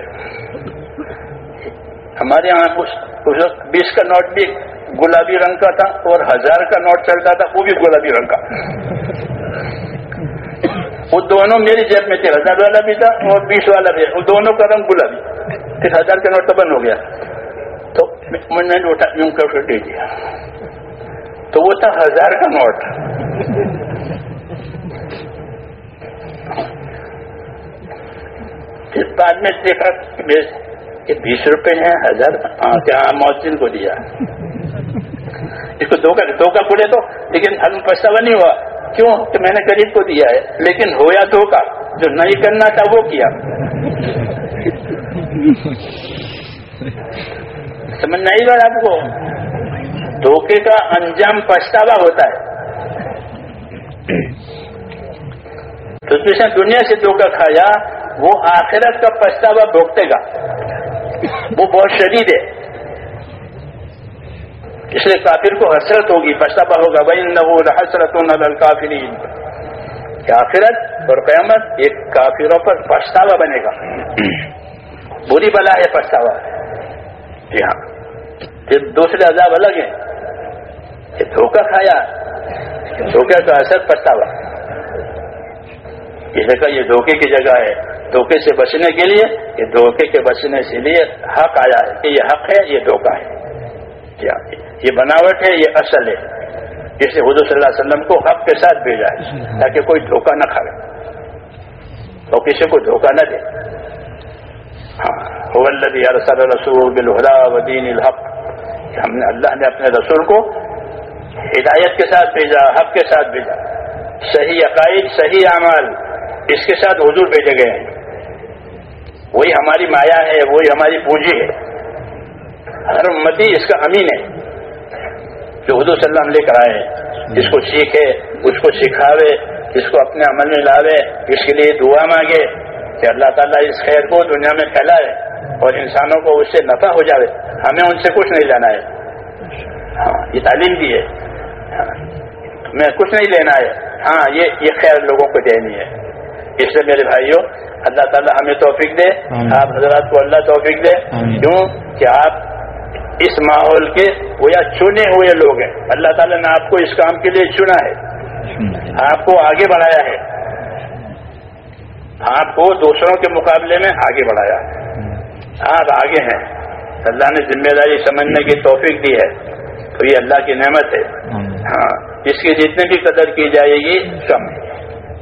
ہمارے یہاں بیس کا نوٹ بھی گلابی رنگ کا تھا اور ہزار کا نوٹ چلتا تھا، وہ بھی گلابی رنگ کا۔ وہ دونوں میری جیب میں تھے، ہزار والا بھی تھا اور بیس والا بھی۔ وہ دونوں کا رنگ گلابی۔ پھر ہزار کا نوٹ تو بند ہو گیا۔ تو میں نے اٹھا، یوں کر دے دیا۔ تو وہ تھا ہزار کا نوٹ۔ پھر بعد میں دیکھا کہ بیس روپے ہیں، ہزار۔ ہاں، ہاں، محسن کو دیا۔ اس کو دھوکہ دھوکہ پڑے تو، لیکن ہم پچھتاوا نہیں ہوا۔ کیوں؟ کہ میں نے غریب کو دیا ہے۔ لیکن ہوا دھوکہ جو نہیں کرنا تھا، وہ کیا۔ سمجھ نہیں بات آپ کو؟ دھوکے کا انجام پچھتاوا ہوتا ہے تو جس نے دنیا سے دھوکہ کھایا وہ آخرت کا پچھتاوا بھوگتے گا وہ بہت شدید ہے اس لیے کافر کو حسرت ہوگی پچھتاوا ہوگا بھائی نہ وہ حسرت کافری آخرت اور قیامت ایک کافروں پر پچھتاوا بنے گا بری بلا ہے پچھتاوا جی ہاں پھر دوسرے عذاب الگ ہیں کہ دھوکہ کھایا دھوکے کا اثر پچھتاوا یہ جگہ یہ دھوکے کی جگہ ہے۔ دھوکے سے بچنے کے لیے، یہ دھوکے کے بچنے سے لیے حق آیا ہے کہ یہ حق ہے، یہ دھوکہ ہے۔ کیا؟ یہ بناوٹ ہے، یہ اصل ہے۔ جس نے حضور صلی اللہ علیہ وسلم کو حق کے ساتھ بھیجا ہے، تاکہ کوئی دھوکہ نہ کھائے۔ اور کسی کو دھوکہ نہ دے۔ ہاں۔ رسول بالحدا ودین الحق۔ ہم نے، اللہ نے اپنے رسول کو ہدایت کے ساتھ بھیجا، حق کے ساتھ بھیجا۔ صحیح عقائد، صحیح اعمال اس کے ساتھ حضور بھیجے گئے ہیں۔ وہی ہماری مایا ہے، وہی ہماری پونجی ہے۔ ہر امتی اس کا امین ہے۔ جو حضور صلی اللہ علیہ لے کر آئے جس کو سیکھے، اس کو سکھاوے، اس کو اپنے عمل میں لاوے، اس کے لیے دعا مانگے کہ اللہ تعالیٰ اس خیر کو دنیا میں پھیلائے اور انسانوں کو اس سے نفع ہو جائے ہمیں ان سے کچھ نہیں لینا ہے۔ ہاں یہ تعلیم دی ہے۔ میں کچھ نہیں لینا ہے۔ ہاں یہ یہ خیر لوگوں کو دینی ہے۔ اس لیے میرے بھائیوں اللہ تعالیٰ ہمیں توفیق دے۔ آپ حضرات کو اللہ توفیق دے۔ کیوں؟ کہ آپ اس ماحول کے وہ یا چنے ہوئے لوگ ہیں۔ اللہ تعالیٰ نے آپ کو اس کام کے لیے چنا ہے۔ آپ کو آگے بڑھایا ہے۔ آپ کو دوسروں کے مقابلے میں آگے بڑھایا۔ آپ آگے ہیں۔ اللہ نے ذمہ داری سمجھنے کی توفیق دی ہے۔ تو یہ اللہ کی نعمت ہے۔ ہاں اس کی جتنے بھی قدر کی جائے گی کم۔ ہے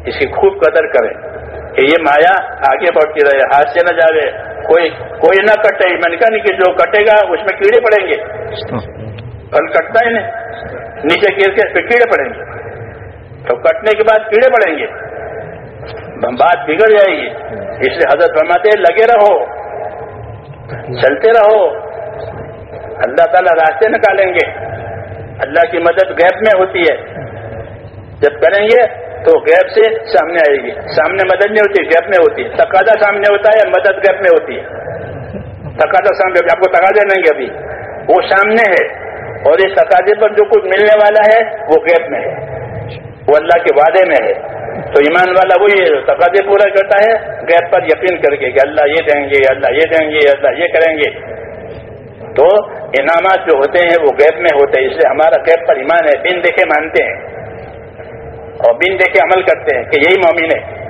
اس کی خوب قدر کریں۔ کہ یہ مایا آگے بڑھتی رہے ہاتھ سے نہ جاوے۔ کوئی کوئی نہ کٹے میں نے کہا نہیں کہ جو کٹے گا اس میں کیڑے پڑیں گے۔ پھل کٹتا ہے نہیں نیچے گر کے پھر کیڑے پڑیں گے۔ تو کٹنے کے بعد کیڑے پڑیں گے۔ بات بگڑ جائے گی۔ اس لیے حضرت فرماتے لگے رہو۔ چلتے رہو۔ اللہ تعالیٰ راستے نکالیں گے۔ اللہ کی مدد گیپ میں ہوتی ہے۔ جب کریں گے تو گیپ سے سامنے آئے گی۔ سامنے مدد نہیں ہوتی گیپ میں ہوتی۔ ہے تقاضا سامنے ہوتا ہے، مدد گیپ میں ہوتی ہے۔ تقاضا سامنے آپ کو تقاضے نہیں گے ابھی۔ وہ سامنے ہے اور اس تقاضے پر جو کچھ ملنے والا ہے، وہ گیپ میں ہے۔ وہ اللہ کے وعدے میں ہے۔ تو ایمان والا وہی تقاضے پورا کرتا ہے گیپ پر یقین کر کے کہ اللہ یہ دیں گے، اللہ یہ دیں گے، اللہ یہ کریں گے۔ تو انعامات جو ہوتے ہیں وہ گیپ میں ہوتے ہیں، اس لیے ہمارا گیپ پر ایمان ہے۔ بن دیکھے مانتے ہیں۔ اور بن دے کے عمل کرتے ہیں کہ یہی مومن ہے۔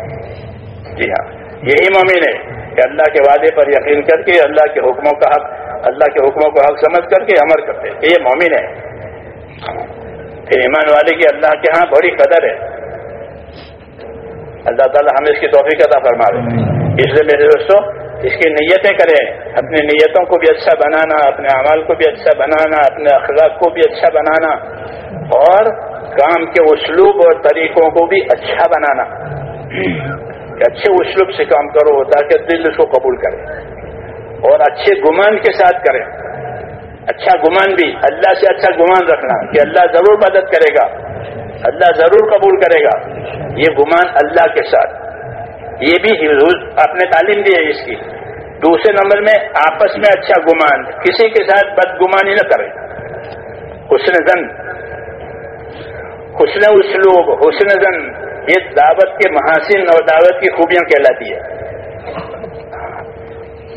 جی ہاں یہی مومن ہے کہ اللہ کے وعدے پر یقین کر کے، اللہ کے حکموں کا حق، اللہ کے حکموں کو حق سمجھ کر کے عمل کرتے ہیں کہ یہ مومن ہے۔ پھر ایمان والے کی اللہ کے ہاں بڑی قدر ہے۔ اللہ تعالیٰ ہمیں اس کی توفیق عطا فرما دے۔ اس لیے میرے دوستوں اس کی نیتیں کریں، اپنی نیتوں کو بھی اچھا بنانا، اپنے اعمال کو بھی اچھا بنانا، اپنے اخلاق کو بھی اچھا بنانا، اور کام کے اسلوب اور طریقوں کو بھی اچھا بنانا۔ کہ اچھے اسلوب سے کام کرو تاکہ دل اس کو قبول کرے۔ اور اچھے گمان کے ساتھ کریں اچھا گمان بھی، اللہ سے اچھا گمان رکھنا کہ اللہ ضرور مدد کرے گا۔ اللہ ضرور قبول کرے گا۔ یہ گمان اللہ کے ساتھ۔ یہ بھی آپ نے تعلیم دی ہے اس کی۔ دوسرے نمبر میں آپس میں اچھا گمان، کسی کے ساتھ بدگمانی نہ کرے۔ حسن زن۔ حسن اسلوب، حسن زن۔ یہ دعوت کے محاسن اور دعوت کی خوبیاں کہلاتی ہے۔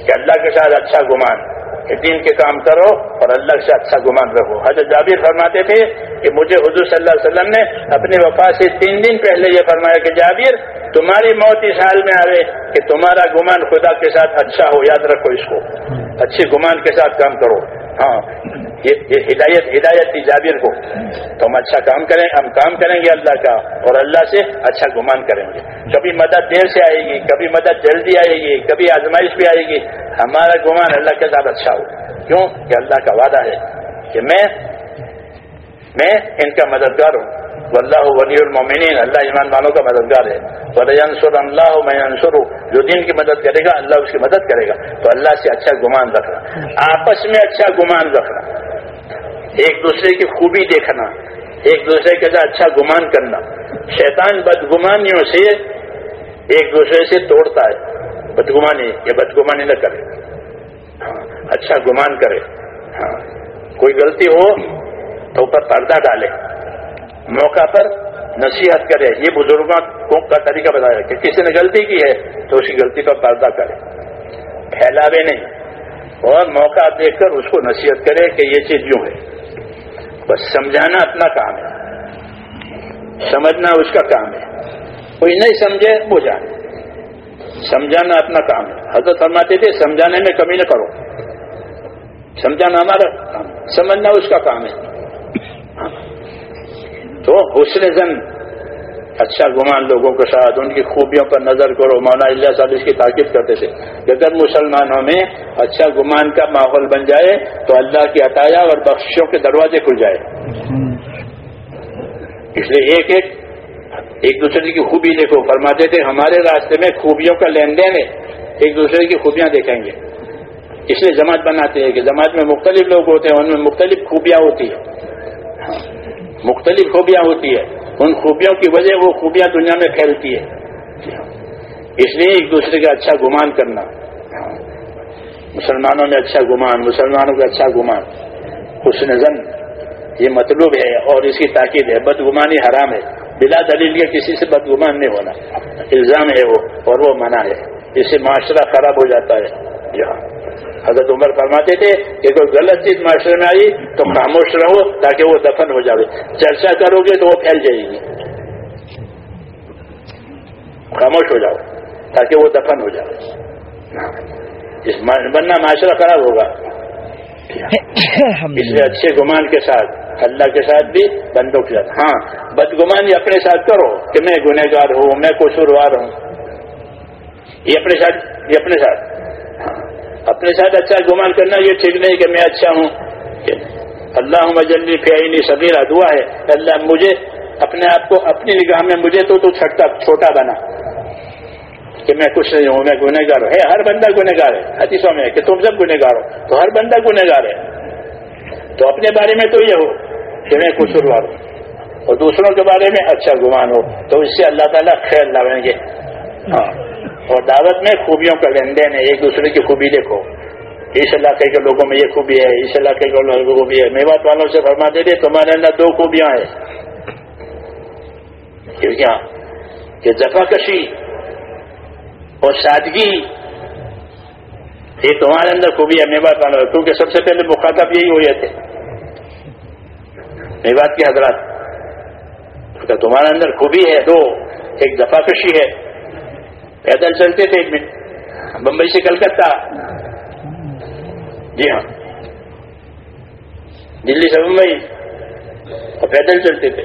کہ اللہ کے ساتھ اچھا گمان۔ کہ دین کے کام کرو اور اللہ سے اچھا گمان رکھو۔ حضرت جابر فرماتے تھے کہ مجھے حضور صلی اللہ علیہ وسلم نے اپنے وفا سے تین دن پہلے یہ فرمایا کہ جابر، تمہاری موت اس حال میں آئے کہ تمہارا گمان خدا کے ساتھ اچھا ہو، یاد رکھو اس کو۔ اچھے گمان کے ساتھ کام کرو۔ ہاں یہ ہدایت ہدایت تھی جابر کو۔ تو ہم اچھا کام کریں ہم کام کریں گے اللہ کا اور اللہ سے اچھا گمان کریں گے۔ کبھی مدد دیر سے آئے گی، کبھی مدد جلدی آئے گی، کبھی آزمائش بھی آئے گی۔ ہمارا گمان اللہ کے ساتھ اچھا ہو۔ کیوں؟ کہ اللہ کا وعدہ ہے کہ میں میں ان کا مددگار ہوں۔ اللہ ولی المومنین اللہ ایمان والوں کا مددگار ہے۔ ولینسر اللہ میں انصر جو دین کی مدد کرے گا، اللہ اس کی مدد کرے گا۔ تو اللہ سے اچھا گمان رکھنا۔ آپس میں اچھا گمان رکھنا۔ ایک دوسرے کی خوبی دیکھنا، ایک دوسرے کے ساتھ اچھا گمان کرنا۔ شیطان بدگمانیوں سے ایک دوسرے سے توڑتا ہے۔ بدگمانی، یہ بدگمانی نہ کرے۔ ہاں اچھا گمان کرے۔ ہاں کوئی غلطی ہو تو اوپر پردہ ڈالے۔ موقع پر نصیحت کرے۔ یہ بزرگوں کا طریقہ بتایا کہ کسی نے غلطی کی ہے تو اس غلطی پر پردہ کرے۔ پھیلاوے نہیں۔ اور موقع دیکھ کر اس کو نصیحت کرے کہ یہ چیز یوں ہے۔ بس سمجھانا اپنا کام ہے۔ سمجھنا اس کا کام ہے۔ کوئی نہیں سمجھے وہ جانے۔ سمجھانا اپنا کام ہے۔ حضرت فرماتے تھے، سمجھانے میں کمی نہ کرو۔ سمجھانا ہمارا کام سمجھنا اس کا کام ہے۔ ہاں۔ تو حسن زن اچھا گمان لوگوں کے ساتھ، ان کی خوبیوں پر نظر کرو، مولانا اللہ صاحب اس کی تاکید کرتے تھے کہ اگر مسلمانوں میں اچھا گمان کا ماحول بن جائے تو اللہ کی عطایا اور بخشوں کے دروازے کھل جائے۔ اس لیے ایک ایک ایک دوسرے کی خوبی دیکھو، فرماتے تھے ہمارے راستے میں خوبیوں کا لین دین ہے، ایک دوسرے کی خوبیاں دیکھیں گے۔ اس لیے جماعت بناتے ہیں کہ جماعت میں مختلف لوگ ہوتے ہیں، ان میں مختلف خوبیاں ہوتی ہیں۔ ہاں، مختلف خوبیاں ہوتی ہے ان خوبیوں کی وجہ وہ خوبیاں دنیا میں پھیلتی ہے اس لیے ایک دوسرے کا اچھا گمان کرنا۔ مسلمانوں میں اچھا گمان، مسلمانوں کا اچھا گمان۔ حسن زن، یہ مطلوب ہے اور اس کی تاکید ہے۔ بدگمانی حرام ہے۔ بلا دلیل کے کسی سے بدگمان نہیں ہونا۔ الزام ہے وہ اور وہ منع ہے۔ اس سے معاشرہ خراب ہو جاتا ہے۔ یہاں حضرت عمر فرماتے تھے کہ کوئی غلط چیز معاشرے میں آئی تو خاموش رہو تاکہ وہ دفن ہو جائے چرچا کرو گے تو وہ پھیل جائے گی۔ خاموش ہو جاؤ تاکہ وہ دفن ہو جائے اس بننا معاشرہ خراب ہوگا۔ اس لیے اچھے گمان کے ساتھ اللہ کے ساتھ بھی بندوں کے ساتھ۔ ہاں بدگمانی اپنے ساتھ کرو کہ میں گنہگار ہوں میں قصوروار ہوں۔ یہ اپنے ساتھ یہ اپنے ساتھ۔ اپنے ساتھ اچھا گمان کرنا یہ ٹھیک نہیں کہ میں اچھا ہوں۔ اللہ مجلی فیائی صغیرہ، دعا ہے۔ اللہ مجھے اپنے آپ کو اپنی نگاہ میں مجھے تو تو چھٹا، چھوٹا بنا۔ کہ میں کچھ نہیں ہوں، میں گنہگار ہوں۔ ہر بندہ گنہگار ہے۔ حدیثوں میں کہ تم سب گنہگار ہو۔ تو ہر بندہ گنہگار ہے۔ تو اپنے بارے میں تو یہ ہو کہ میں قصوروار ہوں۔ اور دوسروں کے بارے میں اچھا گمان ہو۔ تو اس سے اللہ تعالیٰ خیر لائیں گے۔ ہاں۔ اور دعوت میں خوبیوں کا لین دین ہے، ایک دوسرے کی خوبی دیکھو۔ اس علاقے کے لوگوں میں یہ خوبی ہے، اس علاقے کے لوگوں کو خوبی ہے۔ میوات والوں سے فرما دے دے، تمہارے اندر دو خوبیاں ہیں۔ ہاں، کہ جفا کشی اور سادگی، یہ تمہارے اندر خوبی ہے۔ میوات والوں کیونکہ سب سے پہلے مخاطب یہی ہوئے تھے۔ میوات کے حضرات تمہارے اندر خوبی ہے، دو، ایک دفاع کشی ہے۔ پیدل چلتے تھے بمبئی سے کلکتہ۔ جی ہاں۔ دلی سے ممبئی اور پیدل چلتے تھے۔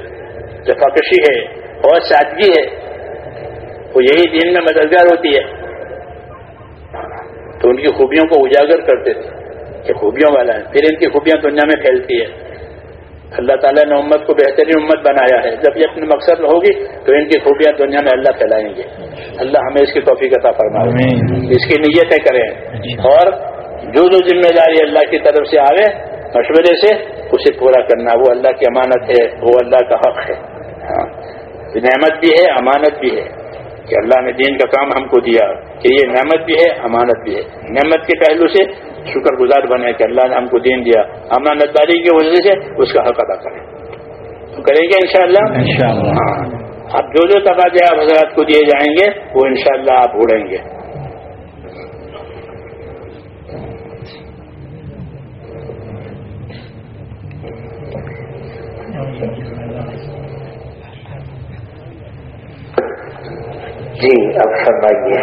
جفاکشی ہے اور سادگی ہے۔ وہ یہی دین میں مددگار ہوتی ہے۔ تو ان کی خوبیوں کو اجاگر کرتے تھے کہ خوبیوں والا ہے۔ پھر ان کی خوبیاں دنیا میں پھیلتی ہے۔ اللہ تعالیٰ نے امت کو بہترین امت بنایا ہے۔ جب یہ اپنے مقصد ہوگی تو ان کی خوبیاں دنیا میں اللہ پھیلائیں گے۔ اللہ ہمیں اس کی توفیق عطا فرمائے۔ اس کی نیتیں کریں۔ اور جو جو ذمہ داری اللہ کی طرف سے آئے مشورے سے اسے پورا کرنا۔ وہ اللہ کی امانت ہے وہ اللہ کا حق ہے۔ ہاں۔ نعمت بھی ہے امانت بھی ہے۔ کہ اللہ نے دین کا کام ہم کو دیا کہ یہ نعمت بھی ہے امانت بھی ہے۔ نعمت کے پہلو سے شکر گزار بنے کہ اللہ نے ہم کو دین دیا۔ امانت داری کی وجہ سے اس کا حق ادا کریں۔ تو کریں گے انشاءاللہ؟ انشاءاللہ۔ ہاں۔ اب جو جو تقاضے آپ حضرات کو دیے جائیں گے وہ انشاءاللہ آپ اڑیں گے۔ جی اب فرمائیے